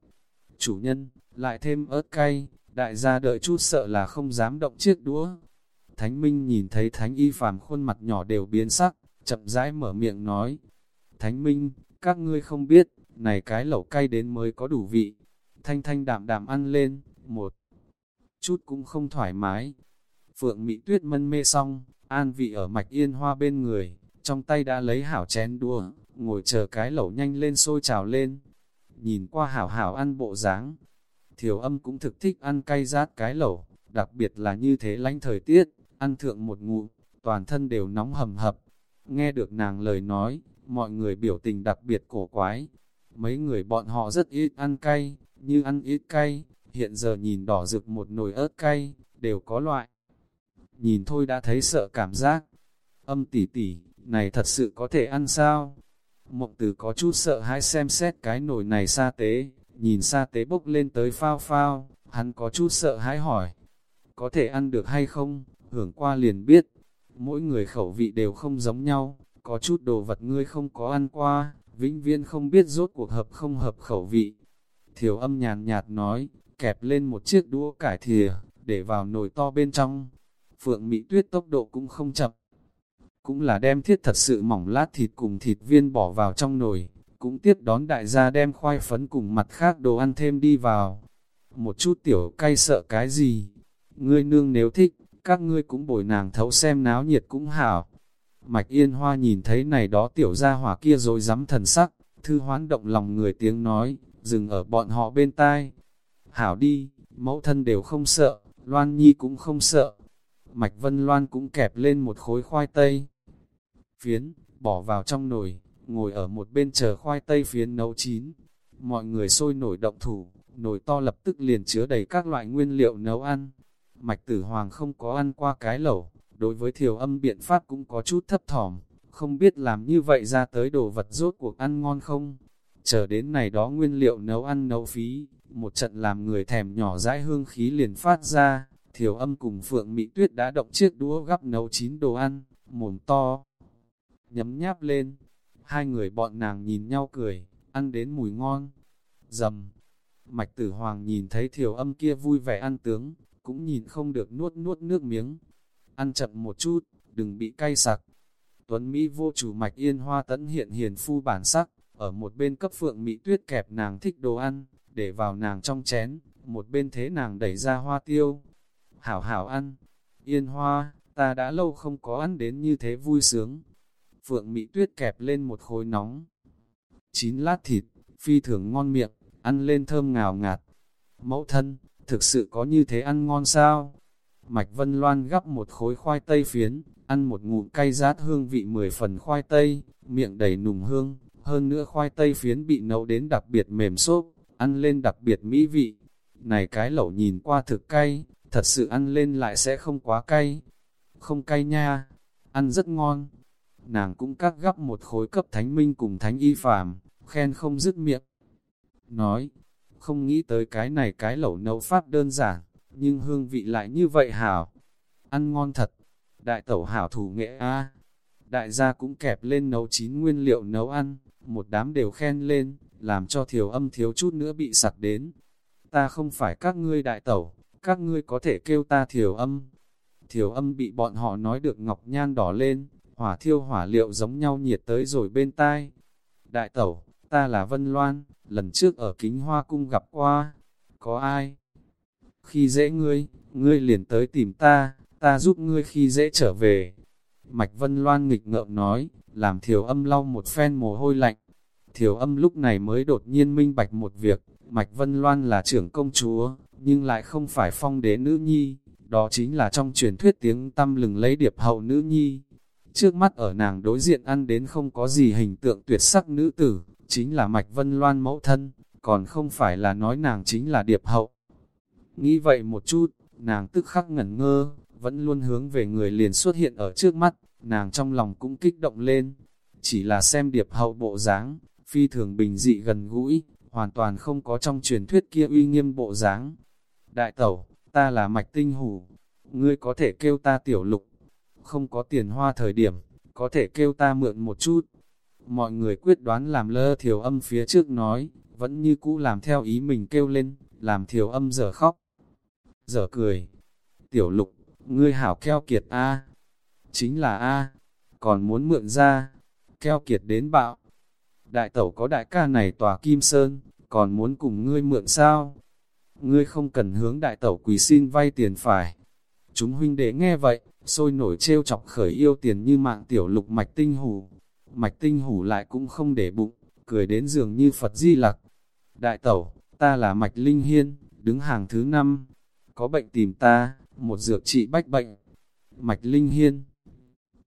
Chủ nhân, lại thêm ớt cay, đại gia đợi chút sợ là không dám động chiếc đũa. Thánh Minh nhìn thấy Thánh Y phàm khuôn mặt nhỏ đều biến sắc, chậm rãi mở miệng nói. Thánh Minh, các ngươi không biết, này cái lẩu cay đến mới có đủ vị. Thanh thanh đạm đạm ăn lên, một chút cũng không thoải mái. Phượng Mỹ Tuyết mân mê xong, an vị ở mạch yên hoa bên người, trong tay đã lấy hảo chén đua, ngồi chờ cái lẩu nhanh lên sôi trào lên. Nhìn qua hảo hảo ăn bộ dáng, thiểu âm cũng thực thích ăn cay rát cái lẩu, đặc biệt là như thế lánh thời tiết, ăn thượng một ngụ, toàn thân đều nóng hầm hập. Nghe được nàng lời nói, mọi người biểu tình đặc biệt cổ quái. Mấy người bọn họ rất ít ăn cay, như ăn ít cay, hiện giờ nhìn đỏ rực một nồi ớt cay, đều có loại. Nhìn thôi đã thấy sợ cảm giác. Âm tỉ tỉ, này thật sự có thể ăn sao? Mộng tử có chút sợ hãi xem xét cái nồi này sa tế, nhìn sa tế bốc lên tới phao phao, hắn có chút sợ hãi hỏi, có thể ăn được hay không, hưởng qua liền biết, mỗi người khẩu vị đều không giống nhau, có chút đồ vật ngươi không có ăn qua, vĩnh viên không biết rốt cuộc hợp không hợp khẩu vị. Thiểu âm nhàn nhạt nói, kẹp lên một chiếc đũa cải thìa, để vào nồi to bên trong. Phượng Mỹ Tuyết tốc độ cũng không chậm. Cũng là đem thiết thật sự mỏng lát thịt cùng thịt viên bỏ vào trong nồi, cũng tiếp đón đại gia đem khoai phấn cùng mặt khác đồ ăn thêm đi vào. Một chút tiểu cay sợ cái gì? Ngươi nương nếu thích, các ngươi cũng bồi nàng thấu xem náo nhiệt cũng hảo. Mạch Yên Hoa nhìn thấy này đó tiểu gia hỏa kia rồi dám thần sắc, thư hoán động lòng người tiếng nói, dừng ở bọn họ bên tai. Hảo đi, mẫu thân đều không sợ, Loan Nhi cũng không sợ. Mạch Vân Loan cũng kẹp lên một khối khoai tây. Phiến, bỏ vào trong nồi, ngồi ở một bên chờ khoai tây phiến nấu chín. Mọi người sôi nổi động thủ, nồi to lập tức liền chứa đầy các loại nguyên liệu nấu ăn. Mạch Tử Hoàng không có ăn qua cái lẩu, đối với thiểu âm biện pháp cũng có chút thấp thỏm, không biết làm như vậy ra tới đồ vật rốt cuộc ăn ngon không. Chờ đến này đó nguyên liệu nấu ăn nấu phí, một trận làm người thèm nhỏ dãi hương khí liền phát ra, thiểu âm cùng Phượng Mỹ Tuyết đã động chiếc đũa gắp nấu chín đồ ăn, mồm to, nhấm nháp lên. Hai người bọn nàng nhìn nhau cười, ăn đến mùi ngon. Dầm, Mạch Tử Hoàng nhìn thấy thiểu âm kia vui vẻ ăn tướng, cũng nhìn không được nuốt nuốt nước miếng. Ăn chậm một chút, đừng bị cay sặc. Tuấn Mỹ vô chủ Mạch Yên Hoa tấn hiện hiền phu bản sắc, ở một bên cấp phượng Mỹ tuyết kẹp nàng thích đồ ăn, để vào nàng trong chén, một bên thế nàng đẩy ra hoa tiêu. Hảo hảo ăn, Yên Hoa, ta đã lâu không có ăn đến như thế vui sướng. Phượng Mỹ tuyết kẹp lên một khối nóng. Chín lát thịt, phi thường ngon miệng, ăn lên thơm ngào ngạt. Mẫu thân, thực sự có như thế ăn ngon sao? Mạch Vân Loan gắp một khối khoai tây phiến, ăn một ngụm cay rát hương vị mười phần khoai tây, miệng đầy nùng hương, hơn nữa khoai tây phiến bị nấu đến đặc biệt mềm xốp, ăn lên đặc biệt mỹ vị. Này cái lẩu nhìn qua thực cay, thật sự ăn lên lại sẽ không quá cay. Không cay nha, ăn rất ngon. Nàng cũng cắt gắp một khối cấp thánh minh cùng thánh y phàm, khen không dứt miệng. Nói, không nghĩ tới cái này cái lẩu nấu pháp đơn giản, nhưng hương vị lại như vậy hảo. Ăn ngon thật, đại tẩu hảo thủ nghệ a Đại gia cũng kẹp lên nấu chín nguyên liệu nấu ăn, một đám đều khen lên, làm cho thiểu âm thiếu chút nữa bị sặc đến. Ta không phải các ngươi đại tẩu, các ngươi có thể kêu ta thiểu âm. Thiểu âm bị bọn họ nói được ngọc nhan đỏ lên, hỏa thiêu hỏa liệu giống nhau nhiệt tới rồi bên tai. Đại tẩu, ta là Vân Loan, lần trước ở kính hoa cung gặp qua, có ai? Khi dễ ngươi, ngươi liền tới tìm ta, ta giúp ngươi khi dễ trở về. Mạch Vân Loan nghịch ngợm nói, làm thiểu âm lau một phen mồ hôi lạnh. Thiểu âm lúc này mới đột nhiên minh bạch một việc, Mạch Vân Loan là trưởng công chúa, nhưng lại không phải phong đế nữ nhi, đó chính là trong truyền thuyết tiếng tâm lừng lấy điệp hậu nữ nhi. Trước mắt ở nàng đối diện ăn đến không có gì hình tượng tuyệt sắc nữ tử, chính là Mạch Vân Loan mẫu thân, còn không phải là nói nàng chính là điệp hậu. Nghĩ vậy một chút, nàng tức khắc ngẩn ngơ, vẫn luôn hướng về người liền xuất hiện ở trước mắt, nàng trong lòng cũng kích động lên. Chỉ là xem điệp hậu bộ dáng, phi thường bình dị gần gũi, hoàn toàn không có trong truyền thuyết kia uy nghiêm bộ dáng. Đại tẩu, ta là mạch tinh hủ, ngươi có thể kêu ta tiểu lục, không có tiền hoa thời điểm, có thể kêu ta mượn một chút. Mọi người quyết đoán làm lơ thiểu âm phía trước nói, vẫn như cũ làm theo ý mình kêu lên, làm thiểu âm giờ khóc, giờ cười. Tiểu lục, ngươi hảo keo kiệt A, chính là A, còn muốn mượn ra, keo kiệt đến bạo. Đại tẩu có đại ca này tòa kim sơn, còn muốn cùng ngươi mượn sao? Ngươi không cần hướng đại tẩu quỳ xin vay tiền phải. Chúng huynh đệ nghe vậy, sôi nổi trêu chọc khởi yêu tiền như mạng tiểu lục mạch tinh hù. Mạch tinh hủ lại cũng không để bụng, cười đến dường như Phật di lặc. Đại tẩu, ta là mạch linh hiên, đứng hàng thứ năm. Có bệnh tìm ta, một dược trị bách bệnh. Mạch linh hiên.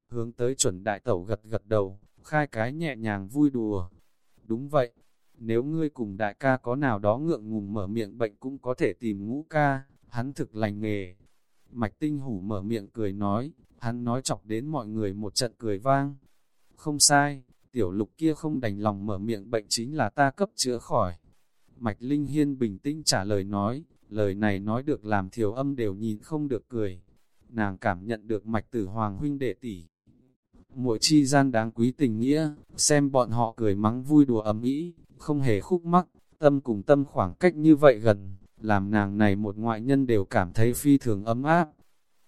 Hướng tới chuẩn đại tẩu gật gật đầu, khai cái nhẹ nhàng vui đùa. Đúng vậy, nếu ngươi cùng đại ca có nào đó ngượng ngùng mở miệng bệnh cũng có thể tìm ngũ ca, hắn thực lành nghề. Mạch tinh hủ mở miệng cười nói, hắn nói chọc đến mọi người một trận cười vang. Không sai, tiểu lục kia không đành lòng mở miệng bệnh chính là ta cấp chữa khỏi. Mạch Linh Hiên bình tĩnh trả lời nói, lời này nói được làm thiểu âm đều nhìn không được cười. Nàng cảm nhận được mạch tử hoàng huynh đệ tỷ. Mỗi chi gian đáng quý tình nghĩa, xem bọn họ cười mắng vui đùa ấm ý, không hề khúc mắc, tâm cùng tâm khoảng cách như vậy gần, làm nàng này một ngoại nhân đều cảm thấy phi thường ấm áp.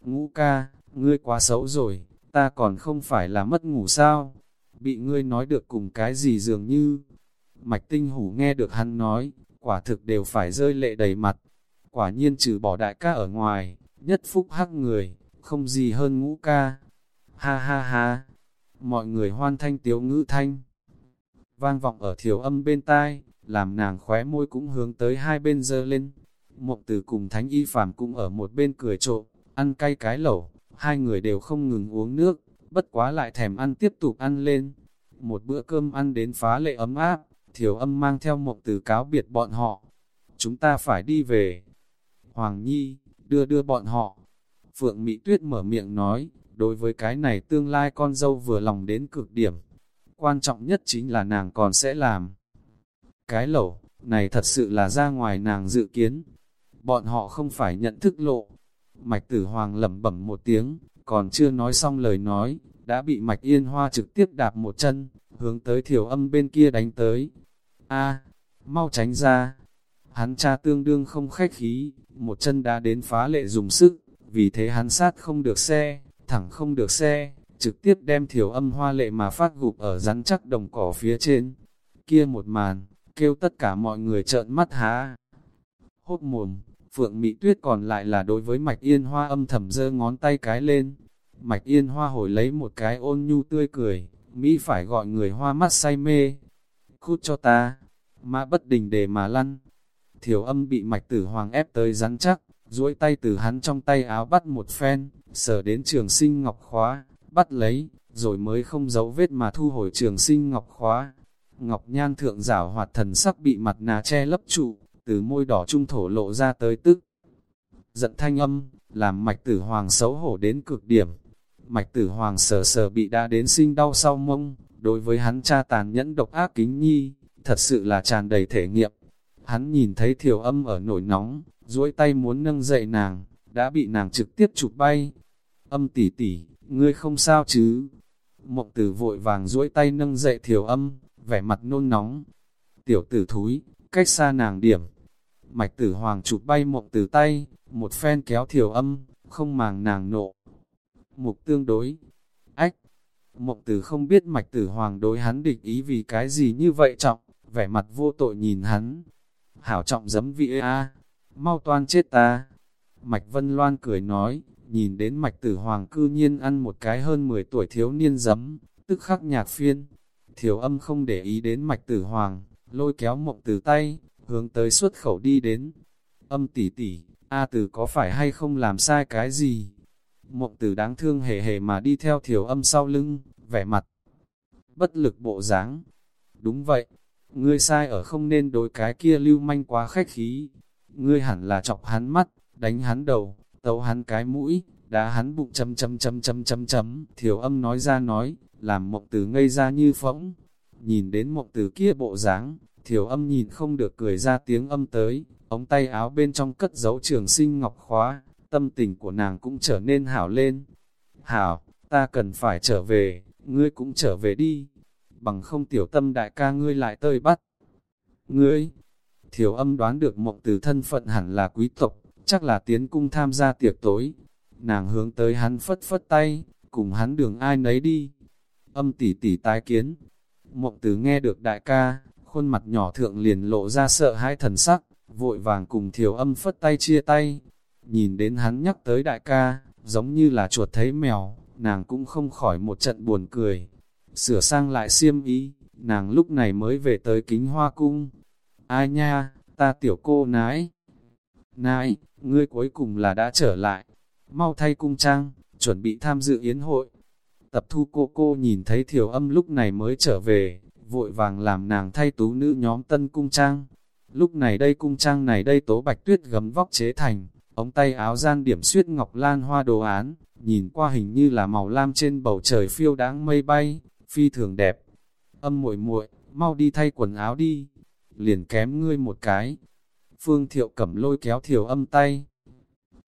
Ngũ ca, ngươi quá xấu rồi, ta còn không phải là mất ngủ sao? Bị ngươi nói được cùng cái gì dường như... Mạch tinh hủ nghe được hắn nói, quả thực đều phải rơi lệ đầy mặt. Quả nhiên trừ bỏ đại ca ở ngoài, nhất phúc hắc người, không gì hơn ngũ ca. Ha ha ha, mọi người hoan thanh tiếu ngữ thanh. Vang vọng ở thiểu âm bên tai, làm nàng khóe môi cũng hướng tới hai bên dơ lên. Mộng từ cùng thánh y phàm cũng ở một bên cười trộm, ăn cay cái lẩu, hai người đều không ngừng uống nước, bất quá lại thèm ăn tiếp tục ăn lên. Một bữa cơm ăn đến phá lệ ấm áp, thiểu âm mang theo mộng từ cáo biệt bọn họ. Chúng ta phải đi về. Hoàng Nhi, đưa đưa bọn họ. Phượng Mỹ Tuyết mở miệng nói, đối với cái này tương lai con dâu vừa lòng đến cực điểm. Quan trọng nhất chính là nàng còn sẽ làm. Cái lẩu, này thật sự là ra ngoài nàng dự kiến. Bọn họ không phải nhận thức lộ. Mạch tử hoàng lẩm bẩm một tiếng, còn chưa nói xong lời nói, đã bị mạch yên hoa trực tiếp đạp một chân, hướng tới thiểu âm bên kia đánh tới. A, mau tránh ra. Hắn cha tương đương không khách khí, một chân đã đến phá lệ dùng sức, vì thế hắn sát không được xe, thẳng không được xe, trực tiếp đem thiểu âm hoa lệ mà phát gục ở rắn chắc đồng cỏ phía trên. Kia một màn, kêu tất cả mọi người trợn mắt há. Hốt mồm, Phượng Mỹ Tuyết còn lại là đối với Mạch Yên Hoa âm thầm giơ ngón tay cái lên. Mạch Yên Hoa hồi lấy một cái ôn nhu tươi cười, Mỹ phải gọi người hoa mắt say mê. Cút cho ta, mã bất đình để mà lăn. Thiểu âm bị Mạch Tử Hoàng ép tới rắn chắc, duỗi tay từ hắn trong tay áo bắt một phen, sờ đến trường sinh ngọc khóa, bắt lấy, rồi mới không giấu vết mà thu hồi trường sinh ngọc khóa. Ngọc nhan thượng giảo hoạt thần sắc bị mặt nà che lấp trụ, từ môi đỏ trung thổ lộ ra tới tức. Giận thanh âm, làm mạch tử hoàng xấu hổ đến cực điểm. Mạch tử hoàng sờ sờ bị đã đến sinh đau sau mông, đối với hắn cha tàn nhẫn độc ác kính nhi, thật sự là tràn đầy thể nghiệm. Hắn nhìn thấy thiểu âm ở nổi nóng, duỗi tay muốn nâng dậy nàng, đã bị nàng trực tiếp chụp bay. Âm tỉ tỉ, ngươi không sao chứ? Mộng tử vội vàng duỗi tay nâng dậy thiểu âm, vẻ mặt nôn nóng. Tiểu tử thúi, cách xa nàng điểm. Mạch tử hoàng chụp bay mộng từ tay, một phen kéo thiểu âm, không màng nàng nộ. Mục tương đối. Ách! Mộng tử không biết mạch tử hoàng đối hắn địch ý vì cái gì như vậy trọng, vẻ mặt vô tội nhìn hắn. Hảo trọng giấm vị a mau toan chết ta. Mạch Vân Loan cười nói, nhìn đến mạch tử hoàng cư nhiên ăn một cái hơn 10 tuổi thiếu niên giấm, tức khắc nhạc phiên. Thiểu âm không để ý đến mạch tử hoàng, lôi kéo mộng từ tay, hướng tới xuất khẩu đi đến. Âm tỷ tỷ, A tử có phải hay không làm sai cái gì? Mộng tử đáng thương hề hề mà đi theo thiểu âm sau lưng, vẻ mặt. Bất lực bộ dáng. Đúng vậy, ngươi sai ở không nên đối cái kia lưu manh quá khách khí. Ngươi hẳn là chọc hắn mắt, đánh hắn đầu, tấu hắn cái mũi, đá hắn bụng chấm chấm chấm chấm chấm chấm. Thiểu âm nói ra nói, làm mộng tử ngây ra như phỗng. Nhìn đến mộng tử kia bộ dáng, thiểu âm nhìn không được cười ra tiếng âm tới, ống tay áo bên trong cất dấu trường sinh ngọc khóa, tâm tình của nàng cũng trở nên hảo lên. Hảo, ta cần phải trở về, ngươi cũng trở về đi, bằng không tiểu tâm đại ca ngươi lại tơi bắt. Ngươi, thiểu âm đoán được mộng từ thân phận hẳn là quý tộc, chắc là tiến cung tham gia tiệc tối. Nàng hướng tới hắn phất phất tay, cùng hắn đường ai nấy đi. Âm tỷ tỷ tái kiến. Mộng từ nghe được đại ca, khuôn mặt nhỏ thượng liền lộ ra sợ hãi thần sắc, vội vàng cùng thiểu âm phất tay chia tay. Nhìn đến hắn nhắc tới đại ca, giống như là chuột thấy mèo, nàng cũng không khỏi một trận buồn cười. Sửa sang lại xiêm ý, nàng lúc này mới về tới kính hoa cung. Ai nha, ta tiểu cô nái. Nái, ngươi cuối cùng là đã trở lại. Mau thay cung trang, chuẩn bị tham dự yến hội. Tập thu cô cô nhìn thấy thiểu âm lúc này mới trở về, vội vàng làm nàng thay tú nữ nhóm tân cung trang. Lúc này đây cung trang này đây tố bạch tuyết gấm vóc chế thành, ống tay áo gian điểm suyết ngọc lan hoa đồ án, nhìn qua hình như là màu lam trên bầu trời phiêu đáng mây bay, phi thường đẹp. Âm muội muội, mau đi thay quần áo đi, liền kém ngươi một cái. Phương Thiệu Cẩm lôi kéo thiểu âm tay,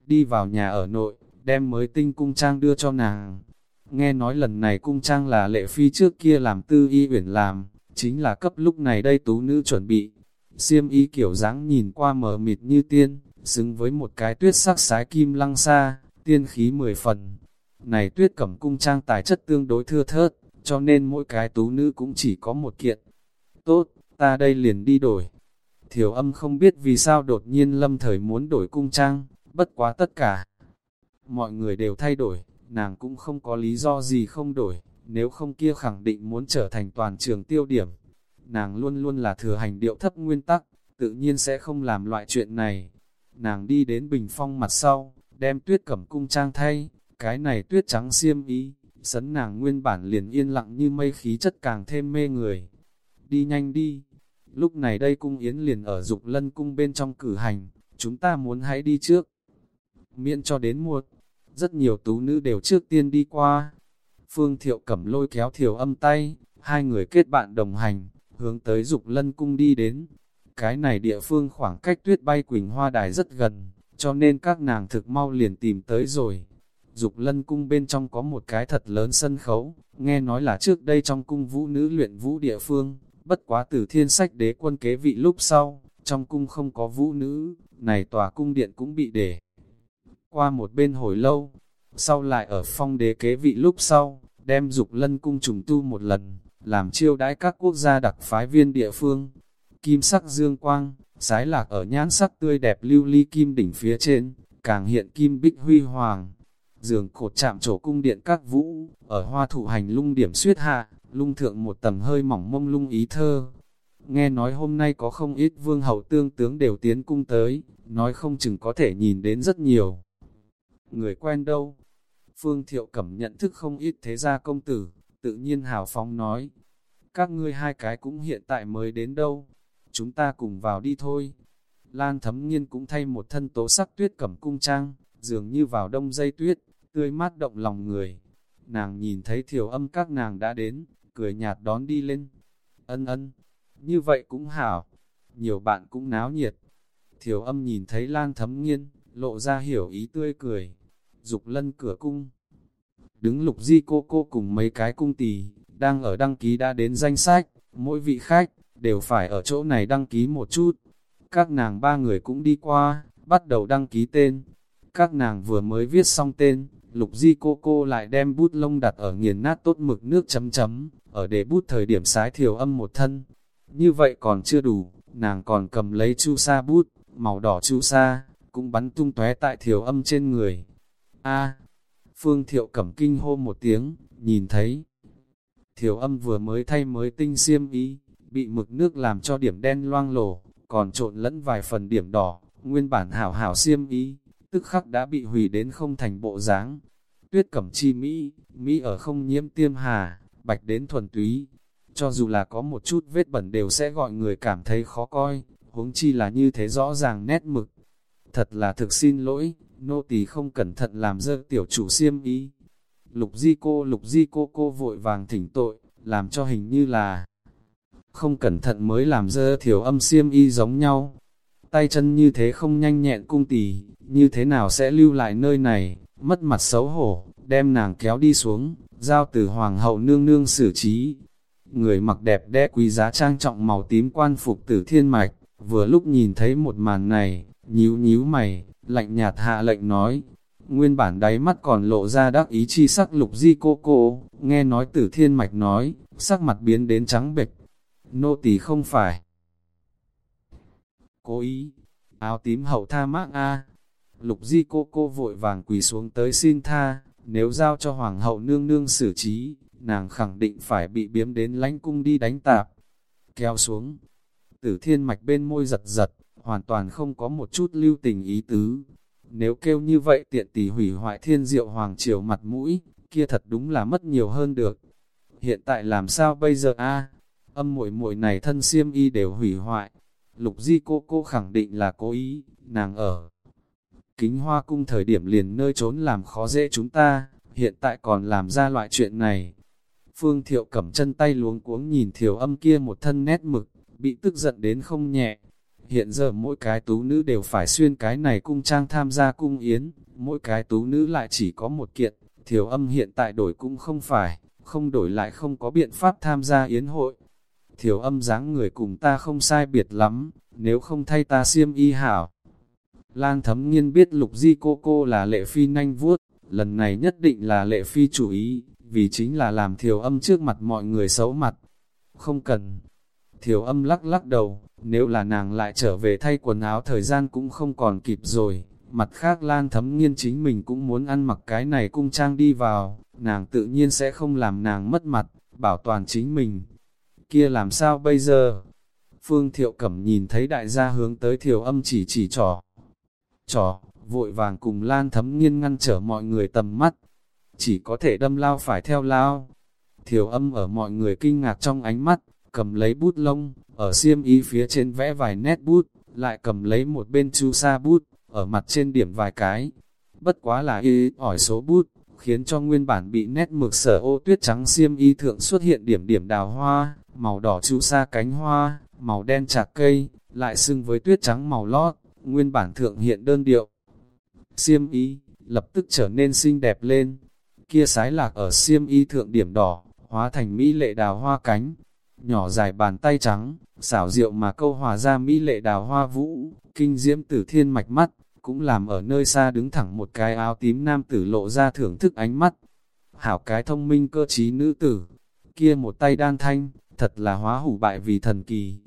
đi vào nhà ở nội, đem mới tinh cung trang đưa cho nàng. Nghe nói lần này cung trang là lệ phi trước kia làm tư y uyển làm, chính là cấp lúc này đây tú nữ chuẩn bị. xiêm y kiểu dáng nhìn qua mờ mịt như tiên, xứng với một cái tuyết sắc sái kim lăng xa, tiên khí mười phần. Này tuyết cẩm cung trang tài chất tương đối thưa thớt, cho nên mỗi cái tú nữ cũng chỉ có một kiện. Tốt, ta đây liền đi đổi. Thiểu âm không biết vì sao đột nhiên lâm thời muốn đổi cung trang, bất quá tất cả. Mọi người đều thay đổi, nàng cũng không có lý do gì không đổi, nếu không kia khẳng định muốn trở thành toàn trường tiêu điểm. Nàng luôn luôn là thừa hành điệu thấp nguyên tắc, tự nhiên sẽ không làm loại chuyện này. Nàng đi đến bình phong mặt sau, đem tuyết cẩm cung trang thay, cái này tuyết trắng xiêm ý, sấn nàng nguyên bản liền yên lặng như mây khí chất càng thêm mê người. Đi nhanh đi, lúc này đây cung yến liền ở dục lân cung bên trong cử hành, chúng ta muốn hãy đi trước. Miễn cho đến muộn, rất nhiều tú nữ đều trước tiên đi qua. Phương Thiệu cẩm lôi kéo Thiều âm tay, hai người kết bạn đồng hành, hướng tới dục lân cung đi đến. Cái này địa phương khoảng cách tuyết bay quỳnh hoa đài rất gần, cho nên các nàng thực mau liền tìm tới rồi. Dục lân cung bên trong có một cái thật lớn sân khấu, nghe nói là trước đây trong cung vũ nữ luyện vũ địa phương, bất quá từ thiên sách đế quân kế vị lúc sau, trong cung không có vũ nữ, này tòa cung điện cũng bị để qua một bên hồi lâu, sau lại ở phong đế kế vị lúc sau, đem dục lân cung trùng tu một lần, làm chiêu đãi các quốc gia đặc phái viên địa phương. Kim sắc dương quang, sái lạc ở nhãn sắc tươi đẹp lưu ly kim đỉnh phía trên, càng hiện kim bích huy hoàng. Giường cột chạm trổ cung điện các vũ, ở hoa thủ hành lung điểm suyết hạ, lung thượng một tầng hơi mỏng mông lung ý thơ. Nghe nói hôm nay có không ít vương hậu tương tướng đều tiến cung tới, nói không chừng có thể nhìn đến rất nhiều người quen đâu. Phương Thiệu Cẩm nhận thức không ít thế gia công tử, tự nhiên hào phóng nói. Các ngươi hai cái cũng hiện tại mới đến đâu, chúng ta cùng vào đi thôi. Lan thấm nghiên cũng thay một thân tố sắc tuyết cẩm cung trang, dường như vào đông dây tuyết, tươi mát động lòng người. Nàng nhìn thấy thiểu âm các nàng đã đến, cười nhạt đón đi lên. Ân ân, như vậy cũng hảo, nhiều bạn cũng náo nhiệt. Thiểu âm nhìn thấy Lan thấm nghiên, lộ ra hiểu ý tươi cười, dục lân cửa cung. Đứng lục di cô cô cùng mấy cái cung tỳ đang ở đăng ký đã đến danh sách, mỗi vị khách, đều phải ở chỗ này đăng ký một chút. Các nàng ba người cũng đi qua, bắt đầu đăng ký tên. Các nàng vừa mới viết xong tên, lục di cô cô lại đem bút lông đặt ở nghiền nát tốt mực nước chấm chấm, ở để bút thời điểm sái thiểu âm một thân. Như vậy còn chưa đủ, nàng còn cầm lấy chu sa bút, màu đỏ chu sa, cũng bắn tung tóe tại thiểu âm trên người. A. Phương Thiệu Cẩm kinh hô một tiếng, nhìn thấy. Thiểu âm vừa mới thay mới tinh xiêm ý, bị mực nước làm cho điểm đen loang lổ, còn trộn lẫn vài phần điểm đỏ, nguyên bản hảo hảo xiêm ý, tức khắc đã bị hủy đến không thành bộ dáng. Tuyết cẩm chi Mỹ, Mỹ ở không nhiễm tiêm hà, bạch đến thuần túy. Cho dù là có một chút vết bẩn đều sẽ gọi người cảm thấy khó coi, huống chi là như thế rõ ràng nét mực. Thật là thực xin lỗi, nô tỳ không cẩn thận làm dơ tiểu chủ xiêm ý. Lục di cô lục di cô cô vội vàng thỉnh tội, làm cho hình như là không cẩn thận mới làm dơ thiểu âm xiêm y giống nhau. Tay chân như thế không nhanh nhẹn cung tỳ như thế nào sẽ lưu lại nơi này, mất mặt xấu hổ, đem nàng kéo đi xuống, giao từ hoàng hậu nương nương xử trí. Người mặc đẹp đẽ quý giá trang trọng màu tím quan phục tử thiên mạch, vừa lúc nhìn thấy một màn này, nhíu nhíu mày, lạnh nhạt hạ lệnh nói. Nguyên bản đáy mắt còn lộ ra đắc ý chi sắc lục di cô cô, nghe nói tử thiên mạch nói, sắc mặt biến đến trắng bệch. Nô tỳ không phải. Cố ý, áo tím hậu tha mác a Lục di cô cô vội vàng quỳ xuống tới xin tha, nếu giao cho hoàng hậu nương nương xử trí, nàng khẳng định phải bị biếm đến lánh cung đi đánh tạp. Kéo xuống, tử thiên mạch bên môi giật giật, hoàn toàn không có một chút lưu tình ý tứ. Nếu kêu như vậy tiện tỷ hủy hoại thiên diệu hoàng triều mặt mũi, kia thật đúng là mất nhiều hơn được. Hiện tại làm sao bây giờ a Âm muội muội này thân siêm y đều hủy hoại. Lục di cô cô khẳng định là cố ý, nàng ở. Kính hoa cung thời điểm liền nơi trốn làm khó dễ chúng ta, hiện tại còn làm ra loại chuyện này. Phương Thiệu cầm chân tay luống cuống nhìn thiểu âm kia một thân nét mực, bị tức giận đến không nhẹ. Hiện giờ mỗi cái tú nữ đều phải xuyên cái này cung trang tham gia cung yến, mỗi cái tú nữ lại chỉ có một kiện, thiểu âm hiện tại đổi cũng không phải, không đổi lại không có biện pháp tham gia yến hội. Thiểu âm dáng người cùng ta không sai biệt lắm, nếu không thay ta xiêm y hảo. lang thấm nghiên biết lục di cô cô là lệ phi nanh vuốt, lần này nhất định là lệ phi chủ ý, vì chính là làm thiểu âm trước mặt mọi người xấu mặt. Không cần. Thiểu âm lắc lắc đầu, nếu là nàng lại trở về thay quần áo thời gian cũng không còn kịp rồi. Mặt khác Lan thấm nghiên chính mình cũng muốn ăn mặc cái này cung trang đi vào, nàng tự nhiên sẽ không làm nàng mất mặt, bảo toàn chính mình. Kia làm sao bây giờ? Phương Thiệu Cẩm nhìn thấy đại gia hướng tới Thiệu âm chỉ chỉ trò. Trò, vội vàng cùng Lan thấm nghiên ngăn trở mọi người tầm mắt. Chỉ có thể đâm lao phải theo lao. Thiệu âm ở mọi người kinh ngạc trong ánh mắt, cầm lấy bút lông, ở xiêm y phía trên vẽ vài nét bút, lại cầm lấy một bên chu sa bút, ở mặt trên điểm vài cái. Bất quá là y ỏi số bút, khiến cho nguyên bản bị nét mực sở ô tuyết trắng xiêm y thượng xuất hiện điểm điểm đào hoa, màu đỏ chu sa cánh hoa, màu đen chạc cây, lại xưng với tuyết trắng màu lót, nguyên bản thượng hiện đơn điệu. Xiêm y, lập tức trở nên xinh đẹp lên, kia sái lạc ở xiêm y thượng điểm đỏ, hóa thành mỹ lệ đào hoa cánh, nhỏ dài bàn tay trắng, xảo diệu mà câu hòa ra mỹ lệ đào hoa vũ, kinh diễm tử thiên mạch mắt, cũng làm ở nơi xa đứng thẳng một cái áo tím nam tử lộ ra thưởng thức ánh mắt. Hảo cái thông minh cơ trí nữ tử, kia một tay đan thanh, thật là hóa hủ bại vì thần kỳ.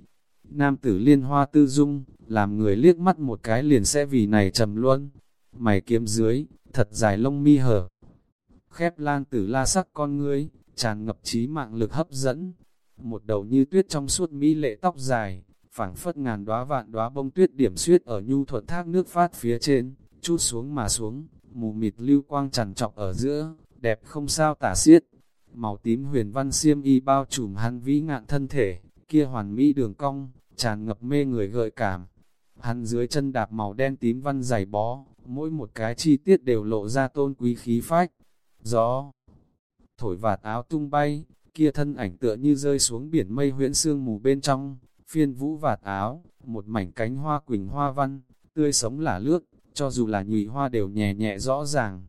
Nam tử liên hoa tư dung, làm người liếc mắt một cái liền sẽ vì này trầm luôn. Mày kiếm dưới, thật dài lông mi hở. Khép lan tử la sắc con ngươi, tràn ngập trí mạng lực hấp dẫn. Một đầu như tuyết trong suốt mỹ lệ tóc dài, phảng phất ngàn đóa vạn đóa bông tuyết điểm xuyết ở nhu thuận thác nước phát phía trên, chút xuống mà xuống, mù mịt lưu quang tràn trọc ở giữa, đẹp không sao tả xiết. Màu tím huyền văn xiêm y bao trùm hắn vĩ ngạn thân thể, kia hoàn mỹ đường cong, tràn ngập mê người gợi cảm. Hắn dưới chân đạp màu đen tím văn dày bó, mỗi một cái chi tiết đều lộ ra tôn quý khí phách. Gió thổi vạt áo tung bay, kia thân ảnh tựa như rơi xuống biển mây huyễn sương mù bên trong, phiên vũ vạt áo, một mảnh cánh hoa quỳnh hoa văn, tươi sống là lướt, cho dù là nhụy hoa đều nhẹ nhẹ rõ ràng.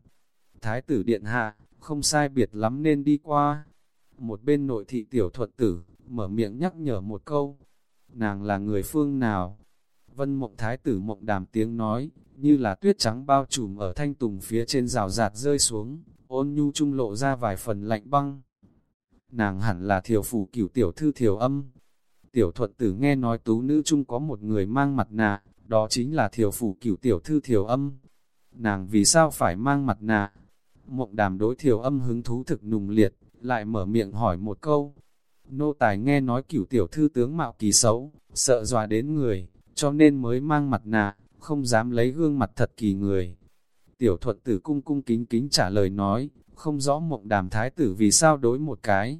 Thái tử điện hạ, không sai biệt lắm nên đi qua. Một bên nội thị tiểu thuật tử, mở miệng nhắc nhở một câu. Nàng là người phương nào? Vân mộng thái tử mộng đàm tiếng nói, như là tuyết trắng bao trùm ở thanh tùng phía trên rào rạt rơi xuống, ôn nhu trung lộ ra vài phần lạnh băng. Nàng hẳn là thiểu phủ cửu tiểu thư thiểu âm, Tiểu thuận tử nghe nói tú nữ chung có một người mang mặt nạ, đó chính là thiểu phủ cửu tiểu thư thiểu âm. Nàng vì sao phải mang mặt nạ? Mộng đàm đối thiểu âm hứng thú thực nùng liệt, lại mở miệng hỏi một câu. Nô tài nghe nói cửu tiểu thư tướng mạo kỳ xấu, sợ dọa đến người, cho nên mới mang mặt nạ, không dám lấy gương mặt thật kỳ người. Tiểu thuận tử cung cung kính kính trả lời nói, không rõ mộng đàm thái tử vì sao đối một cái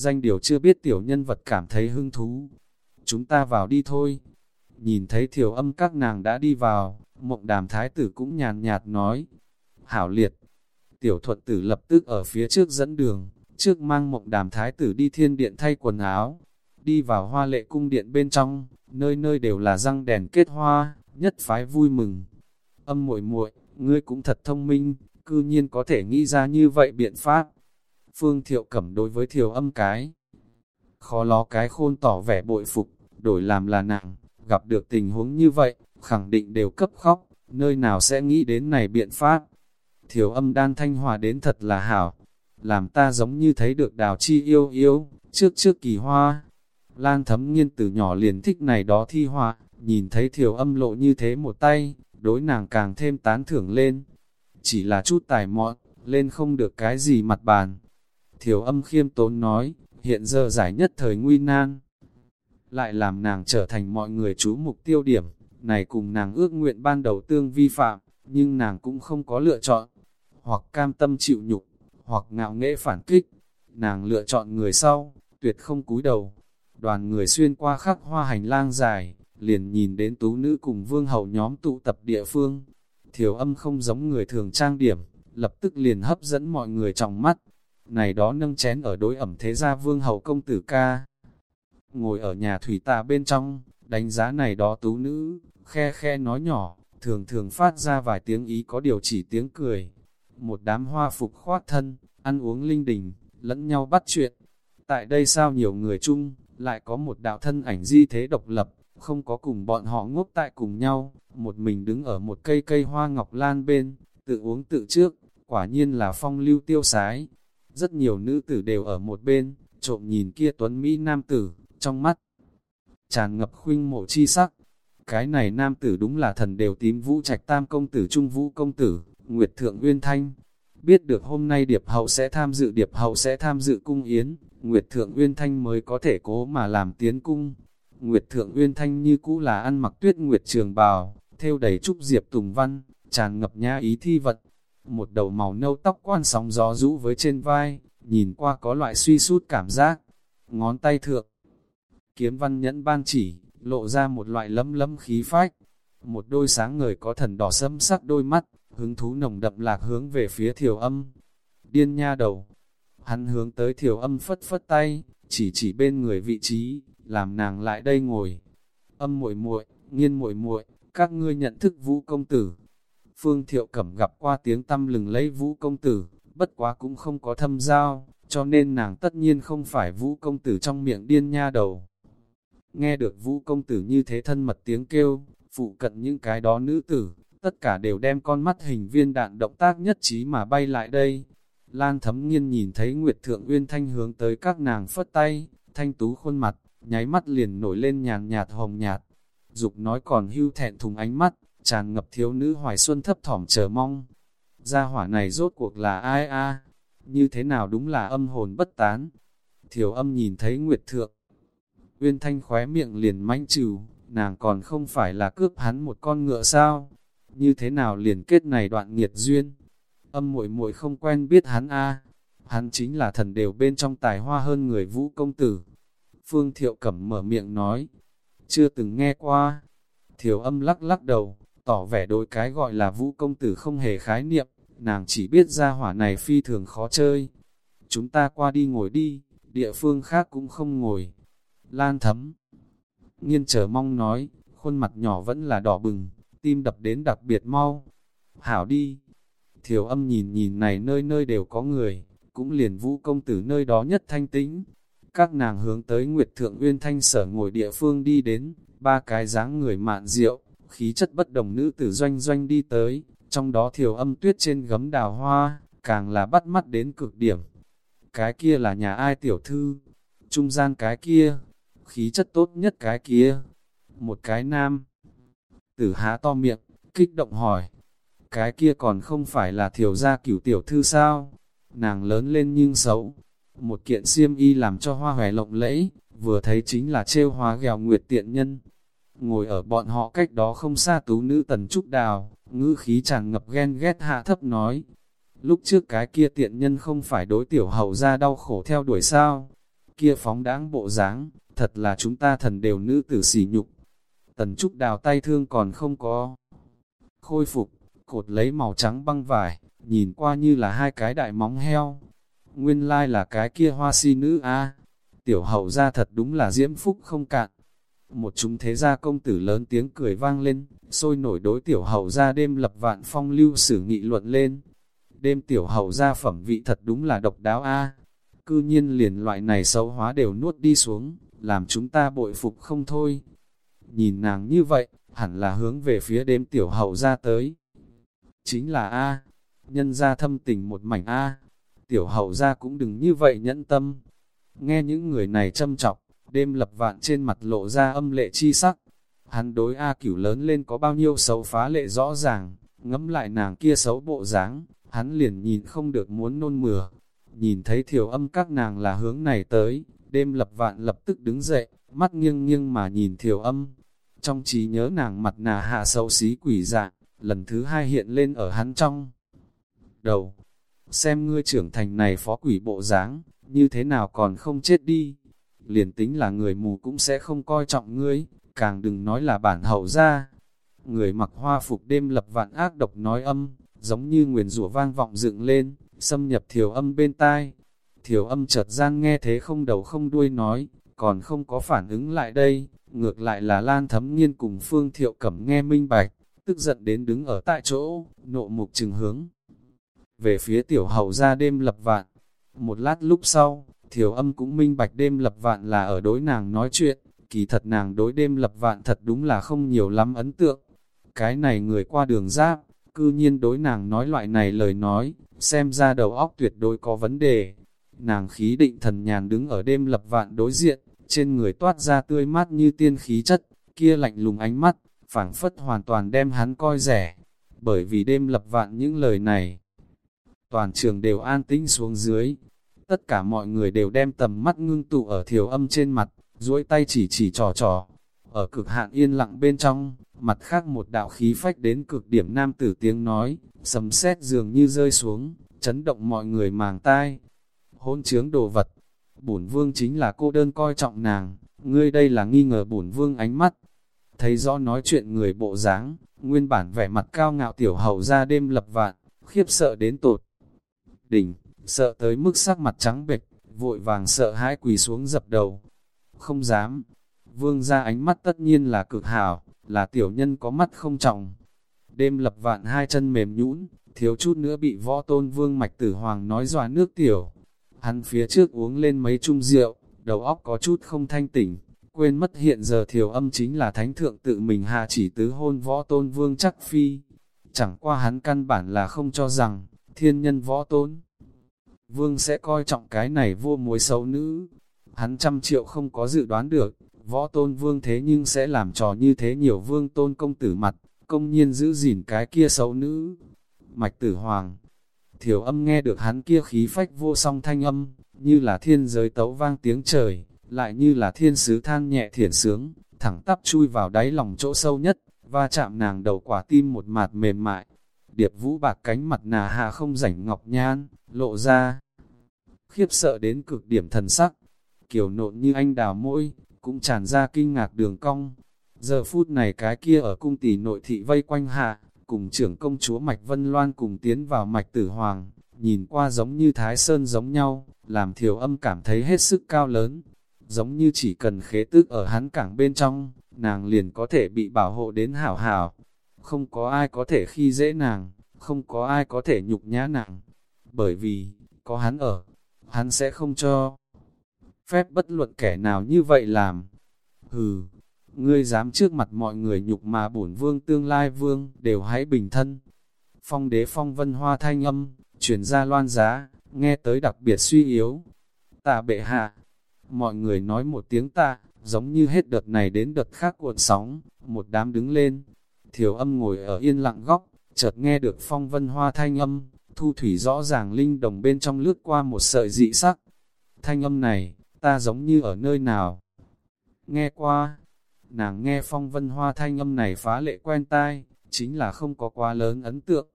danh điều chưa biết tiểu nhân vật cảm thấy hứng thú. Chúng ta vào đi thôi. Nhìn thấy thiểu âm các nàng đã đi vào, mộng đàm thái tử cũng nhàn nhạt nói. Hảo liệt, tiểu thuận tử lập tức ở phía trước dẫn đường, trước mang mộng đàm thái tử đi thiên điện thay quần áo. Đi vào hoa lệ cung điện bên trong, nơi nơi đều là răng đèn kết hoa, nhất phái vui mừng. Âm muội muội, ngươi cũng thật thông minh, cư nhiên có thể nghĩ ra như vậy biện pháp. Phương Thiệu Cẩm đối với Thiều âm cái. Khó ló cái khôn tỏ vẻ bội phục, đổi làm là nặng, gặp được tình huống như vậy, khẳng định đều cấp khóc, nơi nào sẽ nghĩ đến này biện pháp. Thiều âm đan thanh hòa đến thật là hảo, làm ta giống như thấy được đào chi yêu yêu, trước trước kỳ hoa. Lan thấm nghiên từ nhỏ liền thích này đó thi họa, nhìn thấy thiều âm lộ như thế một tay, đối nàng càng thêm tán thưởng lên. Chỉ là chút tài mọn, lên không được cái gì mặt bàn, Thiểu âm khiêm tốn nói, hiện giờ giải nhất thời nguy nan. Lại làm nàng trở thành mọi người chú mục tiêu điểm, này cùng nàng ước nguyện ban đầu tương vi phạm, nhưng nàng cũng không có lựa chọn, hoặc cam tâm chịu nhục, hoặc ngạo nghễ phản kích. Nàng lựa chọn người sau, tuyệt không cúi đầu. Đoàn người xuyên qua khắc hoa hành lang dài, liền nhìn đến tú nữ cùng vương hậu nhóm tụ tập địa phương. Thiểu âm không giống người thường trang điểm, lập tức liền hấp dẫn mọi người trong mắt, này đó nâng chén ở đối ẩm thế gia vương hậu công tử ca. Ngồi ở nhà thủy tà bên trong, đánh giá này đó tú nữ, khe khe nói nhỏ, thường thường phát ra vài tiếng ý có điều chỉ tiếng cười. Một đám hoa phục khoát thân, ăn uống linh đình, lẫn nhau bắt chuyện. Tại đây sao nhiều người chung, lại có một đạo thân ảnh di thế độc lập, không có cùng bọn họ ngốc tại cùng nhau, một mình đứng ở một cây cây hoa ngọc lan bên, tự uống tự trước, quả nhiên là phong lưu tiêu sái. Rất nhiều nữ tử đều ở một bên, trộm nhìn kia tuấn Mỹ nam tử, trong mắt, tràn ngập khuynh mộ chi sắc. Cái này nam tử đúng là thần đều tím vũ trạch tam công tử trung vũ công tử, Nguyệt Thượng Uyên Thanh. Biết được hôm nay Điệp Hậu sẽ tham dự Điệp Hậu sẽ tham dự cung yến, Nguyệt Thượng Uyên Thanh mới có thể cố mà làm tiến cung. Nguyệt Thượng Uyên Thanh như cũ là ăn mặc tuyết Nguyệt trường bào, theo đầy trúc diệp tùng văn, tràn ngập nha ý thi vật. Một đầu màu nâu tóc quan sóng gió rũ với trên vai, nhìn qua có loại suy sút cảm giác. Ngón tay thượng, kiếm văn nhẫn ban chỉ, lộ ra một loại lấm lấm khí phách. Một đôi sáng ngời có thần đỏ sâm sắc đôi mắt, hứng thú nồng đậm lạc hướng về phía thiểu âm. Điên nha đầu, hắn hướng tới thiểu âm phất phất tay, chỉ chỉ bên người vị trí, làm nàng lại đây ngồi. Âm muội muội, nghiên muội muội, các ngươi nhận thức vũ công tử. Phương Thiệu Cẩm gặp qua tiếng tâm lừng lấy vũ công tử, bất quá cũng không có thâm giao, cho nên nàng tất nhiên không phải vũ công tử trong miệng điên nha đầu. Nghe được vũ công tử như thế thân mật tiếng kêu, phụ cận những cái đó nữ tử, tất cả đều đem con mắt hình viên đạn động tác nhất trí mà bay lại đây. Lan thấm nghiên nhìn thấy Nguyệt Thượng Uyên Thanh hướng tới các nàng phất tay, thanh tú khuôn mặt, nháy mắt liền nổi lên nhàn nhạt hồng nhạt. Dục nói còn hưu thẹn thùng ánh mắt, tràn ngập thiếu nữ hoài xuân thấp thỏm chờ mong. Gia hỏa này rốt cuộc là ai a? Như thế nào đúng là âm hồn bất tán? Thiểu âm nhìn thấy Nguyệt Thượng. Uyên Thanh khóe miệng liền manh trừ, nàng còn không phải là cướp hắn một con ngựa sao? Như thế nào liền kết này đoạn nghiệt duyên? Âm muội muội không quen biết hắn a Hắn chính là thần đều bên trong tài hoa hơn người vũ công tử. Phương Thiệu Cẩm mở miệng nói, chưa từng nghe qua. Thiểu âm lắc lắc đầu, tỏ vẻ đôi cái gọi là vũ công tử không hề khái niệm, nàng chỉ biết ra hỏa này phi thường khó chơi. Chúng ta qua đi ngồi đi, địa phương khác cũng không ngồi. Lan thấm. Nghiên chờ mong nói, khuôn mặt nhỏ vẫn là đỏ bừng, tim đập đến đặc biệt mau. Hảo đi. Thiểu âm nhìn nhìn này nơi nơi đều có người, cũng liền vũ công tử nơi đó nhất thanh tĩnh, các nàng hướng tới Nguyệt Thượng Uyên Thanh sở ngồi địa phương đi đến, ba cái dáng người mạn rượu, khí chất bất đồng nữ tử doanh doanh đi tới, trong đó thiểu âm tuyết trên gấm đào hoa, càng là bắt mắt đến cực điểm. Cái kia là nhà ai tiểu thư, trung gian cái kia, khí chất tốt nhất cái kia, một cái nam. Tử há to miệng, kích động hỏi, cái kia còn không phải là thiểu gia cửu tiểu thư sao? Nàng lớn lên nhưng xấu, một kiện xiêm y làm cho hoa hòe lộng lẫy, vừa thấy chính là trêu hóa ghèo nguyệt tiện nhân. Ngồi ở bọn họ cách đó không xa tú nữ tần trúc đào, ngữ khí chàng ngập ghen ghét hạ thấp nói. Lúc trước cái kia tiện nhân không phải đối tiểu hậu ra đau khổ theo đuổi sao. Kia phóng đáng bộ dáng, thật là chúng ta thần đều nữ tử sỉ nhục. Tần trúc đào tay thương còn không có. Khôi phục, cột lấy màu trắng băng vải, nhìn qua như là hai cái đại móng heo, nguyên lai là cái kia hoa si nữ a Tiểu hậu ra thật đúng là diễm phúc không cạn. Một chúng thế gia công tử lớn tiếng cười vang lên, sôi nổi đối tiểu hậu ra đêm lập vạn phong lưu sử nghị luận lên. Đêm tiểu hậu ra phẩm vị thật đúng là độc đáo a Cư nhiên liền loại này xấu hóa đều nuốt đi xuống, làm chúng ta bội phục không thôi. Nhìn nàng như vậy, hẳn là hướng về phía đêm tiểu hậu ra tới. Chính là A, nhân ra thâm tình một mảnh A, tiểu hậu ra cũng đừng như vậy nhẫn tâm. Nghe những người này châm chọc, đêm lập vạn trên mặt lộ ra âm lệ chi sắc. Hắn đối A cửu lớn lên có bao nhiêu xấu phá lệ rõ ràng, ngẫm lại nàng kia xấu bộ dáng, hắn liền nhìn không được muốn nôn mửa. Nhìn thấy thiểu âm các nàng là hướng này tới, đêm lập vạn lập tức đứng dậy, mắt nghiêng nghiêng mà nhìn thiểu âm. Trong trí nhớ nàng mặt nà hạ xấu xí quỷ dạng, lần thứ hai hiện lên ở hắn trong đầu xem ngươi trưởng thành này phó quỷ bộ dáng, như thế nào còn không chết đi. Liền tính là người mù cũng sẽ không coi trọng ngươi, càng đừng nói là bản hậu ra. Người mặc hoa phục đêm lập vạn ác độc nói âm, giống như nguyền rủa vang vọng dựng lên, xâm nhập thiểu âm bên tai. Thiểu âm chợt gian nghe thế không đầu không đuôi nói, còn không có phản ứng lại đây, ngược lại là Lan Thấm Nghiên cùng Phương Thiệu Cẩm nghe minh bạch, tức giận đến đứng ở tại chỗ, nộ mục trừng hướng. Về phía tiểu hầu ra đêm lập vạn, một lát lúc sau, thiểu âm cũng minh bạch đêm lập vạn là ở đối nàng nói chuyện, kỳ thật nàng đối đêm lập vạn thật đúng là không nhiều lắm ấn tượng. Cái này người qua đường giáp, cư nhiên đối nàng nói loại này lời nói, xem ra đầu óc tuyệt đối có vấn đề. Nàng khí định thần nhàn đứng ở đêm lập vạn đối diện, trên người toát ra tươi mát như tiên khí chất, kia lạnh lùng ánh mắt, phảng phất hoàn toàn đem hắn coi rẻ. Bởi vì đêm lập vạn những lời này, toàn trường đều an tĩnh xuống dưới. Tất cả mọi người đều đem tầm mắt ngưng tụ ở thiểu âm trên mặt, duỗi tay chỉ chỉ trò trò. Ở cực hạn yên lặng bên trong, mặt khác một đạo khí phách đến cực điểm nam tử tiếng nói, sấm sét dường như rơi xuống, chấn động mọi người màng tai. Hôn chướng đồ vật, bổn vương chính là cô đơn coi trọng nàng, ngươi đây là nghi ngờ bổn vương ánh mắt. Thấy rõ nói chuyện người bộ dáng, nguyên bản vẻ mặt cao ngạo tiểu hầu ra đêm lập vạn, khiếp sợ đến tột. Đỉnh, sợ tới mức sắc mặt trắng bệch, vội vàng sợ hãi quỳ xuống dập đầu. Không dám, vương ra ánh mắt tất nhiên là cực hảo, là tiểu nhân có mắt không trọng. Đêm lập vạn hai chân mềm nhũn, thiếu chút nữa bị võ tôn vương mạch tử hoàng nói dòa nước tiểu. Hắn phía trước uống lên mấy chung rượu, đầu óc có chút không thanh tỉnh, quên mất hiện giờ thiểu âm chính là thánh thượng tự mình hạ chỉ tứ hôn võ tôn vương chắc phi. Chẳng qua hắn căn bản là không cho rằng, thiên nhân võ tôn. Vương sẽ coi trọng cái này vô mối xấu nữ. Hắn trăm triệu không có dự đoán được, võ tôn vương thế nhưng sẽ làm trò như thế nhiều vương tôn công tử mặt, công nhiên giữ gìn cái kia xấu nữ. Mạch tử hoàng, thiểu âm nghe được hắn kia khí phách vô song thanh âm, như là thiên giới tấu vang tiếng trời, lại như là thiên sứ than nhẹ thiển sướng, thẳng tắp chui vào đáy lòng chỗ sâu nhất, va chạm nàng đầu quả tim một mạt mềm mại. Điệp vũ bạc cánh mặt nà hạ không rảnh ngọc nhan, lộ ra. Khiếp sợ đến cực điểm thần sắc, kiểu nộn như anh đào mỗi, cũng tràn ra kinh ngạc đường cong. Giờ phút này cái kia ở cung tỷ nội thị vây quanh hạ, cùng trưởng công chúa Mạch Vân Loan cùng tiến vào Mạch Tử Hoàng, nhìn qua giống như Thái Sơn giống nhau, làm thiểu âm cảm thấy hết sức cao lớn. Giống như chỉ cần khế tức ở hắn cảng bên trong, nàng liền có thể bị bảo hộ đến hảo hảo. Không có ai có thể khi dễ nàng, không có ai có thể nhục nhã nàng. Bởi vì, có hắn ở, hắn sẽ không cho phép bất luận kẻ nào như vậy làm. Hừ, ngươi dám trước mặt mọi người nhục mà bổn vương tương lai vương, đều hãy bình thân. Phong đế phong vân hoa thanh âm, chuyển ra loan giá, nghe tới đặc biệt suy yếu. Tạ bệ hạ, mọi người nói một tiếng tạ, giống như hết đợt này đến đợt khác cuộn sóng, một đám đứng lên. Thiểu âm ngồi ở yên lặng góc, chợt nghe được phong vân hoa thanh âm, thu thủy rõ ràng linh đồng bên trong lướt qua một sợi dị sắc. Thanh âm này, ta giống như ở nơi nào? Nghe qua, nàng nghe phong vân hoa thanh âm này phá lệ quen tai, chính là không có quá lớn ấn tượng.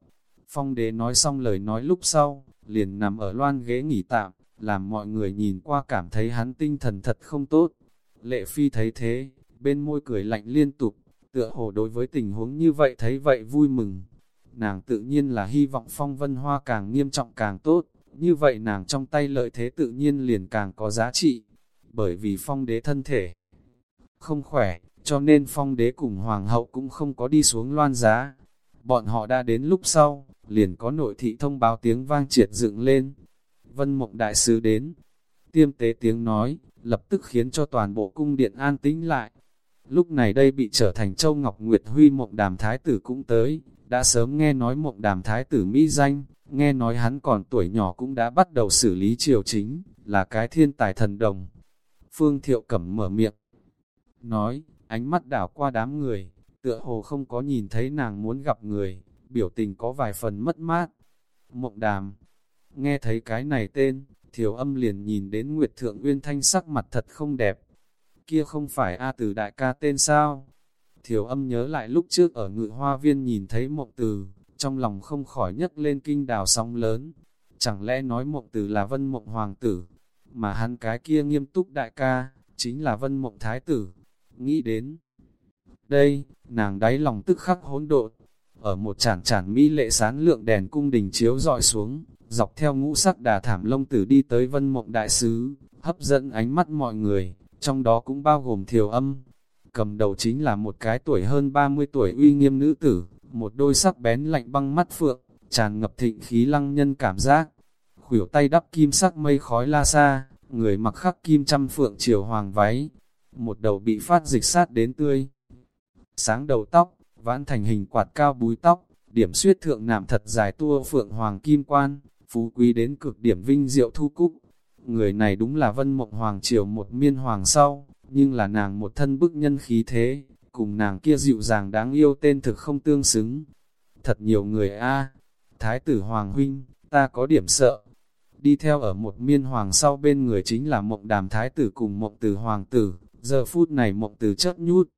Phong đế nói xong lời nói lúc sau, liền nằm ở loan ghế nghỉ tạm, làm mọi người nhìn qua cảm thấy hắn tinh thần thật không tốt. Lệ phi thấy thế, bên môi cười lạnh liên tục, tựa hồ đối với tình huống như vậy thấy vậy vui mừng. Nàng tự nhiên là hy vọng phong vân hoa càng nghiêm trọng càng tốt, như vậy nàng trong tay lợi thế tự nhiên liền càng có giá trị, bởi vì phong đế thân thể không khỏe, cho nên phong đế cùng hoàng hậu cũng không có đi xuống loan giá. Bọn họ đã đến lúc sau, liền có nội thị thông báo tiếng vang triệt dựng lên. Vân mộng đại sứ đến, tiêm tế tiếng nói, lập tức khiến cho toàn bộ cung điện an tĩnh lại. Lúc này đây bị trở thành Châu Ngọc Nguyệt Huy mộng đàm thái tử cũng tới, đã sớm nghe nói mộng đàm thái tử Mỹ danh, nghe nói hắn còn tuổi nhỏ cũng đã bắt đầu xử lý triều chính, là cái thiên tài thần đồng. Phương Thiệu Cẩm mở miệng, nói, ánh mắt đảo qua đám người, tựa hồ không có nhìn thấy nàng muốn gặp người, biểu tình có vài phần mất mát. Mộng đàm, nghe thấy cái này tên, thiểu âm liền nhìn đến Nguyệt Thượng Uyên Thanh sắc mặt thật không đẹp. Kia không phải A từ đại ca tên sao? Thiểu âm nhớ lại lúc trước ở ngự hoa viên nhìn thấy mộng từ, trong lòng không khỏi nhấc lên kinh đào sóng lớn. Chẳng lẽ nói mộng từ là vân mộng hoàng tử, mà hắn cái kia nghiêm túc đại ca, chính là vân mộng thái tử. Nghĩ đến đây, nàng đáy lòng tức khắc hỗn độn, ở một chản chản mỹ lệ sán lượng đèn cung đình chiếu dọi xuống, dọc theo ngũ sắc đà thảm lông tử đi tới vân mộng đại sứ, hấp dẫn ánh mắt mọi người, trong đó cũng bao gồm thiều âm. Cầm đầu chính là một cái tuổi hơn 30 tuổi uy nghiêm nữ tử, một đôi sắc bén lạnh băng mắt phượng, tràn ngập thịnh khí lăng nhân cảm giác. Khủyểu tay đắp kim sắc mây khói la xa, người mặc khắc kim trăm phượng chiều hoàng váy, một đầu bị phát dịch sát đến tươi. Sáng đầu tóc, vãn thành hình quạt cao búi tóc, điểm suyết thượng nạm thật dài tua phượng hoàng kim quan, phú quý đến cực điểm vinh diệu thu cúc. Người này đúng là vân mộng hoàng triều một miên hoàng sau, nhưng là nàng một thân bức nhân khí thế, cùng nàng kia dịu dàng đáng yêu tên thực không tương xứng. Thật nhiều người a Thái tử Hoàng Huynh, ta có điểm sợ. Đi theo ở một miên hoàng sau bên người chính là mộng đàm thái tử cùng mộng tử hoàng tử, giờ phút này mộng tử chớp nhút.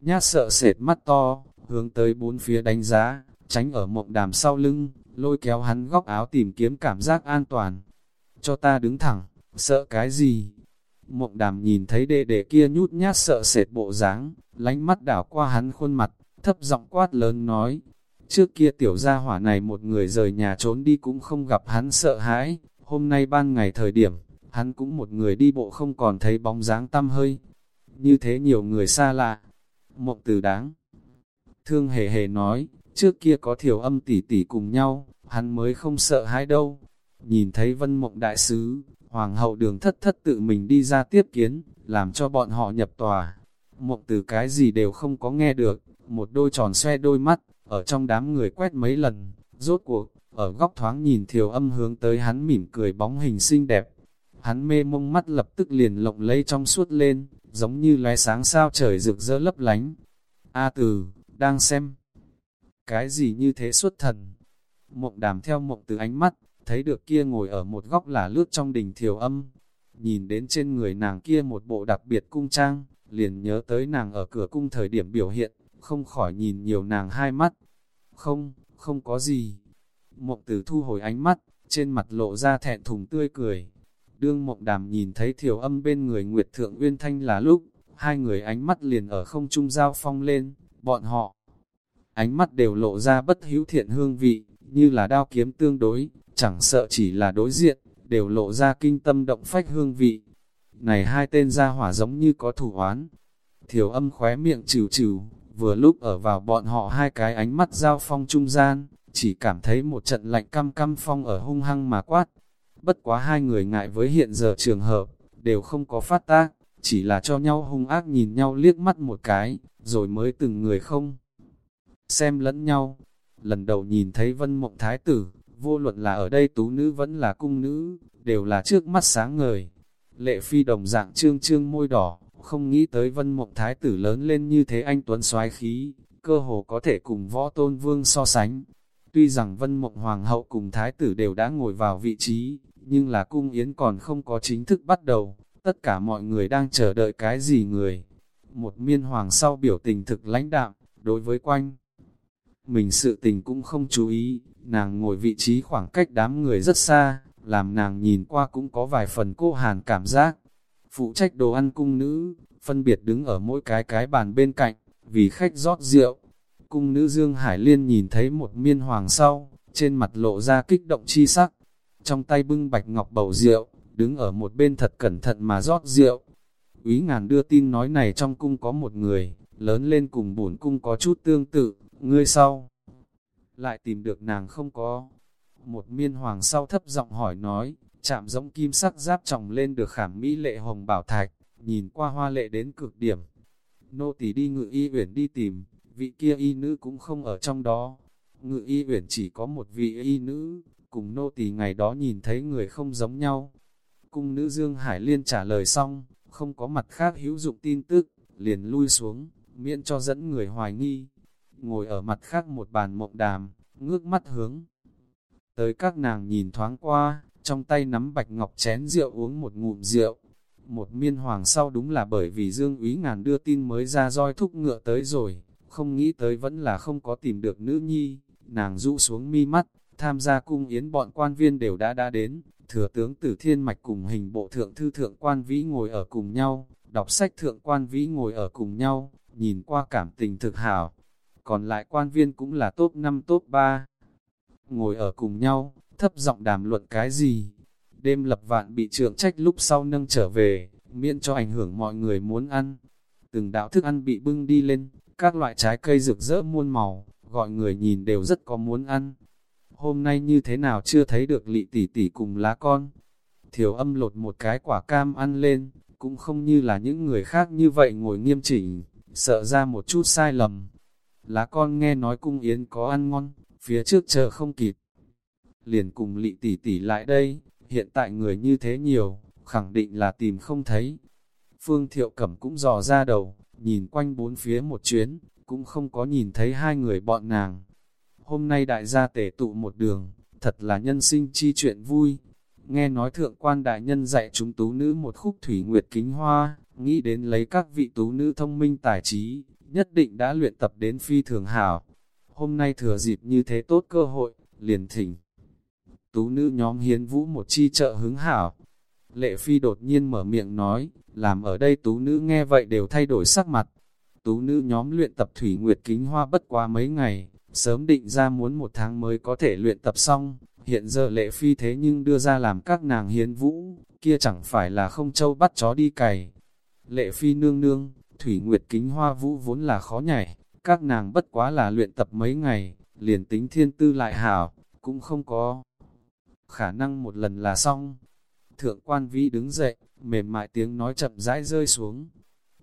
Nhát sợ sệt mắt to, hướng tới bốn phía đánh giá, tránh ở mộng đàm sau lưng, lôi kéo hắn góc áo tìm kiếm cảm giác an toàn. Cho ta đứng thẳng, sợ cái gì? Mộng đàm nhìn thấy đệ đệ kia nhút nhát sợ sệt bộ dáng, lánh mắt đảo qua hắn khuôn mặt, thấp giọng quát lớn nói. Trước kia tiểu gia hỏa này một người rời nhà trốn đi cũng không gặp hắn sợ hãi, hôm nay ban ngày thời điểm, hắn cũng một người đi bộ không còn thấy bóng dáng tăm hơi. Như thế nhiều người xa lạ. Mộng từ đáng. Thương hề hề nói, trước kia có thiểu âm tỷ tỷ cùng nhau, hắn mới không sợ hãi đâu. Nhìn thấy vân mộng đại sứ, hoàng hậu đường thất thất tự mình đi ra tiếp kiến, làm cho bọn họ nhập tòa. Mộng từ cái gì đều không có nghe được, một đôi tròn xoe đôi mắt, ở trong đám người quét mấy lần, rốt cuộc, ở góc thoáng nhìn thiều âm hướng tới hắn mỉm cười bóng hình xinh đẹp. Hắn mê mông mắt lập tức liền lộng lây trong suốt lên, giống như lóe sáng sao trời rực rỡ lấp lánh. A từ, đang xem. Cái gì như thế xuất thần? Mộng đàm theo mộng từ ánh mắt, thấy được kia ngồi ở một góc là lướt trong đình thiều âm. Nhìn đến trên người nàng kia một bộ đặc biệt cung trang, liền nhớ tới nàng ở cửa cung thời điểm biểu hiện, không khỏi nhìn nhiều nàng hai mắt. Không, không có gì. Mộng tử thu hồi ánh mắt, trên mặt lộ ra thẹn thùng tươi cười. Đương mộng đàm nhìn thấy thiểu âm bên người Nguyệt Thượng Uyên Thanh là lúc, hai người ánh mắt liền ở không trung giao phong lên, bọn họ. Ánh mắt đều lộ ra bất hữu thiện hương vị, như là đao kiếm tương đối, chẳng sợ chỉ là đối diện, đều lộ ra kinh tâm động phách hương vị. Này hai tên ra hỏa giống như có thủ oán. Thiểu âm khóe miệng trừ trừ, vừa lúc ở vào bọn họ hai cái ánh mắt giao phong trung gian, chỉ cảm thấy một trận lạnh căm căm phong ở hung hăng mà quát. Bất quá hai người ngại với hiện giờ trường hợp, đều không có phát tác, chỉ là cho nhau hung ác nhìn nhau liếc mắt một cái, rồi mới từng người không. Xem lẫn nhau, lần đầu nhìn thấy vân mộng thái tử, vô luận là ở đây tú nữ vẫn là cung nữ, đều là trước mắt sáng ngời. Lệ phi đồng dạng trương trương môi đỏ, không nghĩ tới vân mộng thái tử lớn lên như thế anh Tuấn soái khí, cơ hồ có thể cùng võ tôn vương so sánh. Tuy rằng vân mộng hoàng hậu cùng thái tử đều đã ngồi vào vị trí, nhưng là cung yến còn không có chính thức bắt đầu, tất cả mọi người đang chờ đợi cái gì người. Một miên hoàng sau biểu tình thực lãnh đạm, đối với quanh. Mình sự tình cũng không chú ý, nàng ngồi vị trí khoảng cách đám người rất xa, làm nàng nhìn qua cũng có vài phần cô hàn cảm giác phụ trách đồ ăn cung nữ, phân biệt đứng ở mỗi cái cái bàn bên cạnh, vì khách rót rượu. Cung nữ Dương Hải Liên nhìn thấy một miên hoàng sau, trên mặt lộ ra kích động chi sắc, trong tay bưng bạch ngọc bầu rượu, đứng ở một bên thật cẩn thận mà rót rượu. Úy ngàn đưa tin nói này trong cung có một người, lớn lên cùng bổn cung có chút tương tự, ngươi sau. Lại tìm được nàng không có. Một miên hoàng sau thấp giọng hỏi nói, chạm giống kim sắc giáp trọng lên được khảm mỹ lệ hồng bảo thạch, nhìn qua hoa lệ đến cực điểm. Nô tỳ đi ngự y uyển đi tìm, vị kia y nữ cũng không ở trong đó. Ngự y uyển chỉ có một vị y nữ, cùng nô tỳ ngày đó nhìn thấy người không giống nhau. Cung nữ Dương Hải Liên trả lời xong, không có mặt khác hữu dụng tin tức, liền lui xuống, miễn cho dẫn người hoài nghi. Ngồi ở mặt khác một bàn mộng đàm, ngước mắt hướng. Tới các nàng nhìn thoáng qua, trong tay nắm bạch ngọc chén rượu uống một ngụm rượu. Một miên hoàng sau đúng là bởi vì Dương Úy Ngàn đưa tin mới ra roi thúc ngựa tới rồi, không nghĩ tới vẫn là không có tìm được nữ nhi, nàng rũ xuống mi mắt, tham gia cung yến bọn quan viên đều đã đã đến, thừa tướng tử thiên mạch cùng hình bộ thượng thư thượng quan vĩ ngồi ở cùng nhau, đọc sách thượng quan vĩ ngồi ở cùng nhau, nhìn qua cảm tình thực hảo, còn lại quan viên cũng là top 5 top 3, ngồi ở cùng nhau, thấp giọng đàm luận cái gì. Đêm lập vạn bị trưởng trách lúc sau nâng trở về, miễn cho ảnh hưởng mọi người muốn ăn. Từng đạo thức ăn bị bưng đi lên, các loại trái cây rực rỡ muôn màu, gọi người nhìn đều rất có muốn ăn. Hôm nay như thế nào chưa thấy được lị tỷ tỷ cùng lá con. Thiểu âm lột một cái quả cam ăn lên, cũng không như là những người khác như vậy ngồi nghiêm chỉnh, sợ ra một chút sai lầm. Lá con nghe nói cung yến có ăn ngon, phía trước chờ không kịp. Liền cùng lị tỷ tỷ lại đây, hiện tại người như thế nhiều, khẳng định là tìm không thấy. Phương Thiệu Cẩm cũng dò ra đầu, nhìn quanh bốn phía một chuyến, cũng không có nhìn thấy hai người bọn nàng. Hôm nay đại gia tể tụ một đường, thật là nhân sinh chi chuyện vui. Nghe nói thượng quan đại nhân dạy chúng tú nữ một khúc thủy nguyệt kính hoa, nghĩ đến lấy các vị tú nữ thông minh tài trí, nhất định đã luyện tập đến phi thường hảo. Hôm nay thừa dịp như thế tốt cơ hội, liền thỉnh. Tú nữ nhóm hiến vũ một chi trợ hứng hảo. Lệ phi đột nhiên mở miệng nói, làm ở đây tú nữ nghe vậy đều thay đổi sắc mặt. Tú nữ nhóm luyện tập thủy nguyệt kính hoa bất quá mấy ngày, sớm định ra muốn một tháng mới có thể luyện tập xong. Hiện giờ lệ phi thế nhưng đưa ra làm các nàng hiến vũ, kia chẳng phải là không châu bắt chó đi cày. Lệ phi nương nương, thủy nguyệt kính hoa vũ vốn là khó nhảy, các nàng bất quá là luyện tập mấy ngày, liền tính thiên tư lại hảo, cũng không có khả năng một lần là xong. Thượng quan vĩ đứng dậy, mềm mại tiếng nói chậm rãi rơi xuống.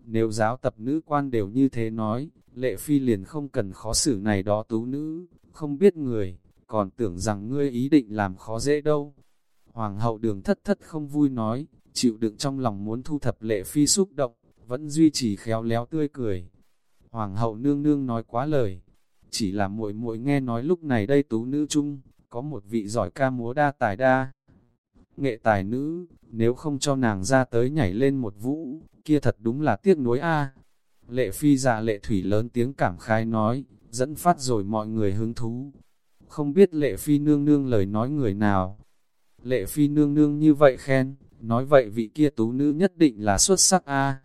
Nếu giáo tập nữ quan đều như thế nói, lệ phi liền không cần khó xử này đó tú nữ, không biết người, còn tưởng rằng ngươi ý định làm khó dễ đâu. Hoàng hậu đường thất thất không vui nói, chịu đựng trong lòng muốn thu thập lệ phi xúc động, vẫn duy trì khéo léo tươi cười. Hoàng hậu nương nương nói quá lời, chỉ là muội muội nghe nói lúc này đây tú nữ chung, có một vị giỏi ca múa đa tài đa. Nghệ tài nữ, nếu không cho nàng ra tới nhảy lên một vũ, kia thật đúng là tiếc nuối a. Lệ phi dạ lệ thủy lớn tiếng cảm khai nói, dẫn phát rồi mọi người hứng thú. Không biết lệ phi nương nương lời nói người nào. Lệ phi nương nương như vậy khen, nói vậy vị kia tú nữ nhất định là xuất sắc a.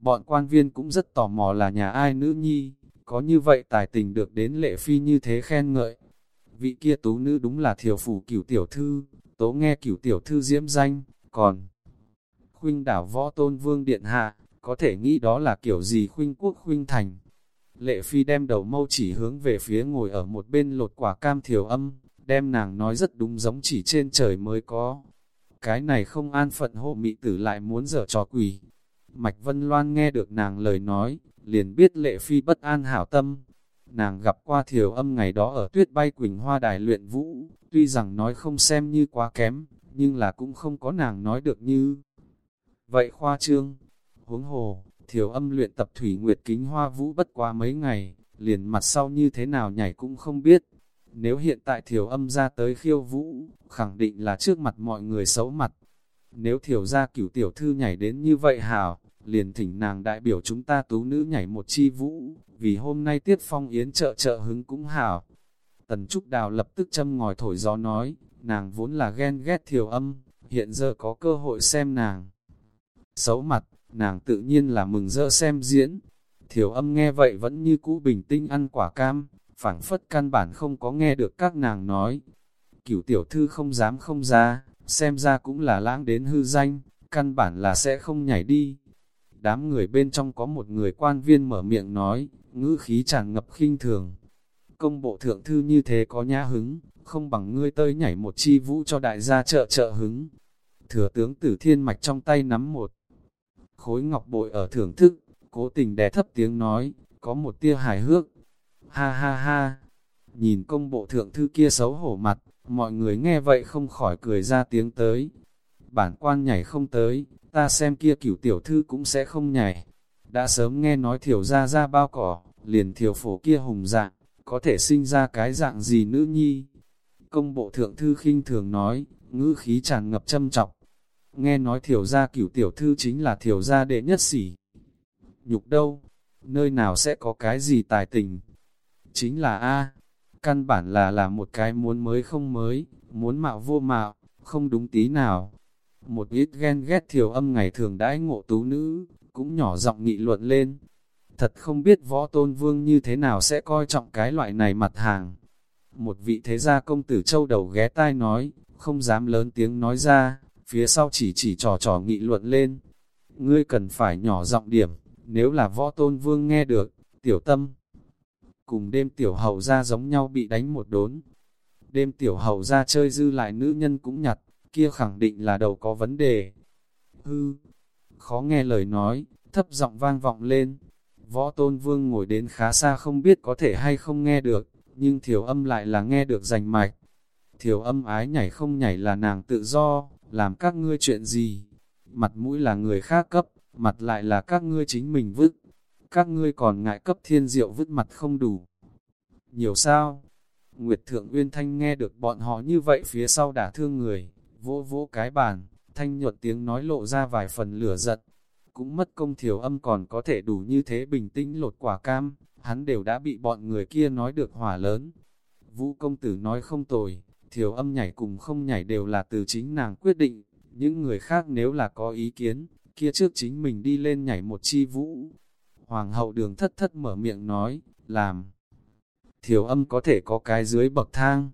Bọn quan viên cũng rất tò mò là nhà ai nữ nhi, có như vậy tài tình được đến lệ phi như thế khen ngợi. Vị kia tú nữ đúng là thiểu phủ cửu tiểu thư, tố nghe cửu tiểu thư diễm danh, còn khuynh đảo võ tôn vương điện hạ, có thể nghĩ đó là kiểu gì khuynh quốc khuynh thành. Lệ phi đem đầu mâu chỉ hướng về phía ngồi ở một bên lột quả cam thiểu âm, đem nàng nói rất đúng giống chỉ trên trời mới có. Cái này không an phận hộ mị tử lại muốn dở trò quỷ. Mạch Vân Loan nghe được nàng lời nói, liền biết lệ phi bất an hảo tâm. Nàng gặp qua thiểu âm ngày đó ở tuyết bay quỳnh hoa đài luyện vũ, tuy rằng nói không xem như quá kém, nhưng là cũng không có nàng nói được như. Vậy khoa trương, huống hồ, thiểu âm luyện tập thủy nguyệt kính hoa vũ bất quá mấy ngày, liền mặt sau như thế nào nhảy cũng không biết. Nếu hiện tại thiểu âm ra tới khiêu vũ, khẳng định là trước mặt mọi người xấu mặt. Nếu thiểu ra cửu tiểu thư nhảy đến như vậy hảo, liền thỉnh nàng đại biểu chúng ta tú nữ nhảy một chi vũ, vì hôm nay tiết phong yến trợ trợ hứng cũng hảo. Tần Trúc Đào lập tức châm ngòi thổi gió nói, nàng vốn là ghen ghét thiểu âm, hiện giờ có cơ hội xem nàng. Xấu mặt, nàng tự nhiên là mừng rỡ xem diễn. Thiểu âm nghe vậy vẫn như cũ bình tĩnh ăn quả cam, phảng phất căn bản không có nghe được các nàng nói. Cửu tiểu thư không dám không ra, xem ra cũng là lãng đến hư danh, căn bản là sẽ không nhảy đi. Đám người bên trong có một người quan viên mở miệng nói, ngữ khí tràn ngập khinh thường. Công bộ thượng thư như thế có nhã hứng, không bằng ngươi tơi nhảy một chi vũ cho đại gia trợ trợ hứng. Thừa tướng tử thiên mạch trong tay nắm một khối ngọc bội ở thưởng thức, cố tình đè thấp tiếng nói, có một tia hài hước. Ha ha ha, nhìn công bộ thượng thư kia xấu hổ mặt, mọi người nghe vậy không khỏi cười ra tiếng tới. Bản quan nhảy không tới, ta xem kia cửu tiểu thư cũng sẽ không nhảy. Đã sớm nghe nói thiểu ra ra bao cỏ, liền thiểu phổ kia hùng dạng, có thể sinh ra cái dạng gì nữ nhi. Công bộ thượng thư khinh thường nói, ngữ khí tràn ngập châm trọng. Nghe nói thiểu gia cửu tiểu thư chính là thiểu gia đệ nhất sỉ. Nhục đâu? Nơi nào sẽ có cái gì tài tình? Chính là A. Căn bản là là một cái muốn mới không mới, muốn mạo vô mạo, không đúng tí nào. Một ít ghen ghét thiểu âm ngày thường đãi ngộ tú nữ, cũng nhỏ giọng nghị luận lên. Thật không biết võ tôn vương như thế nào sẽ coi trọng cái loại này mặt hàng. Một vị thế gia công tử châu đầu ghé tai nói, không dám lớn tiếng nói ra, phía sau chỉ chỉ trò trò nghị luận lên. Ngươi cần phải nhỏ giọng điểm, nếu là võ tôn vương nghe được, tiểu tâm. Cùng đêm tiểu hầu ra giống nhau bị đánh một đốn. Đêm tiểu hầu ra chơi dư lại nữ nhân cũng nhặt, kia khẳng định là đầu có vấn đề. Hư, khó nghe lời nói, thấp giọng vang vọng lên. Võ tôn vương ngồi đến khá xa không biết có thể hay không nghe được, nhưng thiểu âm lại là nghe được rành mạch. Thiểu âm ái nhảy không nhảy là nàng tự do, làm các ngươi chuyện gì? Mặt mũi là người khác cấp, mặt lại là các ngươi chính mình vứt. Các ngươi còn ngại cấp thiên diệu vứt mặt không đủ. Nhiều sao? Nguyệt Thượng Uyên Thanh nghe được bọn họ như vậy phía sau đả thương người, vỗ vỗ cái bàn, thanh nhuận tiếng nói lộ ra vài phần lửa giận. Cũng mất công thiểu âm còn có thể đủ như thế bình tĩnh lột quả cam, hắn đều đã bị bọn người kia nói được hỏa lớn. Vũ công tử nói không tồi, thiểu âm nhảy cùng không nhảy đều là từ chính nàng quyết định, những người khác nếu là có ý kiến, kia trước chính mình đi lên nhảy một chi vũ. Hoàng hậu đường thất thất mở miệng nói, làm. Thiểu âm có thể có cái dưới bậc thang.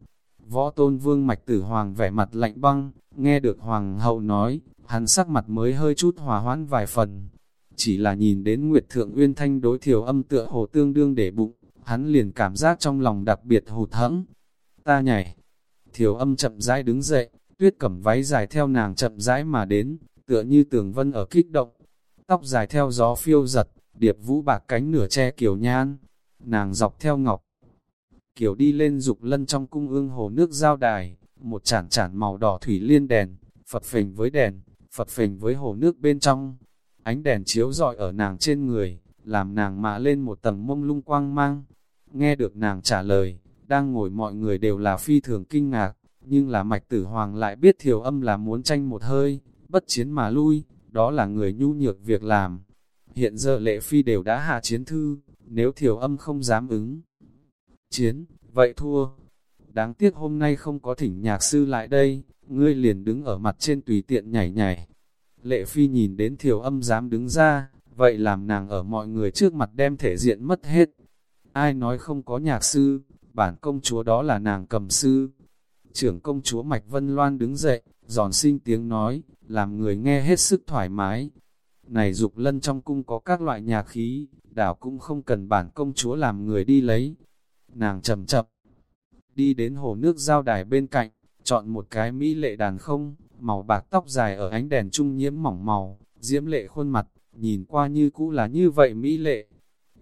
Võ tôn vương mạch tử hoàng vẻ mặt lạnh băng, nghe được hoàng hậu nói, hắn sắc mặt mới hơi chút hòa hoãn vài phần. Chỉ là nhìn đến Nguyệt Thượng Uyên Thanh đối thiểu âm tựa hồ tương đương để bụng, hắn liền cảm giác trong lòng đặc biệt hụt hẫng. Ta nhảy. Thiểu âm chậm rãi đứng dậy, tuyết cẩm váy dài theo nàng chậm rãi mà đến, tựa như tường vân ở kích động. Tóc dài theo gió phiêu giật, điệp vũ bạc cánh nửa che kiểu nhan. Nàng dọc theo ngọc. Kiểu đi lên dục lân trong cung ương hồ nước giao đài, một chản chản màu đỏ thủy liên đèn, phật phình với đèn, phật phình với hồ nước bên trong. Ánh đèn chiếu rọi ở nàng trên người, làm nàng mạ lên một tầng mông lung quang mang. Nghe được nàng trả lời, đang ngồi mọi người đều là phi thường kinh ngạc, nhưng là mạch tử hoàng lại biết thiểu âm là muốn tranh một hơi, bất chiến mà lui, đó là người nhu nhược việc làm. Hiện giờ lệ phi đều đã hạ chiến thư, nếu thiểu âm không dám ứng chiến, vậy thua. Đáng tiếc hôm nay không có thỉnh nhạc sư lại đây, ngươi liền đứng ở mặt trên tùy tiện nhảy nhảy. Lệ phi nhìn đến thiểu âm dám đứng ra, vậy làm nàng ở mọi người trước mặt đem thể diện mất hết. Ai nói không có nhạc sư, bản công chúa đó là nàng cầm sư. Trưởng công chúa Mạch Vân Loan đứng dậy, giòn sinh tiếng nói, làm người nghe hết sức thoải mái. Này dục lân trong cung có các loại nhạc khí, đảo cũng không cần bản công chúa làm người đi lấy. Nàng chậm chậm, đi đến hồ nước giao đài bên cạnh, chọn một cái mỹ lệ đàn không, màu bạc tóc dài ở ánh đèn trung nhiễm mỏng màu, diễm lệ khuôn mặt, nhìn qua như cũ là như vậy mỹ lệ.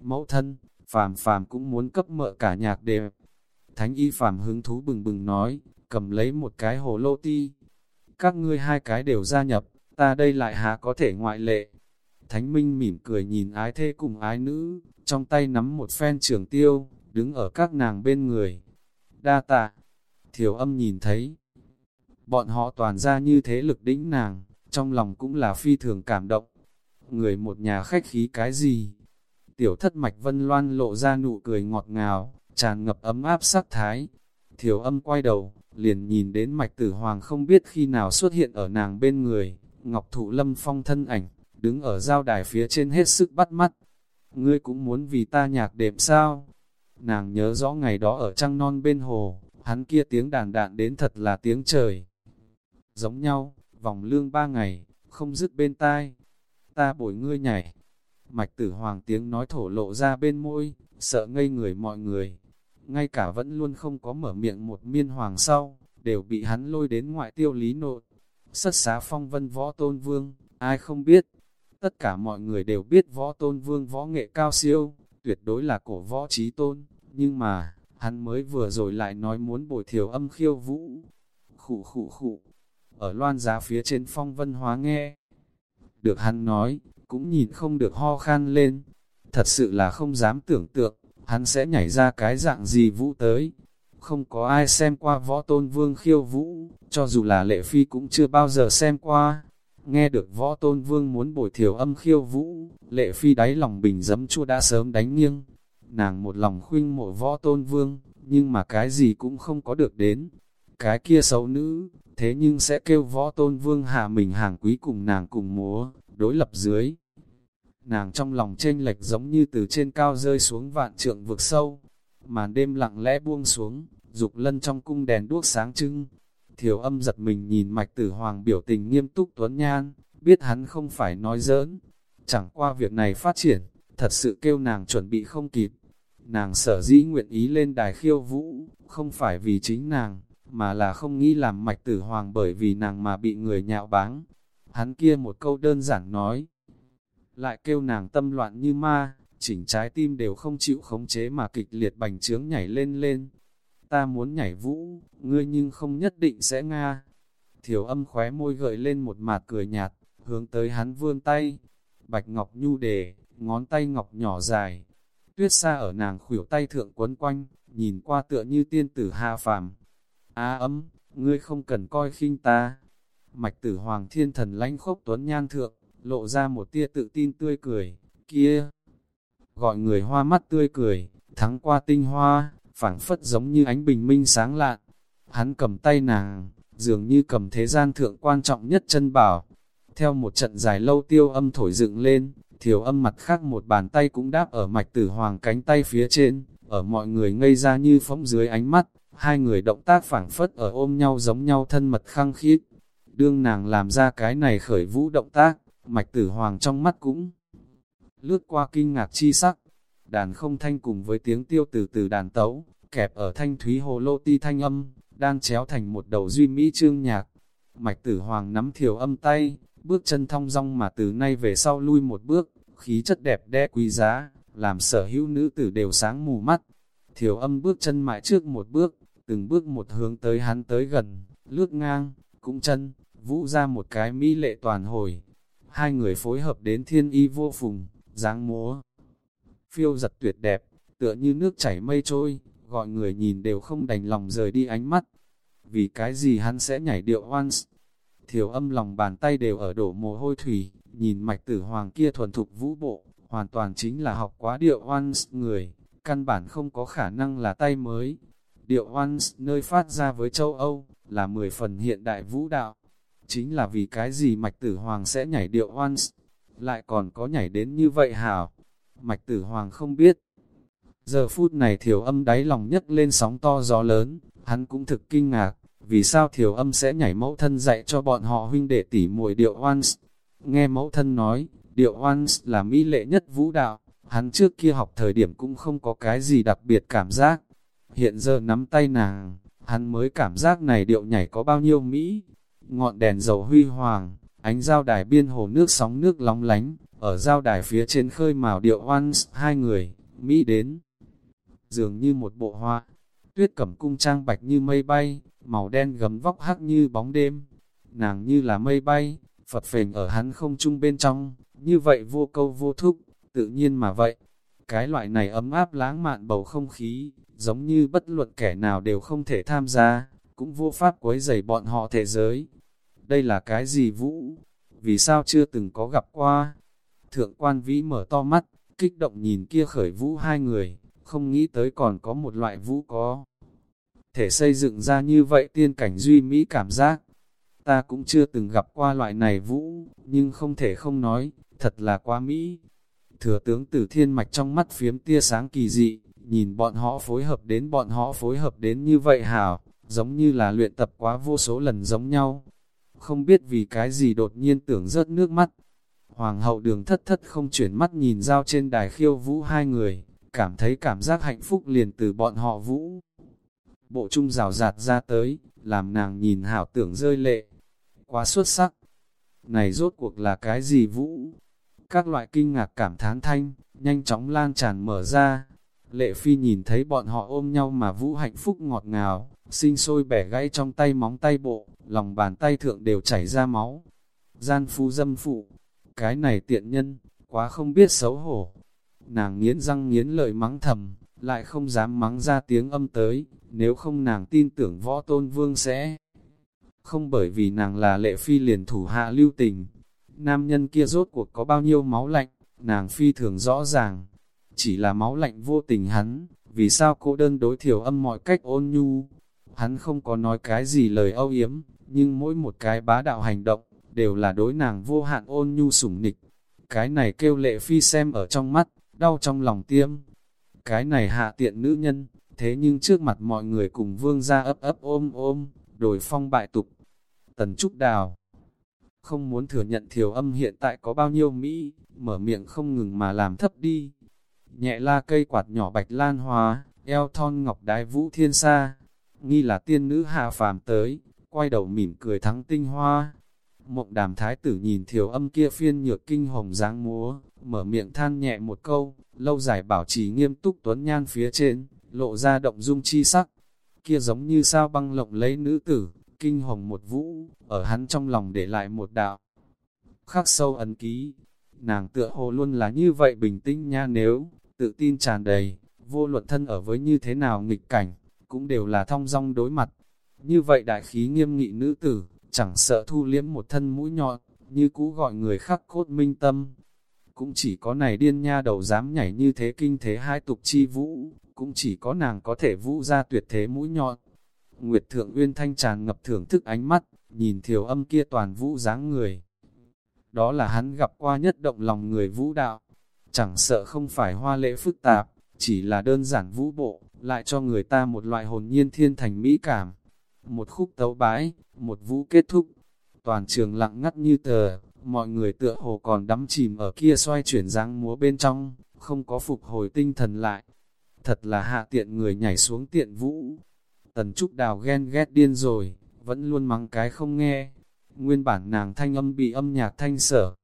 Mẫu thân, phàm phàm cũng muốn cấp mợ cả nhạc đẹp. Thánh y phàm hứng thú bừng bừng nói, cầm lấy một cái hồ lô ti. Các ngươi hai cái đều gia nhập, ta đây lại há có thể ngoại lệ. Thánh Minh mỉm cười nhìn ái thê cùng ái nữ, trong tay nắm một phen trường tiêu, đứng ở các nàng bên người. Đa tạ, thiểu âm nhìn thấy. Bọn họ toàn ra như thế lực đĩnh nàng, trong lòng cũng là phi thường cảm động. Người một nhà khách khí cái gì? Tiểu thất mạch vân loan lộ ra nụ cười ngọt ngào, tràn ngập ấm áp sắc thái. Thiểu âm quay đầu, liền nhìn đến mạch tử hoàng không biết khi nào xuất hiện ở nàng bên người, ngọc thụ lâm phong thân ảnh, đứng ở giao đài phía trên hết sức bắt mắt. Ngươi cũng muốn vì ta nhạc đệm sao? Nàng nhớ rõ ngày đó ở trăng non bên hồ, hắn kia tiếng đàn đạn đến thật là tiếng trời. Giống nhau, vòng lương ba ngày, không dứt bên tai. Ta bồi ngươi nhảy. Mạch tử hoàng tiếng nói thổ lộ ra bên môi, sợ ngây người mọi người. Ngay cả vẫn luôn không có mở miệng một miên hoàng sau, đều bị hắn lôi đến ngoại tiêu lý nội Sất xá phong vân võ tôn vương, ai không biết. Tất cả mọi người đều biết võ tôn vương võ nghệ cao siêu, tuyệt đối là cổ võ trí tôn, nhưng mà, hắn mới vừa rồi lại nói muốn bồi thiểu âm khiêu vũ. Khụ khụ khụ, ở loan giá phía trên phong vân hóa nghe. Được hắn nói, cũng nhìn không được ho khan lên. Thật sự là không dám tưởng tượng, hắn sẽ nhảy ra cái dạng gì vũ tới. Không có ai xem qua võ tôn vương khiêu vũ, cho dù là lệ phi cũng chưa bao giờ xem qua. Nghe được võ tôn vương muốn bồi thiểu âm khiêu vũ, lệ phi đáy lòng bình dấm chua đã sớm đánh nghiêng. Nàng một lòng khuynh mộ võ tôn vương, nhưng mà cái gì cũng không có được đến. Cái kia xấu nữ, thế nhưng sẽ kêu võ tôn vương hạ mình hàng quý cùng nàng cùng múa, đối lập dưới. Nàng trong lòng chênh lệch giống như từ trên cao rơi xuống vạn trượng vực sâu, màn đêm lặng lẽ buông xuống, dục lân trong cung đèn đuốc sáng trưng. Thiểu âm giật mình nhìn mạch tử hoàng biểu tình nghiêm túc tuấn nhan, biết hắn không phải nói giỡn. Chẳng qua việc này phát triển, thật sự kêu nàng chuẩn bị không kịp. Nàng sở dĩ nguyện ý lên đài khiêu vũ, không phải vì chính nàng, mà là không nghĩ làm mạch tử hoàng bởi vì nàng mà bị người nhạo báng. Hắn kia một câu đơn giản nói, lại kêu nàng tâm loạn như ma, chỉnh trái tim đều không chịu khống chế mà kịch liệt bành trướng nhảy lên lên. Ta muốn nhảy vũ, ngươi nhưng không nhất định sẽ nga. Thiểu âm khóe môi gợi lên một mạt cười nhạt, hướng tới hắn vươn tay. Bạch ngọc nhu đề, ngón tay ngọc nhỏ dài. Tuyết xa ở nàng khuỷu tay thượng quấn quanh, nhìn qua tựa như tiên tử hạ phàm. Á ấm, ngươi không cần coi khinh ta. Mạch tử hoàng thiên thần lãnh khốc tuấn nhan thượng, lộ ra một tia tự tin tươi cười, kia. Gọi người hoa mắt tươi cười, thắng qua tinh hoa, phảng phất giống như ánh bình minh sáng lạn. Hắn cầm tay nàng, dường như cầm thế gian thượng quan trọng nhất chân bảo. Theo một trận dài lâu tiêu âm thổi dựng lên, thiểu âm mặt khác một bàn tay cũng đáp ở mạch tử hoàng cánh tay phía trên, ở mọi người ngây ra như phóng dưới ánh mắt, hai người động tác phảng phất ở ôm nhau giống nhau thân mật khăng khít. Đương nàng làm ra cái này khởi vũ động tác, mạch tử hoàng trong mắt cũng lướt qua kinh ngạc chi sắc. Đàn không thanh cùng với tiếng tiêu từ từ đàn tấu, kẹp ở thanh thúy hồ lô ti thanh âm, đang chéo thành một đầu duy mỹ trương nhạc. Mạch tử hoàng nắm thiểu âm tay, bước chân thong dong mà từ nay về sau lui một bước, khí chất đẹp đẽ quý giá, làm sở hữu nữ tử đều sáng mù mắt. Thiểu âm bước chân mãi trước một bước, từng bước một hướng tới hắn tới gần, lướt ngang, cũng chân, vũ ra một cái mỹ lệ toàn hồi. Hai người phối hợp đến thiên y vô phùng, dáng múa. Phiêu giật tuyệt đẹp, tựa như nước chảy mây trôi, gọi người nhìn đều không đành lòng rời đi ánh mắt. Vì cái gì hắn sẽ nhảy điệu once? Thiểu âm lòng bàn tay đều ở đổ mồ hôi thủy, nhìn mạch tử hoàng kia thuần thục vũ bộ, hoàn toàn chính là học quá điệu once người, căn bản không có khả năng là tay mới. Điệu once nơi phát ra với châu Âu, là 10 phần hiện đại vũ đạo. Chính là vì cái gì mạch tử hoàng sẽ nhảy điệu once, lại còn có nhảy đến như vậy hảo. Mạch tử hoàng không biết. Giờ phút này thiểu âm đáy lòng nhất lên sóng to gió lớn, hắn cũng thực kinh ngạc, vì sao thiểu âm sẽ nhảy mẫu thân dạy cho bọn họ huynh đệ tỉ muội điệu once. Nghe mẫu thân nói, điệu once là mỹ lệ nhất vũ đạo, hắn trước kia học thời điểm cũng không có cái gì đặc biệt cảm giác. Hiện giờ nắm tay nàng, hắn mới cảm giác này điệu nhảy có bao nhiêu Mỹ. Ngọn đèn dầu huy hoàng, ánh giao đài biên hồ nước sóng nước lóng lánh, ở giao đài phía trên khơi màu điệu oan hai người, Mỹ đến. Dường như một bộ hoa, tuyết cẩm cung trang bạch như mây bay, màu đen gấm vóc hắc như bóng đêm. Nàng như là mây bay, Phật phền ở hắn không trung bên trong, như vậy vô câu vô thúc, tự nhiên mà vậy. Cái loại này ấm áp lãng mạn bầu không khí, giống như bất luận kẻ nào đều không thể tham gia, cũng vô pháp quấy rầy bọn họ thế giới. Đây là cái gì vũ? Vì sao chưa từng có gặp qua? Thượng quan vĩ mở to mắt, kích động nhìn kia khởi vũ hai người, không nghĩ tới còn có một loại vũ có. Thể xây dựng ra như vậy tiên cảnh duy mỹ cảm giác. Ta cũng chưa từng gặp qua loại này vũ, nhưng không thể không nói, thật là quá mỹ. Thừa tướng tử thiên mạch trong mắt phiếm tia sáng kỳ dị, nhìn bọn họ phối hợp đến bọn họ phối hợp đến như vậy hảo, giống như là luyện tập quá vô số lần giống nhau. Không biết vì cái gì đột nhiên tưởng rớt nước mắt. Hoàng hậu đường thất thất không chuyển mắt nhìn giao trên đài khiêu vũ hai người, cảm thấy cảm giác hạnh phúc liền từ bọn họ vũ. Bộ trung rào rạt ra tới, làm nàng nhìn hảo tưởng rơi lệ. Quá xuất sắc. Này rốt cuộc là cái gì vũ? Các loại kinh ngạc cảm thán thanh, nhanh chóng lan tràn mở ra, Lệ Phi nhìn thấy bọn họ ôm nhau mà vũ hạnh phúc ngọt ngào, sinh sôi bẻ gãy trong tay móng tay bộ, lòng bàn tay thượng đều chảy ra máu. Gian phu dâm phụ, cái này tiện nhân, quá không biết xấu hổ. Nàng nghiến răng nghiến lợi mắng thầm, lại không dám mắng ra tiếng âm tới, nếu không nàng tin tưởng võ tôn vương sẽ. Không bởi vì nàng là lệ phi liền thủ hạ lưu tình. Nam nhân kia rốt cuộc có bao nhiêu máu lạnh, nàng phi thường rõ ràng, chỉ là máu lạnh vô tình hắn, vì sao cô đơn đối thiểu âm mọi cách ôn nhu. Hắn không có nói cái gì lời âu yếm, nhưng mỗi một cái bá đạo hành động, đều là đối nàng vô hạn ôn nhu sủng nịch. Cái này kêu lệ phi xem ở trong mắt, đau trong lòng tiêm. Cái này hạ tiện nữ nhân, thế nhưng trước mặt mọi người cùng vương ra ấp ấp ôm ôm, đổi phong bại tục. Tần Trúc Đào không muốn thừa nhận thiểu âm hiện tại có bao nhiêu Mỹ, mở miệng không ngừng mà làm thấp đi. Nhẹ la cây quạt nhỏ bạch lan hoa, eo thon ngọc đái vũ thiên sa, nghi là tiên nữ hạ phàm tới, quay đầu mỉm cười thắng tinh hoa. Mộng đàm thái tử nhìn thiểu âm kia phiên nhược kinh hồng dáng múa, mở miệng than nhẹ một câu, lâu dài bảo trì nghiêm túc tuấn nhan phía trên, lộ ra động dung chi sắc. Kia giống như sao băng lộng lấy nữ tử, kinh hồng một vũ, ở hắn trong lòng để lại một đạo. Khắc sâu ấn ký, nàng tựa hồ luôn là như vậy bình tĩnh nha nếu, tự tin tràn đầy, vô luận thân ở với như thế nào nghịch cảnh, cũng đều là thong dong đối mặt. Như vậy đại khí nghiêm nghị nữ tử, chẳng sợ thu liếm một thân mũi nhọn, như cũ gọi người khắc cốt minh tâm. Cũng chỉ có này điên nha đầu dám nhảy như thế kinh thế hai tục chi vũ, cũng chỉ có nàng có thể vũ ra tuyệt thế mũi nhọn. Nguyệt Thượng Uyên Thanh tràn ngập thưởng thức ánh mắt, nhìn thiểu âm kia toàn vũ dáng người. Đó là hắn gặp qua nhất động lòng người vũ đạo, chẳng sợ không phải hoa lễ phức tạp, chỉ là đơn giản vũ bộ, lại cho người ta một loại hồn nhiên thiên thành mỹ cảm. Một khúc tấu bái, một vũ kết thúc, toàn trường lặng ngắt như tờ, mọi người tựa hồ còn đắm chìm ở kia xoay chuyển dáng múa bên trong, không có phục hồi tinh thần lại. Thật là hạ tiện người nhảy xuống tiện vũ. Tần Trúc Đào ghen ghét điên rồi, vẫn luôn mắng cái không nghe. Nguyên bản nàng thanh âm bị âm nhạc thanh sở.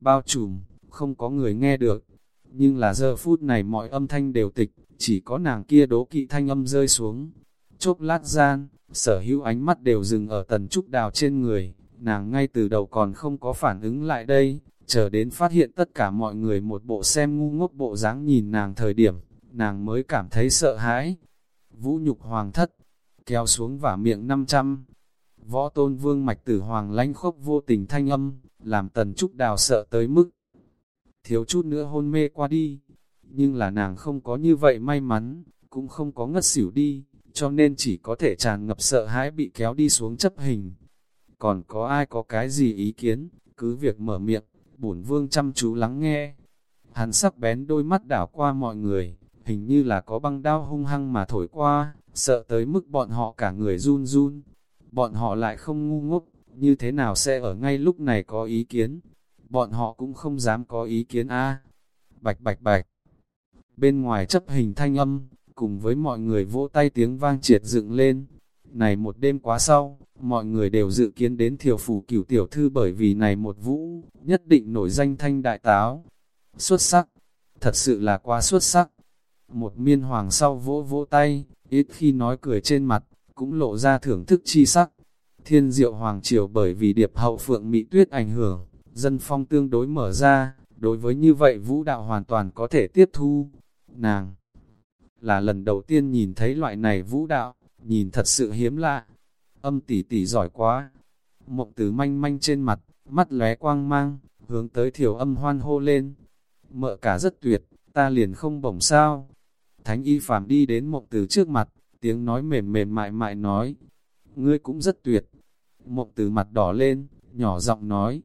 Bao trùm, không có người nghe được. Nhưng là giờ phút này mọi âm thanh đều tịch, chỉ có nàng kia đố kỵ thanh âm rơi xuống. Chốc lát gian, sở hữu ánh mắt đều dừng ở tần trúc đào trên người, nàng ngay từ đầu còn không có phản ứng lại đây, chờ đến phát hiện tất cả mọi người một bộ xem ngu ngốc bộ dáng nhìn nàng thời điểm, nàng mới cảm thấy sợ hãi. Vũ nhục hoàng thất, kéo xuống vả miệng 500. Võ tôn vương mạch tử hoàng lanh khốc vô tình thanh âm, làm tần trúc đào sợ tới mức. Thiếu chút nữa hôn mê qua đi, nhưng là nàng không có như vậy may mắn, cũng không có ngất xỉu đi, cho nên chỉ có thể tràn ngập sợ hãi bị kéo đi xuống chấp hình. Còn có ai có cái gì ý kiến, cứ việc mở miệng, bổn vương chăm chú lắng nghe. Hắn sắc bén đôi mắt đảo qua mọi người, hình như là có băng đao hung hăng mà thổi qua, sợ tới mức bọn họ cả người run run. Bọn họ lại không ngu ngốc, như thế nào sẽ ở ngay lúc này có ý kiến. Bọn họ cũng không dám có ý kiến a Bạch bạch bạch. Bên ngoài chấp hình thanh âm, cùng với mọi người vỗ tay tiếng vang triệt dựng lên. Này một đêm quá sau, mọi người đều dự kiến đến thiểu phủ cửu tiểu thư bởi vì này một vũ, nhất định nổi danh thanh đại táo. Xuất sắc, thật sự là quá xuất sắc. Một miên hoàng sau vỗ vỗ tay, ít khi nói cười trên mặt, cũng lộ ra thưởng thức chi sắc. Thiên diệu hoàng triều bởi vì điệp hậu phượng mỹ tuyết ảnh hưởng, dân phong tương đối mở ra, đối với như vậy vũ đạo hoàn toàn có thể tiếp thu. Nàng là lần đầu tiên nhìn thấy loại này vũ đạo, nhìn thật sự hiếm lạ. Âm tỷ tỷ giỏi quá. Mộng tử manh manh trên mặt, mắt lóe quang mang, hướng tới thiểu âm hoan hô lên. Mợ cả rất tuyệt, ta liền không bổng sao. Thánh y phàm đi đến mộng tử trước mặt, tiếng nói mềm mềm mại mại nói. Ngươi cũng rất tuyệt. Mộng tử mặt đỏ lên, nhỏ giọng nói.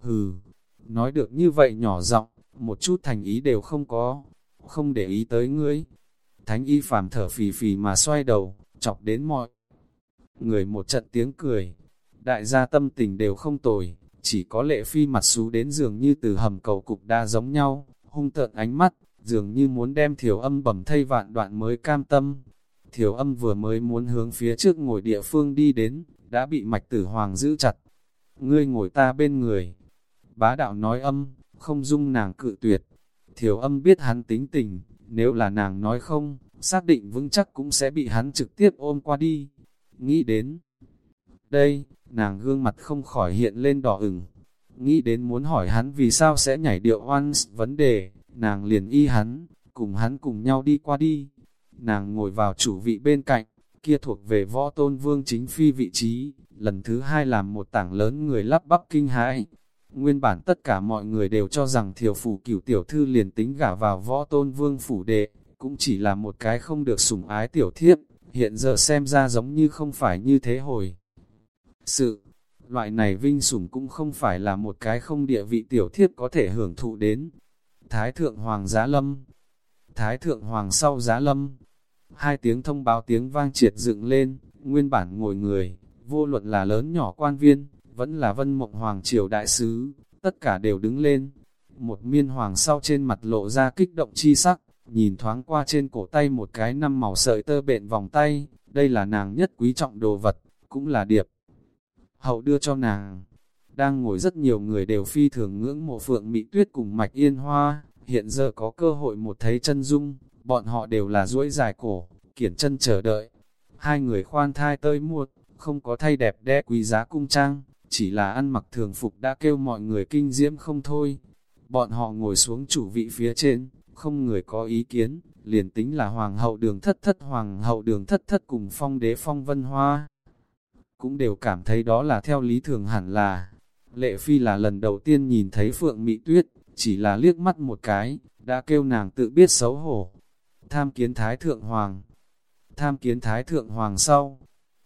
Hừ, nói được như vậy nhỏ giọng, một chút thành ý đều không có, không để ý tới ngươi. Thánh y phàm thở phì phì mà xoay đầu, chọc đến mọi người một trận tiếng cười. Đại gia tâm tình đều không tồi, chỉ có lệ phi mặt xú đến giường như từ hầm cầu cục đa giống nhau, hung tợn ánh mắt, dường như muốn đem thiểu âm bẩm thay vạn đoạn mới cam tâm. Thiểu âm vừa mới muốn hướng phía trước ngồi địa phương đi đến, đã bị mạch tử hoàng giữ chặt. Ngươi ngồi ta bên người. Bá đạo nói âm, không dung nàng cự tuyệt. Thiểu âm biết hắn tính tình, nếu là nàng nói không, xác định vững chắc cũng sẽ bị hắn trực tiếp ôm qua đi. Nghĩ đến đây, nàng gương mặt không khỏi hiện lên đỏ ửng. Nghĩ đến muốn hỏi hắn vì sao sẽ nhảy điệu oan vấn đề, nàng liền y hắn, cùng hắn cùng nhau đi qua đi. Nàng ngồi vào chủ vị bên cạnh, kia thuộc về võ tôn vương chính phi vị trí, lần thứ hai làm một tảng lớn người lắp bắp kinh hãi. Nguyên bản tất cả mọi người đều cho rằng thiểu phủ cửu tiểu thư liền tính gả vào võ tôn vương phủ đệ, cũng chỉ là một cái không được sủng ái tiểu thiếp, hiện giờ xem ra giống như không phải như thế hồi. Sự, loại này vinh sủng cũng không phải là một cái không địa vị tiểu thiếp có thể hưởng thụ đến. Thái thượng hoàng giá lâm Thái thượng hoàng sau giá lâm Hai tiếng thông báo tiếng vang triệt dựng lên, nguyên bản ngồi người, vô luận là lớn nhỏ quan viên, vẫn là vân mộng hoàng triều đại sứ, tất cả đều đứng lên. Một miên hoàng sau trên mặt lộ ra kích động chi sắc, nhìn thoáng qua trên cổ tay một cái năm màu sợi tơ bện vòng tay, đây là nàng nhất quý trọng đồ vật, cũng là điệp. Hậu đưa cho nàng, đang ngồi rất nhiều người đều phi thường ngưỡng mộ phượng mị tuyết cùng mạch yên hoa, hiện giờ có cơ hội một thấy chân dung, bọn họ đều là duỗi dài cổ, kiển chân chờ đợi. Hai người khoan thai tơi muột, không có thay đẹp đẽ quý giá cung trang, chỉ là ăn mặc thường phục đã kêu mọi người kinh diễm không thôi. Bọn họ ngồi xuống chủ vị phía trên, không người có ý kiến, liền tính là hoàng hậu đường thất thất hoàng hậu đường thất thất cùng phong đế phong vân hoa. Cũng đều cảm thấy đó là theo lý thường hẳn là, lệ phi là lần đầu tiên nhìn thấy phượng mị tuyết, chỉ là liếc mắt một cái, đã kêu nàng tự biết xấu hổ. Tham kiến thái thượng hoàng, tham kiến thái thượng hoàng sau,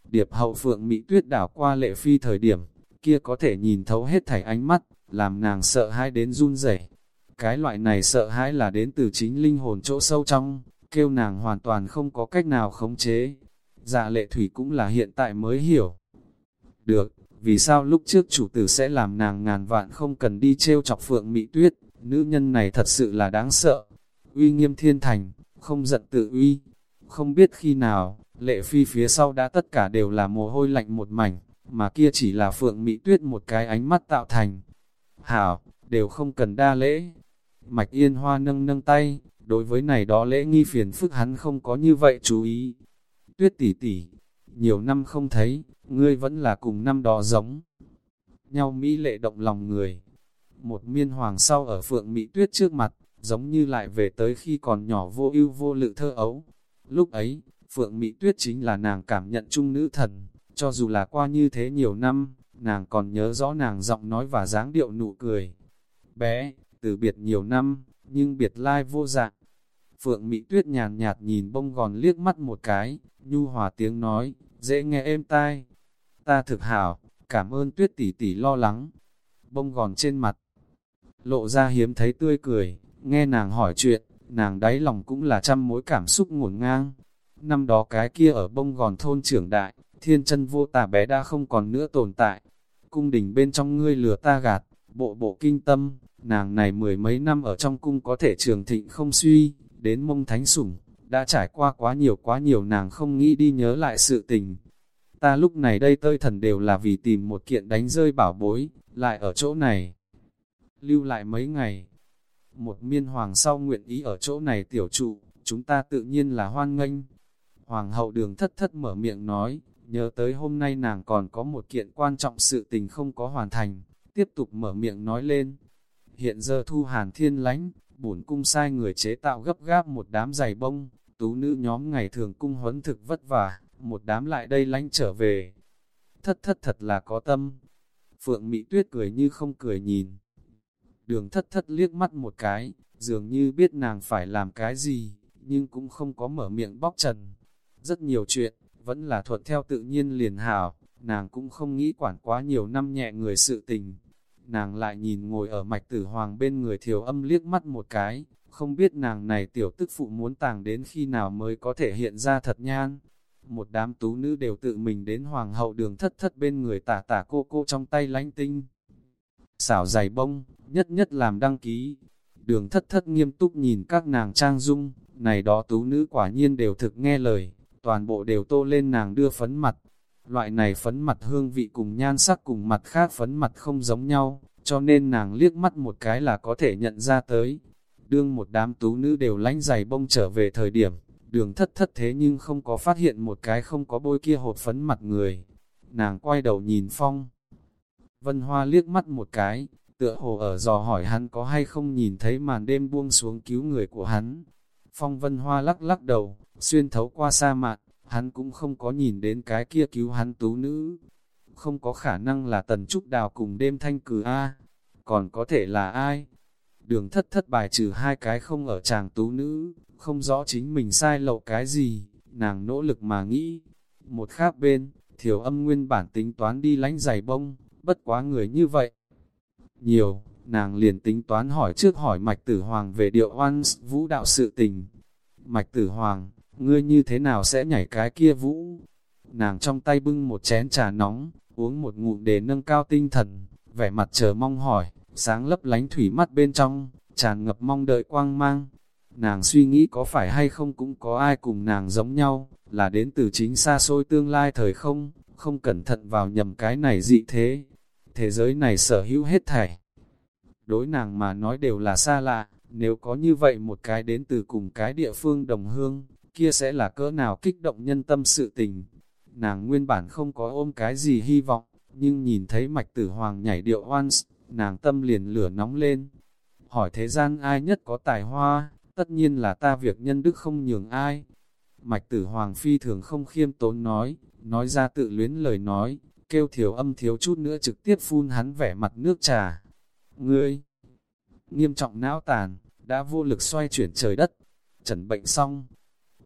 điệp hậu phượng mị tuyết đảo qua lệ phi thời điểm, kia có thể nhìn thấu hết thảy ánh mắt, làm nàng sợ hãi đến run rẩy. Cái loại này sợ hãi là đến từ chính linh hồn chỗ sâu trong, kêu nàng hoàn toàn không có cách nào khống chế. Dạ lệ thủy cũng là hiện tại mới hiểu. Được, vì sao lúc trước chủ tử sẽ làm nàng ngàn vạn không cần đi trêu chọc phượng mỹ tuyết, nữ nhân này thật sự là đáng sợ. Uy nghiêm thiên thành, không giận tự uy. Không biết khi nào, lệ phi phía sau đã tất cả đều là mồ hôi lạnh một mảnh, mà kia chỉ là phượng mỹ tuyết một cái ánh mắt tạo thành. Hảo, đều không cần đa lễ. Mạch yên hoa nâng nâng tay, đối với này đó lễ nghi phiền phức hắn không có như vậy chú ý. Tuyết tỷ tỷ, nhiều năm không thấy, ngươi vẫn là cùng năm đó giống. Nhau Mỹ lệ động lòng người. Một miên hoàng sau ở phượng Mỹ tuyết trước mặt, giống như lại về tới khi còn nhỏ vô ưu vô lự thơ ấu. Lúc ấy, phượng Mỹ tuyết chính là nàng cảm nhận chung nữ thần, cho dù là qua như thế nhiều năm, nàng còn nhớ rõ nàng giọng nói và dáng điệu nụ cười. Bé, từ biệt nhiều năm, nhưng biệt lai vô dạng. Phượng Mỹ Tuyết nhàn nhạt nhìn bông gòn liếc mắt một cái, nhu hòa tiếng nói, dễ nghe êm tai. Ta thực hảo, cảm ơn Tuyết tỷ tỷ lo lắng. Bông gòn trên mặt, lộ ra hiếm thấy tươi cười, nghe nàng hỏi chuyện, nàng đáy lòng cũng là trăm mối cảm xúc ngổn ngang. Năm đó cái kia ở bông gòn thôn trưởng đại, thiên chân vô tà bé đã không còn nữa tồn tại. Cung đình bên trong ngươi lừa ta gạt, bộ bộ kinh tâm, nàng này mười mấy năm ở trong cung có thể trường thịnh không suy, đến mông thánh sủng, đã trải qua quá nhiều quá nhiều nàng không nghĩ đi nhớ lại sự tình. Ta lúc này đây tơi thần đều là vì tìm một kiện đánh rơi bảo bối, lại ở chỗ này. Lưu lại mấy ngày, một miên hoàng sau nguyện ý ở chỗ này tiểu trụ, chúng ta tự nhiên là hoan nghênh. Hoàng hậu đường thất thất mở miệng nói, nhớ tới hôm nay nàng còn có một kiện quan trọng sự tình không có hoàn thành, tiếp tục mở miệng nói lên. Hiện giờ thu hàn thiên lánh, bổn cung sai người chế tạo gấp gáp một đám giày bông, tú nữ nhóm ngày thường cung huấn thực vất vả, một đám lại đây lánh trở về. Thất thất thật là có tâm. Phượng Mỹ Tuyết cười như không cười nhìn. Đường thất thất liếc mắt một cái, dường như biết nàng phải làm cái gì, nhưng cũng không có mở miệng bóc trần. Rất nhiều chuyện, vẫn là thuận theo tự nhiên liền hảo, nàng cũng không nghĩ quản quá nhiều năm nhẹ người sự tình. Nàng lại nhìn ngồi ở mạch tử hoàng bên người thiểu âm liếc mắt một cái, không biết nàng này tiểu tức phụ muốn tàng đến khi nào mới có thể hiện ra thật nhan. Một đám tú nữ đều tự mình đến hoàng hậu đường thất thất bên người tả tả cô cô trong tay lánh tinh. Xảo giày bông, nhất nhất làm đăng ký. Đường thất thất nghiêm túc nhìn các nàng trang dung, này đó tú nữ quả nhiên đều thực nghe lời, toàn bộ đều tô lên nàng đưa phấn mặt. Loại này phấn mặt hương vị cùng nhan sắc cùng mặt khác phấn mặt không giống nhau, cho nên nàng liếc mắt một cái là có thể nhận ra tới. Đương một đám tú nữ đều lánh giày bông trở về thời điểm, đường thất thất thế nhưng không có phát hiện một cái không có bôi kia hột phấn mặt người. Nàng quay đầu nhìn phong. Vân Hoa liếc mắt một cái, tựa hồ ở dò hỏi hắn có hay không nhìn thấy màn đêm buông xuống cứu người của hắn. Phong Vân Hoa lắc lắc đầu, xuyên thấu qua sa mạc, hắn cũng không có nhìn đến cái kia cứu hắn tú nữ. Không có khả năng là tần trúc đào cùng đêm thanh cử A, còn có thể là ai? Đường thất thất bài trừ hai cái không ở chàng tú nữ, không rõ chính mình sai lậu cái gì, nàng nỗ lực mà nghĩ. Một khác bên, thiểu âm nguyên bản tính toán đi lánh giày bông, bất quá người như vậy. Nhiều, nàng liền tính toán hỏi trước hỏi Mạch Tử Hoàng về điệu oan vũ đạo sự tình. Mạch Tử Hoàng, ngươi như thế nào sẽ nhảy cái kia vũ? Nàng trong tay bưng một chén trà nóng, uống một ngụm để nâng cao tinh thần, vẻ mặt chờ mong hỏi, sáng lấp lánh thủy mắt bên trong, tràn ngập mong đợi quang mang. Nàng suy nghĩ có phải hay không cũng có ai cùng nàng giống nhau, là đến từ chính xa xôi tương lai thời không, không cẩn thận vào nhầm cái này dị thế. Thế giới này sở hữu hết thảy. Đối nàng mà nói đều là xa lạ, nếu có như vậy một cái đến từ cùng cái địa phương đồng hương, kia sẽ là cỡ nào kích động nhân tâm sự tình. Nàng nguyên bản không có ôm cái gì hy vọng, nhưng nhìn thấy mạch tử hoàng nhảy điệu once, nàng tâm liền lửa nóng lên. Hỏi thế gian ai nhất có tài hoa, tất nhiên là ta việc nhân đức không nhường ai. Mạch tử hoàng phi thường không khiêm tốn nói, nói ra tự luyến lời nói, kêu thiểu âm thiếu chút nữa trực tiếp phun hắn vẻ mặt nước trà. Ngươi, nghiêm trọng não tàn, đã vô lực xoay chuyển trời đất, trần bệnh xong.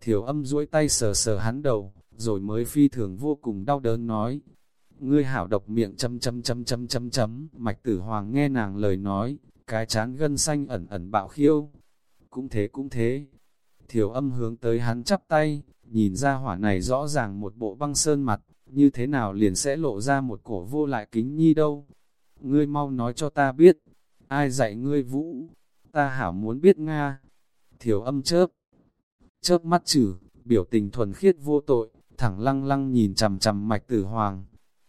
Thiểu âm duỗi tay sờ sờ hắn đầu, rồi mới phi thường vô cùng đau đớn nói, ngươi hảo độc miệng chấm chấm chấm chấm chấm chấm, mạch tử hoàng nghe nàng lời nói, cái chán gân xanh ẩn ẩn bạo khiêu. Cũng thế cũng thế, thiểu âm hướng tới hắn chắp tay, nhìn ra hỏa này rõ ràng một bộ băng sơn mặt, như thế nào liền sẽ lộ ra một cổ vô lại kính nhi đâu. Ngươi mau nói cho ta biết, ai dạy ngươi vũ, ta hảo muốn biết Nga. Thiểu âm chớp, chớp mắt chử, biểu tình thuần khiết vô tội, thẳng lăng lăng nhìn chằm chằm mạch tử hoàng,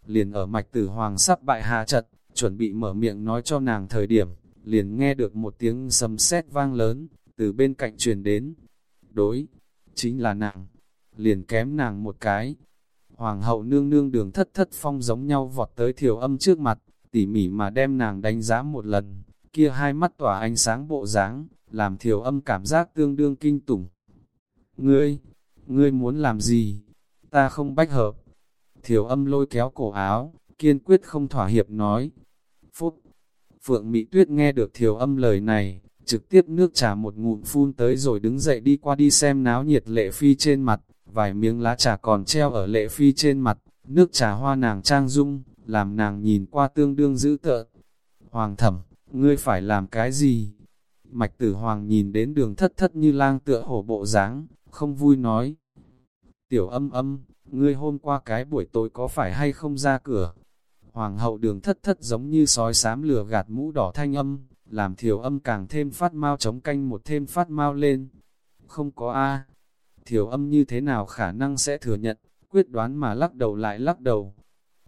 liền ở mạch tử hoàng sắp bại hạ chật, chuẩn bị mở miệng nói cho nàng thời điểm, liền nghe được một tiếng sầm sét vang lớn, từ bên cạnh truyền đến. Đối, chính là nàng, liền kém nàng một cái. Hoàng hậu nương nương đường thất thất phong giống nhau vọt tới thiểu âm trước mặt, tỉ mỉ mà đem nàng đánh giá một lần, kia hai mắt tỏa ánh sáng bộ dáng, làm thiểu âm cảm giác tương đương kinh tủng. Ngươi, ngươi muốn làm gì? Ta không bách hợp. Thiểu âm lôi kéo cổ áo, kiên quyết không thỏa hiệp nói. Phúc! Phượng Mỹ Tuyết nghe được thiểu âm lời này, trực tiếp nước trà một ngụm phun tới rồi đứng dậy đi qua đi xem náo nhiệt lệ phi trên mặt, vài miếng lá trà còn treo ở lệ phi trên mặt, nước trà hoa nàng trang dung, làm nàng nhìn qua tương đương dữ tợn. Hoàng thẩm, ngươi phải làm cái gì? Mạch tử hoàng nhìn đến đường thất thất như lang tựa hổ bộ dáng không vui nói. Tiểu âm âm, ngươi hôm qua cái buổi tối có phải hay không ra cửa? Hoàng hậu đường thất thất giống như sói sám lửa gạt mũ đỏ thanh âm, làm thiểu âm càng thêm phát mau chống canh một thêm phát mau lên. Không có A. À. Thiểu âm như thế nào khả năng sẽ thừa nhận, quyết đoán mà lắc đầu lại lắc đầu.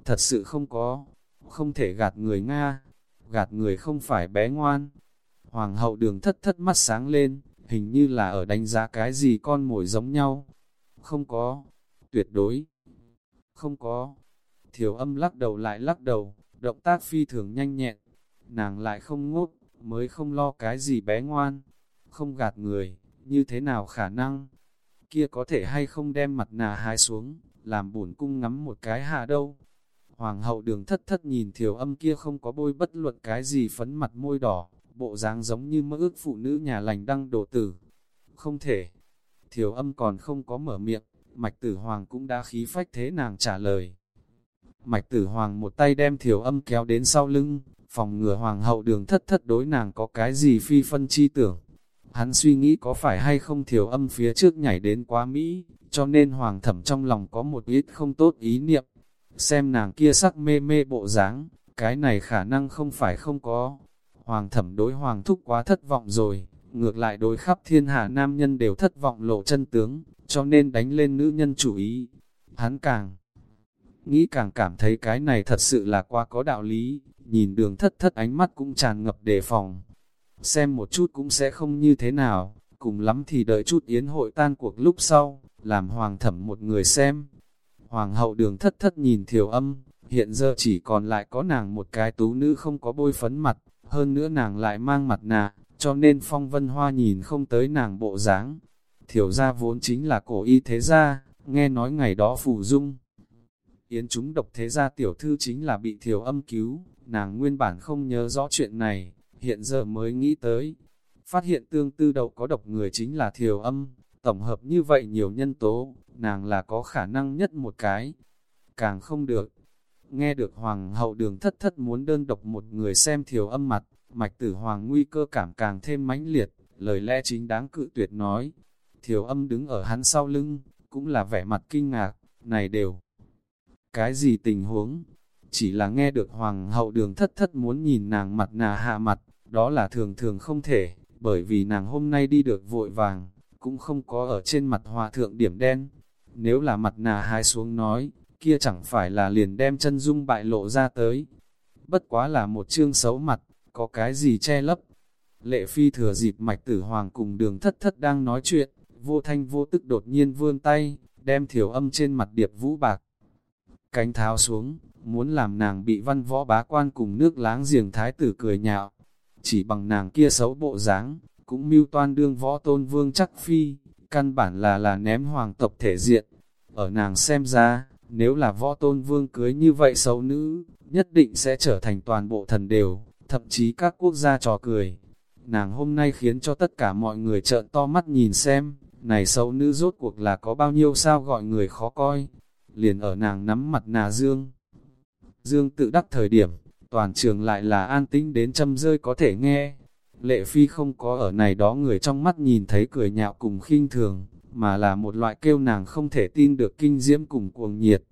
Thật sự không có, không thể gạt người Nga, gạt người không phải bé ngoan. Hoàng hậu đường thất thất mắt sáng lên, hình như là ở đánh giá cái gì con mồi giống nhau. Không có, tuyệt đối. Không có. Thiểu âm lắc đầu lại lắc đầu, động tác phi thường nhanh nhẹn. Nàng lại không ngốc, mới không lo cái gì bé ngoan. Không gạt người, như thế nào khả năng? Kia có thể hay không đem mặt nà hái xuống, làm bổn cung ngắm một cái hạ đâu. Hoàng hậu đường thất thất nhìn thiểu âm kia không có bôi bất luận cái gì phấn mặt môi đỏ, bộ dáng giống như mơ ước phụ nữ nhà lành đăng đổ tử. Không thể. Thiểu âm còn không có mở miệng, Mạch Tử Hoàng cũng đã khí phách thế nàng trả lời. Mạch Tử Hoàng một tay đem thiểu âm kéo đến sau lưng, phòng ngừa Hoàng hậu đường thất thất đối nàng có cái gì phi phân chi tưởng. Hắn suy nghĩ có phải hay không thiểu âm phía trước nhảy đến quá Mỹ, cho nên Hoàng thẩm trong lòng có một ít không tốt ý niệm. Xem nàng kia sắc mê mê bộ dáng, cái này khả năng không phải không có. Hoàng thẩm đối Hoàng thúc quá thất vọng rồi, ngược lại đối khắp thiên hạ nam nhân đều thất vọng lộ chân tướng, cho nên đánh lên nữ nhân chủ ý. Hắn càng nghĩ càng cảm thấy cái này thật sự là quá có đạo lý, nhìn đường thất thất ánh mắt cũng tràn ngập đề phòng. Xem một chút cũng sẽ không như thế nào, cùng lắm thì đợi chút yến hội tan cuộc lúc sau, làm hoàng thẩm một người xem. Hoàng hậu đường thất thất nhìn thiểu âm, hiện giờ chỉ còn lại có nàng một cái tú nữ không có bôi phấn mặt, hơn nữa nàng lại mang mặt nạ, cho nên phong vân hoa nhìn không tới nàng bộ dáng. Thiểu gia vốn chính là cổ y thế gia, nghe nói ngày đó phù dung. Yến chúng độc thế gia tiểu thư chính là bị thiểu âm cứu, nàng nguyên bản không nhớ rõ chuyện này, hiện giờ mới nghĩ tới. Phát hiện tương tư đậu có độc người chính là thiểu âm, tổng hợp như vậy nhiều nhân tố, nàng là có khả năng nhất một cái. Càng không được. Nghe được hoàng hậu đường thất thất muốn đơn độc một người xem thiểu âm mặt, mạch tử hoàng nguy cơ cảm càng thêm mãnh liệt, lời lẽ chính đáng cự tuyệt nói, Thiểu âm đứng ở hắn sau lưng, cũng là vẻ mặt kinh ngạc, này đều. Cái gì tình huống? Chỉ là nghe được hoàng hậu đường thất thất muốn nhìn nàng mặt nà hạ mặt, đó là thường thường không thể, bởi vì nàng hôm nay đi được vội vàng, cũng không có ở trên mặt hòa thượng điểm đen. Nếu là mặt nà hai xuống nói, kia chẳng phải là liền đem chân dung bại lộ ra tới. Bất quá là một chương xấu mặt, có cái gì che lấp. Lệ phi thừa dịp mạch tử hoàng cùng đường thất thất đang nói chuyện, vô thanh vô tức đột nhiên vươn tay, đem thiểu âm trên mặt điệp vũ bạc. Cánh tháo xuống, muốn làm nàng bị văn võ bá quan cùng nước láng giềng thái tử cười nhạo. Chỉ bằng nàng kia xấu bộ dáng cũng mưu toan đương võ tôn vương chắc phi, căn bản là là ném hoàng tộc thể diện. Ở nàng xem ra, nếu là võ tôn vương cưới như vậy xấu nữ, nhất định sẽ trở thành toàn bộ thần đều, thậm chí các quốc gia trò cười. Nàng hôm nay khiến cho tất cả mọi người trợn to mắt nhìn xem, này xấu nữ rốt cuộc là có bao nhiêu sao gọi người khó coi. Liền ở nàng nắm mặt nà dương. Dương tự đắc thời điểm, toàn trường lại là an tĩnh đến châm rơi có thể nghe. Lệ phi không có ở này đó người trong mắt nhìn thấy cười nhạo cùng khinh thường, mà là một loại kêu nàng không thể tin được kinh diễm cùng cuồng nhiệt.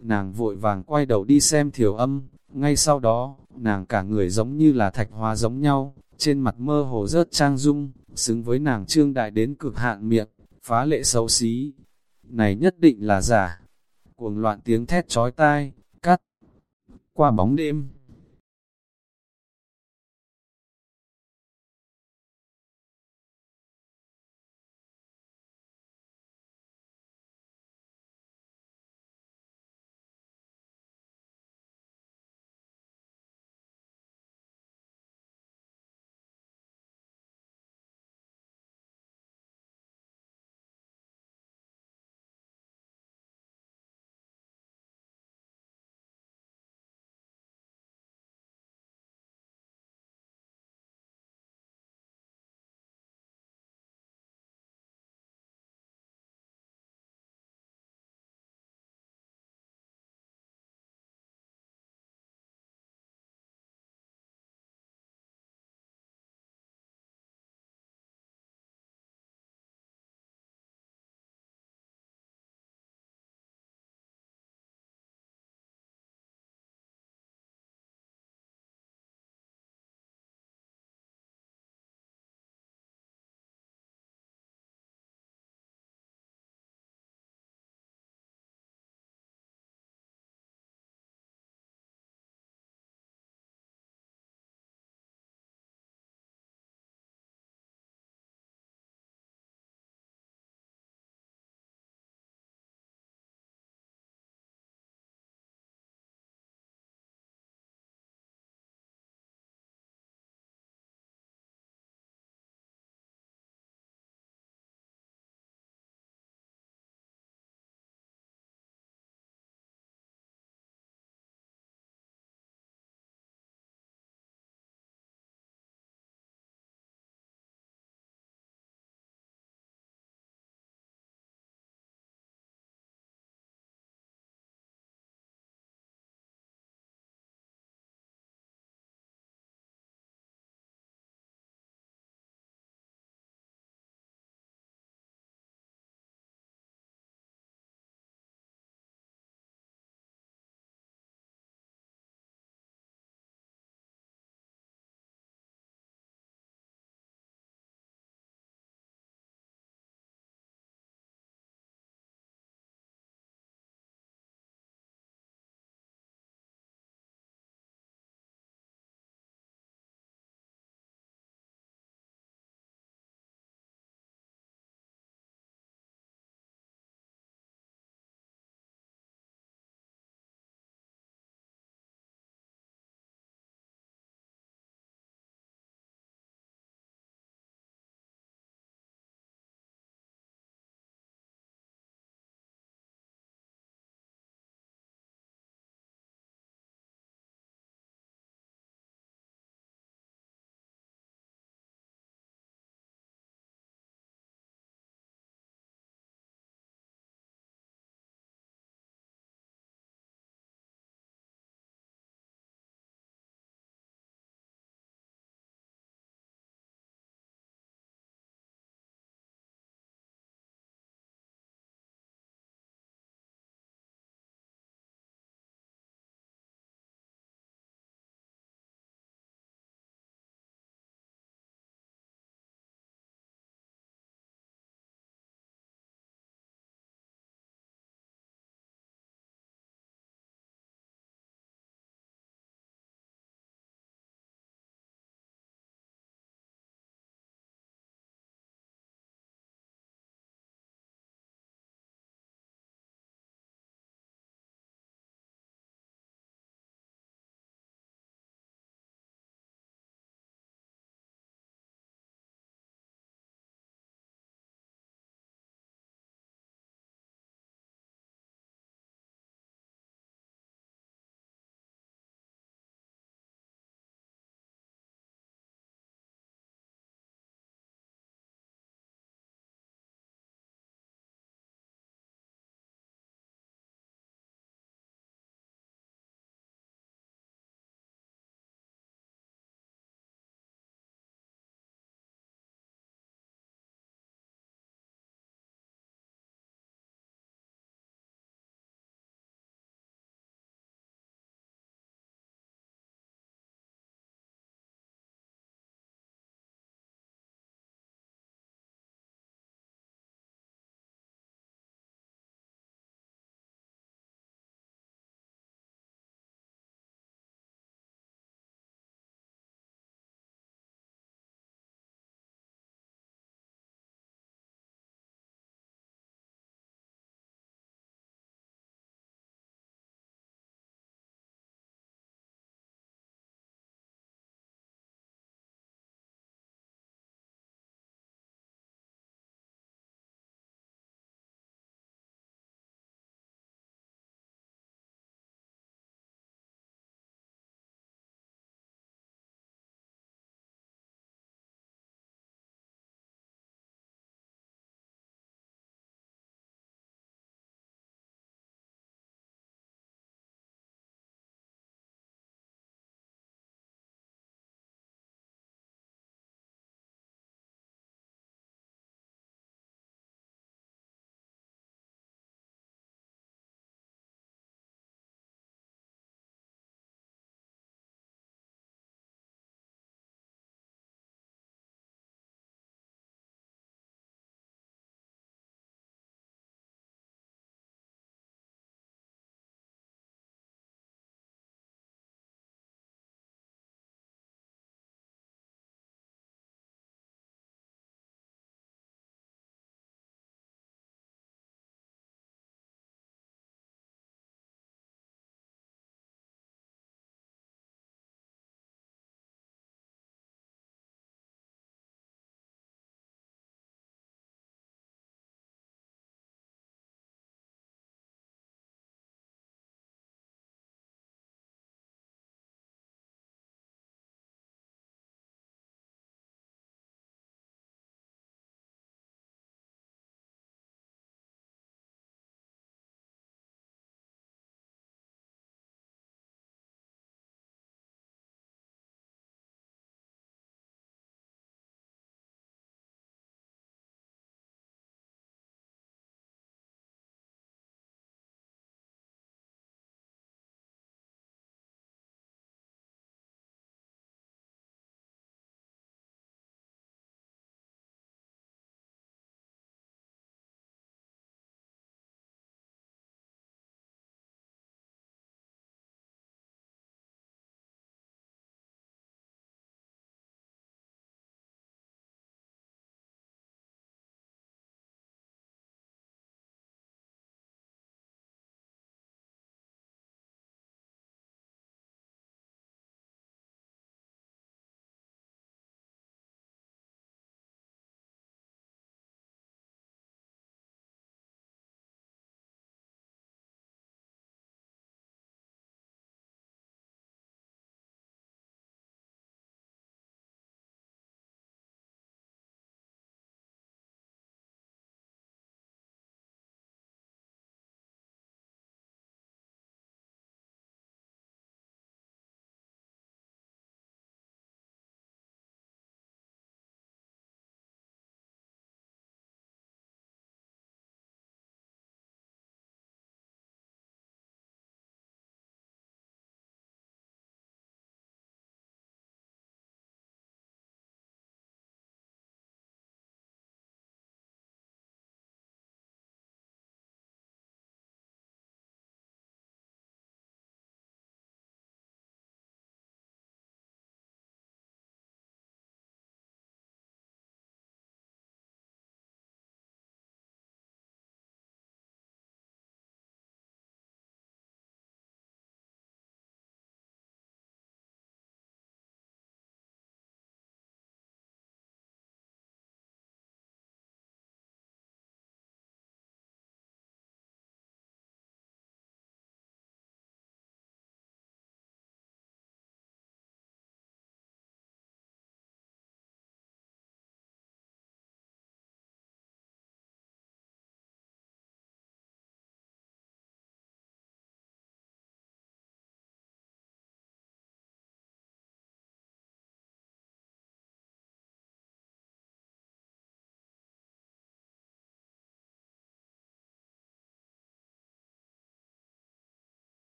Nàng vội vàng quay đầu đi xem thiểu âm, ngay sau đó, nàng cả người giống như là thạch hóa giống nhau, trên mặt mơ hồ rớt trang dung, xứng với nàng trương đại đến cực hạn miệng, phá lệ xấu xí. Này nhất định là giả. Cuồng loạn tiếng thét chói tai, cắt. Qua bóng đêm,